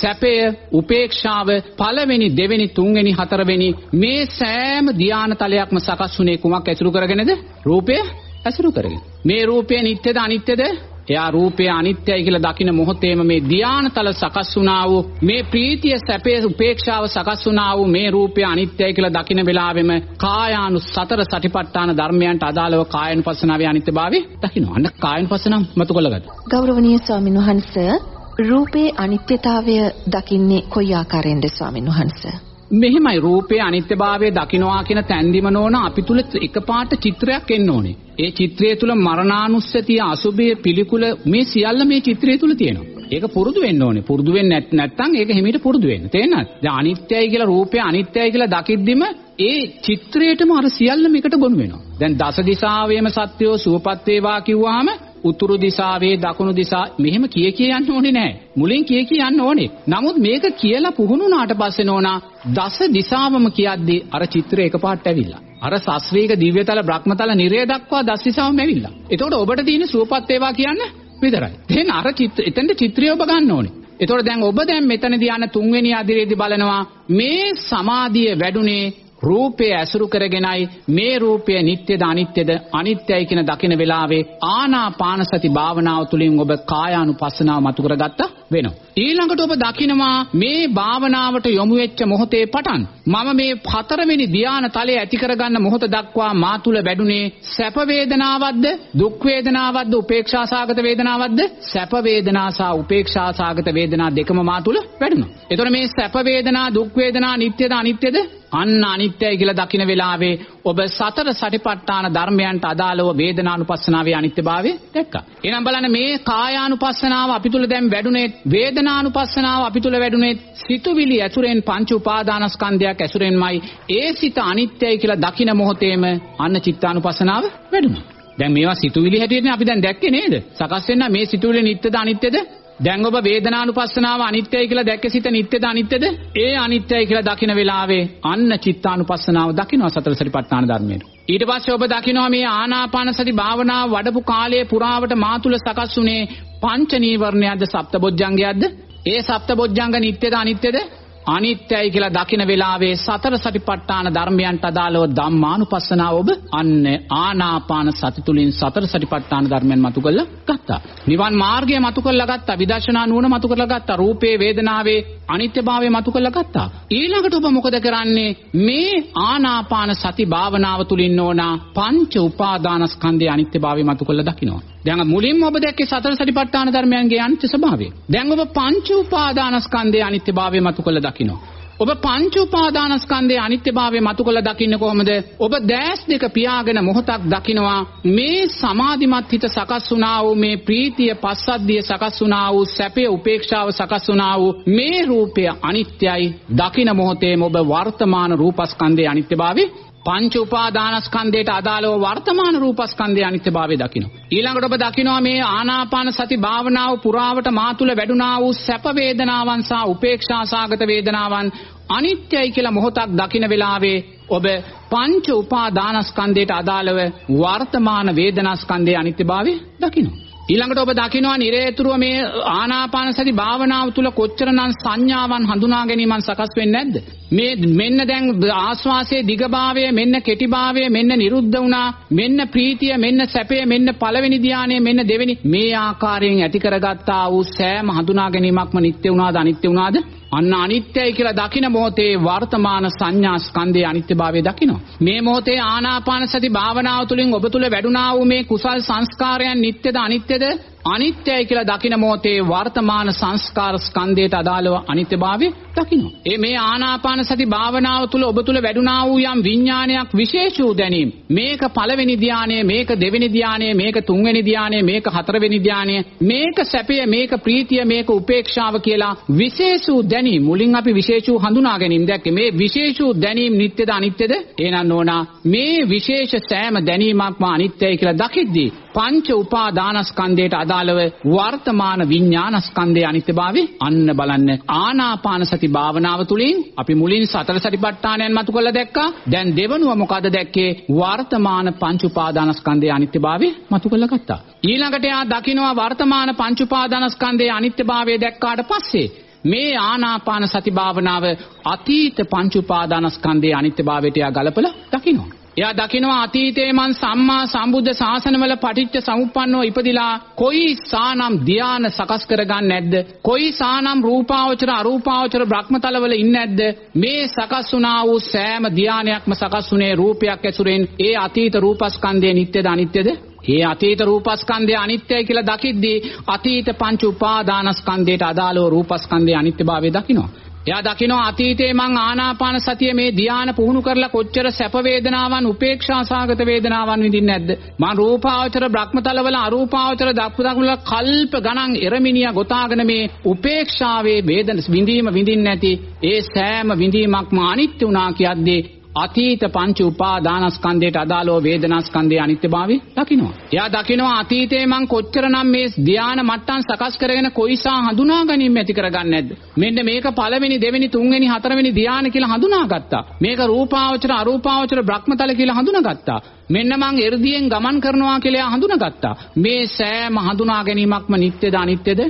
සැපය උපේක්ෂාව පළවෙනි දෙවෙනි තුන්වෙනි හතරවෙනි මේ සෑම ධානාතලයක්ම සකස් වුණේ කුමක් ඇසුරු කරගෙනද රූපය ඇසුරු කරගෙන මේ රූපය නිට්ටයද අනිත්‍යද එයා රූපය අනිත්‍යයි කියලා දකින මොහොතේම මේ ධානාතල සකස් වුණා වූ මේ ප්‍රීතිය සැපය උපේක්ෂාව සකස් වුණා වූ මේ රූපය අනිත්‍යයි කියලා දකින වෙලාවෙම කායානු සතර සටිපට්ඨාන ධර්මයන්ට අදාළව කායනුපස්සනාවේ අනිත්‍යභාවය දකිනවා. අන්න කායනුපස්සනම් මතු කළගත්තා. ගෞරවනීය ස්වාමීන් වහන්සේ රූපේ අනිත්‍යතාවය දකින්නේ කොයි ආකාරයෙන්ද ස්වාමීන් වහන්සේ? මෙහෙමයි රූපයේ අනිත්‍යභාවය දකින්නවා කියන තැන්දිම නෝන අපි තුල එකපාරට චිත්‍රයක් එන්න ඕනේ. ඒ චිත්‍රය තුල මරණානුස්සතිය අසුභය පිළිකුල මේ සියල්ල මේ චිත්‍රය තුල තියෙනවා. ඒක පුරුදු වෙන්න ඕනේ. පුරුදු වෙන්නේ නැත්නම් ඒක හිමීට පුරුදු වෙන්න. තේරෙනවද? දැන් අනිත්‍යයි කියලා රූපය අනිත්‍යයි කියලා දකිද්දිම ඒ චිත්‍රයටම අර සියල්ලම එකට ගොනු වෙනවා. දැන් දස දිශාවේම සත්‍යෝ සුවපත් වේවා කිව්වහම උතුරු දිශාවේ දකුණු දිශා මෙහෙම කිය කිය යන්න ඕනේ නෑ. මුලින් කිය කිය යන්න ඕනේ. නමුත් මේක කියලා පුහුණුනාට පස්සේ නෝනා දස දිශාවම කියද්දී අර චිත්‍රය එකපාරට ඇවිල්ලා. අර සස්වේග දිව්‍යතල බ්‍රහ්මතල නිරය දක්වා දස දිශාවම ඇවිල්ලා. එතකොට ඔබට තියෙන සුවපත් වේවා කියන්න විතරයි. එහෙනම් අර චිත්‍ර එතෙන්ද චිත්‍රය ඔබ ගන්න ඕනේ. එතකොට දැන් ඔබ දැන් මෙතනදී යන තුන්වෙනි අදිරේදී බලනවා මේ සමාධිය වැඩුණේ රූපය ඇසුරු කරගෙනයි මේ රූපය නිට්ටයද අනිත්‍යද අනිත්‍යයි කියන දකින වෙලාවේ ආනාපාන සති භාවනාව තුළින් ඔබ කායානුපස්සනාව මතු කරගත්තා වෙනවා. ඊළඟට ඔබ දකිනවා මේ භාවනාවට යොමු වෙච්ච මොහොතේ පටන් මම මේ හතරවෙනි ධ්‍යාන තලයේ ඇති කරගන්න මොහොත දක්වා මා තුල වැඩුණේ සැප වේදනාවක්ද දුක් වේදනාවක්ද උපේක්ෂා සාගත වේදනාවක්ද සැප වේදනා සහ උපේක්ෂා සාගත වේදනා දෙකම මා තුල වැඩුණා. එතකොට මේ සැප වේදනා දුක් වේදනා නිට්ටයද අනිත්‍යද අන්න අනිත්‍යයි කියලා දකින වෙලාවේ ඔබ සතර සටිපට්ඨාන ධර්මයන්ට අදාළව වේදනානුපස්සනාවේ අනිත්‍යභාවය දැක්කා. එහෙනම් බලන්න මේ කායානුපස්සනාව අපි තුල දැන් වැඩුණේ වේදනානුපස්සනාව අපි තුල වැඩුණේ සිතුවිලි ඇතුරෙන් පංච උපාදානස්කන්ධයක් ඇසුරෙන්මයි ඒ සිත අනිත්‍යයි කියලා දකින මොහොතේම අන්න චිත්තානුපස්සනාව වැඩුණා. දැන් මේවා සිතුවිලි හැටියට අපි දැන් දැක්කේ නේද? සකස් වෙන්න මේ සිතුවිලි නිට්ටද අනිත්‍යද? දැන් ඔබ වේදනානුපස්සනාව අනිත්‍යයි කියලා දැක්ක සිත නිට්ටද අනිත්‍යද? ඒ අනිත්‍යයි කියලා දකින වෙලාවේ අන්න චිත්තානුපස්සනාව දකිනවා සතර සතිපට්ඨාන ධර්මයේ. ඊට පස්සේ ඔබ දකිනවා මේ ආනාපාන සති භාවනාව වඩපු කාලයේ පුරාවට මා තුල සකස් වුණේ පංච නීවරණයක්ද සප්තබොජ්ජංගයක්ද? ඒ සප්තබොජ්ජංග නිට්ටද අනිත්‍යද? අනිත්‍යයි කියලා දකින වෙලාවේ සතර සටිපට්ඨාන ධර්මයන්ට අදාළව ධම්මානුපස්සනාව ඔබ අන්න ආනාපාන සති තුලින් සතර සටිපට්ඨාන ධර්මයන් මතු කරලා ගත්තා. නිවන් මාර්ගය මතු කරලා ගත්තා. විදර්ශනා නුවණ මතු කරලා ගත්තා. රූපේ වේදනාවේ අනිත්‍යභාවය මතු කරලා ගත්තා. ඊළඟට ඔබ මොකද කරන්නේ? මේ ආනාපාන සති භාවනාව තුලින් ඕනා පංච උපාදානස්කන්ධයේ අනිත්‍යභාවය මතු කරලා දකිනවා. දැන් මුලින්ම ඔබ දැක්කේ සතර සතිපට්ඨාන ධර්මයන්ගේ අනිත්‍ය ස්වභාවය. දැන් ඔබ පංච උපාදානස්කන්ධයේ අනිත්‍යභාවය මතු කළ දකිනවා. ඔබ පංච උපාදානස්කන්ධයේ අනිත්‍යභාවය මතු කළ දකින්නේ කොහොමද? ඔබ දැස් දෙක පියාගෙන මොහොතක් දකිනවා මේ සමාධිමත් හිත සකස් වුණා වූ මේ ප්‍රීතිය පස්සද්ධිය සකස් වුණා වූ සැපය උපේක්ෂාව සකස් වුණා වූ මේ රූපය අනිත්‍යයි දකින මොහොතේම ඔබ වර්තමාන රූපස්කන්ධයේ අනිත්‍යභාවය පංච උපාදානස්කන්ධයට අදාළව වර්තමාන රූපස්කන්ධයේ අනිත්‍යභාවය දකිනවා. ඊළඟට ඔබ දකිනවා මේ ආනාපාන සති භාවනාව පුරාවට මා තුල වැඩුණා වූ සැප වේදනාවන් සහ උපේක්ෂා සාගත වේදනාවන් අනිත්‍යයි කියලා මොහොතක් දකින වෙලාවේ ඔබ පංච උපාදානස්කන්ධයට අදාළව වර්තමාන වේදනාස්කන්ධයේ අනිත්‍යභාවය දකිනවා. ඊළඟට ඔබ දකිනවා නිරේතුරුව මේ ආනාපාන සති භාවනාව තුල කොච්චරනම් සංඥාවන් හඳුනා ගැනීමන් සකස් වෙන්නේ නැද්ද? මේ මෙන්න දැන් ආස්වාසයේ දිගභාවය මෙන්න කෙටිභාවය මෙන්න නිරුද්ධ වුණා මෙන්න ප්‍රීතිය මෙන්න සැපය මෙන්න පළවෙනි ධානය මෙන්න දෙවෙනි මේ ආකාරයෙන් ඇති කරගත්තා වූ සෑම හඳුනා ගැනීමක්ම නිත්‍ය වුණාද අනිත්‍ය වුණාද අන්න අනිත්‍යයි කියලා දකින මොහොතේ වර්තමාන සංඥා ස්කන්ධයේ අනිත්‍යභාවය දකිනවා. මේ මොහොතේ ආනාපාන සති භාවනාව තුළින් ඔබ තුල වැඩුණා වූ මේ කුසල් සංස්කාරයන් නිත්‍යද අනිත්‍යද අනිත්‍යයි කියලා දකින මොහොතේ වර්තමාන සංස්කාර ස්කන්ධයට අදාළව අනිත්‍යභාවය දකිනවා. ඒ මේ ආනාපාන සති භාවනාව තුළ ඔබ තුළ වැඩුණා වූ යම් විඥානයක් විශේෂ වූ දැනීම. මේක පළවෙනි ධානය, මේක දෙවෙනි ධානය, මේක තුන්වෙනි ධානය, මේක හතරවෙනි ධානය, මේක සැපය, මේක ප්‍රීතිය, මේක උපේක්ෂාව කියලා විශේෂ වූ දැනීම. මුලින් අපි විශේෂ වූ හඳුනා ගැනීම දැක්කේ. මේ විශේෂ වූ දැනීම නිට්ටයද අනිත්‍යද? එහෙනම් නෝනා මේ විශේෂ සෑම දැනීමක්ම අනිත්‍යයි කියලා දකිද්දී පංච උපාදානස්කන්ධයට අදාළව වර්තමාන විඥානස්කන්ධයේ අනිත්‍යභාවය අන්න බලන්න. ආනාපාන සති භාවනාව තුළින් අපි මුලින් සතර සතිපට්ඨානයන් මතු කරලා දැක්කා. දැන් දෙවනුව මොකද දැක්කේ? වර්තමාන පංච උපාදානස්කන්ධයේ අනිත්‍යභාවය මතු කරලා ගත්තා. ඊළඟට යා දකින්නවා වර්තමාන පංච උපාදානස්කන්ධයේ අනිත්‍යභාවය දැක්කාට පස්සේ මේ ආනාපාන සති භාවනාව අතීත පංච උපාදානස්කන්ධයේ අනිත්‍යභාවයට යා ගලපලා දකින්නවා එයා දකිනවා අතීතයේ මං සම්මා සම්බුද්ධ ශාසනවල පටිච්ච සමුප්පන්නව ඉපදිලා කොයි සානම් ධාන සකස් කරගන්නේ නැද්ද? කොයි සානම් රූපාවචර අරූපාවචර බ්‍රහ්මතලවල ඉන්නේ නැද්ද? මේ සකස් වුණා වූ සෑම ධානයක්ම සකස් වුණේ රූපයක් ඇසුරෙන් ඒ අතීත රූපස්කන්ධය නිට්ටයද අනිත්‍යද? ඒ අතීත රූපස්කන්ධය අනිත්‍යයි කියලා දකිද්දී අතීත පංච උපාදානස්කන්ධයට අදාළව රූපස්කන්ධයේ අනිත්‍යභාවය දකිනවා. එයා දකිනවා අතීතේ මං ආනාපාන සතිය මේ ධානය පුහුණු කරලා කොච්චර සැප වේදනාවන් උපේක්ෂා සාගත වේදනාවන් විඳින්නේ නැද්ද? මං රූපාවචර බ්‍රහ්මතලවල අරූපාවචර දක්පුදකුල කල්ප ගණන් එරමිනියා ගොතාගෙන මේ උපේක්ෂාවේ වේදන විඳීම විඳින්නේ නැති ඒ සෑම විඳීමක්ම අනිත්‍ය වුණා කියද්දී අතීත පංච උපාදානස්කන්ධයට අදාළව වේදනාස්කන්ධයේ අනිත්‍යභාවය දකිනවා. එයා දකිනවා අතීතේ මං කොච්චරනම් මේ ධානා මට්ටම් සකස් කරගෙන කොයිසා හඳුනා ගැනීම ඇති කරගන්නේ නැද්ද? මෙන්න මේක පළවෙනි දෙවෙනි තුන්වෙනි හතරවෙනි ධානා කියලා හඳුනාගත්තා. මේක රූපාවචර අරූපාවචර බ්‍රහ්මතල කියලා හඳුනාගත්තා. මෙන්න මං එර්දියෙන් ගමන් කරනවා කියලා හඳුනාගත්තා. මේ සෑම හඳුනා ගැනීමක්ම නිට්ටයද අනිත්‍යද?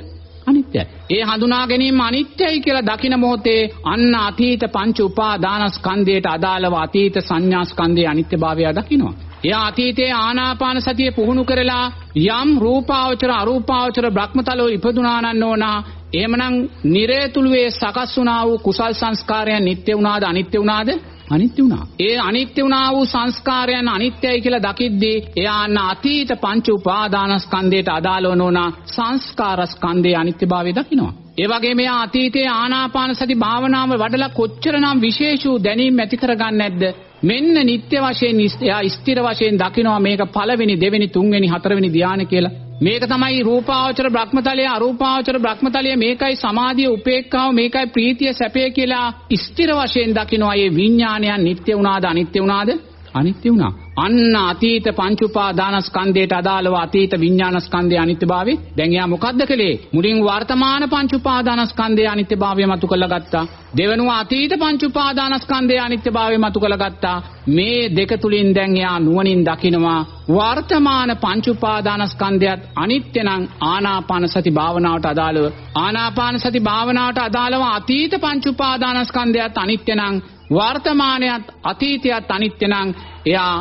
අනිත්‍යයි. ඒ හඳුනා ගැනීම අනිත්‍යයි කියලා දකින මොහොතේ අන්න අතීත පංච උපාදානස්කන්ධයට අදාළව අතීත සංඥාස්කන්ධයේ අනිත්‍යභාවය දකිනවා. එයා අතීතයේ ආනාපාන සතිය පුහුණු කරලා යම් රූපාවචර අරූපාවචර බ්‍රහ්මතලෝ ඉපදුනා නම් ඕනා එහෙමනම් නිරේතුළුවේ සකස් වුණා වූ කුසල් සංස්කාරයන් නිට්ටය වුණාද අනිත්‍ය වුණාද අනිත්‍ය වුණා. ඒ අනිත්‍ය වුණා වූ සංස්කාරයන් අනිත්‍යයි කියලා දකිද්දී එයා අන්න අතීත පංච උපාදානස්කන්ධයට අදාළව නොවන සංස්කාරස්කන්ධයේ අනිත්‍යභාවය දකිනවා. ඒ වගේම එයා අතීතයේ ආනාපාන සති භාවනාව වඩලා කොච්චරනම් විශේෂ වූ දැනීම් ඇති කරගන්නේ නැද්ද? මෙන්න නිත්‍ය වශයෙන් එයා ස්ථිර වශයෙන් දකිනවා මේක පළවෙනි දෙවෙනි තුන්වෙනි හතරවෙනි ධානය කියලා. මේක තමයි රූපාවචර බ්‍රහ්මතලය. අරූපාවචර බ්‍රහ්මතලය මේකයි සමාධිය උපේක්ඛාව මේකයි ප්‍රීතිය සැපය කියලා ස්ථිර වශයෙන් දකිනවා. මේ විඥානයන් නිට්ටය වුණාද අනිත්‍ය වුණාද? අනිත්‍ය වුණා. අන්න අතීත පංච උපාදානස්කන්ධයට අදාළව අතීත විඥානස්කන්ධයේ අනිත්‍යභාවය දැන් එයා මොකද්ද කළේ? මුලින් වර්තමාන පංච උපාදානස්කන්ධයේ අනිත්‍යභාවය මතු කරලා ගත්තා දෙවනුව අතීත පංච උපාදානස්කන්ධයේ අනිත්‍යභාවය මතු කරලා ගත්තා මේ දෙක තුලින් දැන් එයා නුවණින් දකිනවා වර්තමාන පංච උපාදානස්කන්ධයත් අනිත්‍ය නම් ආනාපාන සති භාවනාවට අදාළව. ආනාපාන සති භාවනාවට අදාළව අතීත පංච උපාදානස්කන්ධයත් අනිත්‍ය නම් වර්තමානයත් අතීතයත් අනිත්‍ය නම් එයා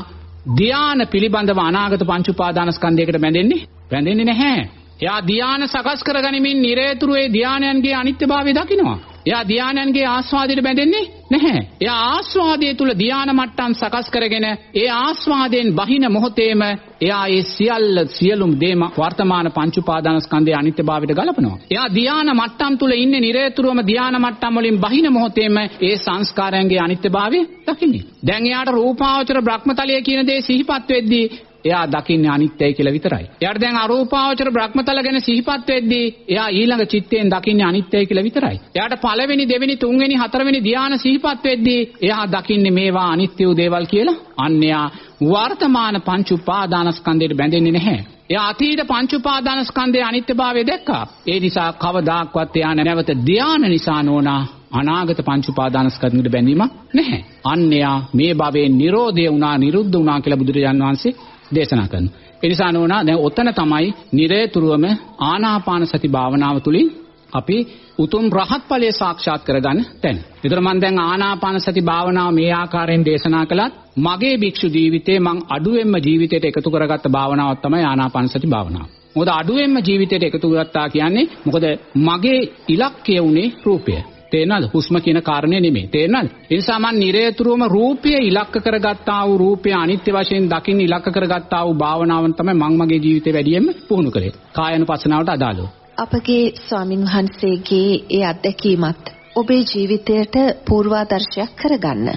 ධ්‍යාන පිළිබඳව අනාගත පංච උපාදානස්කන්ධයකට බැඳෙන්නේ බැඳෙන්නේ නැහැ. එයා ධ්‍යාන සකස් කරගනිමින් නිරේතුරු ඒ ධ්‍යානයන්ගේ අනිත්‍යභාවය දකිනවා. එයා ධානයන්ගේ ආස්වාදයට බැඳෙන්නේ නැහැ. එයා ආස්වාදයේ තුල ධාන මට්ටම් සකස් කරගෙන ඒ ආස්වාදයෙන් බහින මොහොතේම එයා ඒ සියල්ල සියලුම දේම වර්තමාන පංච උපාදානස්කන්ධයේ අනිත්‍යභාවයට ගලපනවා. එයා ධාන මට්ටම් තුල ඉන්නේ නිරේතුරුවම ධාන මට්ටම් වලින් බහින මොහොතේම ඒ සංස්කාරයන්ගේ අනිත්‍යභාවය දකින්නේ. දැන් එයාට රූපාවචර බ්‍රහ්මතලය කියන දේ සිහිපත් වෙද්දී එයා දකින්නේ අනිත්‍යයි කියලා විතරයි. එයාට දැන් අරූපාවචර බ්‍රහ්මතල ගැන සිහිපත් වෙද්දී එයා ඊළඟ චිත්තයෙන් දකින්නේ අනිත්‍යයි කියලා විතරයි. එයාට පළවෙනි දෙවෙනි තුන්වෙනි හතරවෙනි ධානය සිහිපත් වෙද්දී එයා දකින්නේ මේවා අනිත්‍ය වූ දේවල් කියලා. අන්න එයා වර්තමාන පංච උපාදානස්කන්ධයට බැඳෙන්නේ නැහැ. එයා අතීත පංච උපාදානස්කන්ධයේ අනිත්‍යභාවය දැක්කා. ඒ නිසා කවදාක්වත් එයා නැවත ධානය නිසා නෝනා අනාගත පංච උපාදානස්කන්ධෙට බැඳීමක් නැහැ. අන්‍යයා මේ භවයේ Nirodhe වුණා, නිරුද්ධ වුණා කියලා බුදුරජාන් වහන්සේ දේශනා කරනවා. ඒ නිසා නෝනා දැන් ඔතන තමයි නිරේතුරුවම ආනාපාන සති භාවනාව තුළින් අපි උතුම් රහත් ඵලය සාක්ෂාත් කරගන්න තැන. ඒතර මම දැන් ආනාපාන සති භාවනාව මේ ආකාරයෙන් දේශනා කළත් මගේ භික්ෂු ජීවිතේ මං අඩුවෙන්ම ජීවිතයට එකතු කරගත්ත භාවනාවක් තමයි ආනාපාන සති භාවනාව. මොකද අඩුවෙන්ම ජීවිතයට එකතු කරගත්තා කියන්නේ මොකද මගේ ඉලක්කය උනේ රූපය. තේරෙනවද? හුස්ම කියන කාරණේ නෙමෙයි. තේරෙනවද? ඒ නිසා මම නිරේතුරුවම රූපය ඉලක්ක කරගත්තා වූ රූපය අනිත්‍ය වශයෙන් දකින්න ඉලක්ක කරගත්තා වූ භාවනාවන් තමයි මම මගේ ජීවිතේ වැඩියෙන්ම පුහුණු කළේ. කායනුපස්සනාවට අදාළව. අපගේ ස්වාමින් වහන්සේගේ ඒ අත්දැකීමත් ඔබේ ජීවිතයට පූර්වාදර්ශයක් කරගන්න.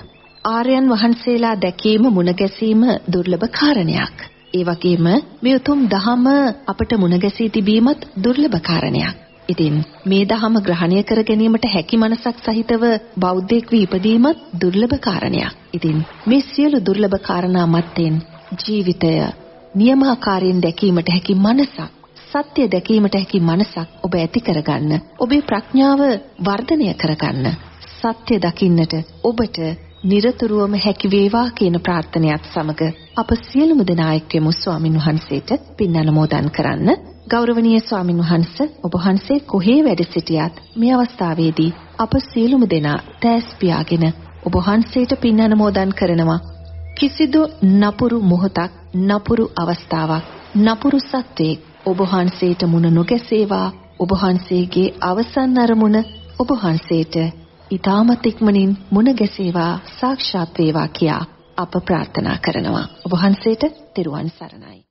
ආර්යයන් වහන්සේලා දැකීම මුණ ගැසීම දුර්ලභ කාරණයක්. ඒ වගේම මේ උතුම් දහම අපට මුණ ගැසී තිබීමත් දුර්ලභ කාරණයක්. ඉතින් මේ දහම ග්‍රහණය කර ගැනීමට හැකි මනසක් සහිතව බෞද්ධයෙක් වී ඉපදීමත් දුර්ලභ කාරණයක්. ඉතින් මේ සියලු දුර්ලභ කාරණා මැත්තෙන් ජීවිතය නියමාකාරයෙන් දැකීමට හැකි මනසක් සත්‍ය දැකීමට හැකි මනසක් ඔබ ඇති කරගන්න. ඔබේ ප්‍රඥාව වර්ධනය කරගන්න. සත්‍ය දකින්නට ඔබට নিরතුරුවම හැකි වේවා කියන ප්‍රාර්ථනාවත් සමග අප සියලුම දෙනා එක්වෙමු ස්වාමින් වහන්සේට පින් අනුමෝදන් කරන්න. ගෞරවනීය ස්වාමින් වහන්සේ ඔබ වහන්සේ කොහේ වැඩ සිටියත් මේ අවස්ථාවේදී අප සියලුම දෙනා තෑස් පියාගෙන ඔබ වහන්සේට පින් අනුමෝදන් කරනවා. කිසිදු නපුරු මොහොතක් නපුරු අවස්ථාවක් නපුරු සත්වයක් ඔබ වහන්සේට මුණ නොගැසේවා. ඔබ වහන්සේගේ අවසන් අරමුණ ඔබ වහන්සේට ඊ타මත් ඉක්මනින් මුණ ගැසේවා සාක්ෂාත් වේවා කියා අප ප්‍රාර්ථනා කරනවා. ඔබ වහන්සේට තෙරුවන් සරණයි.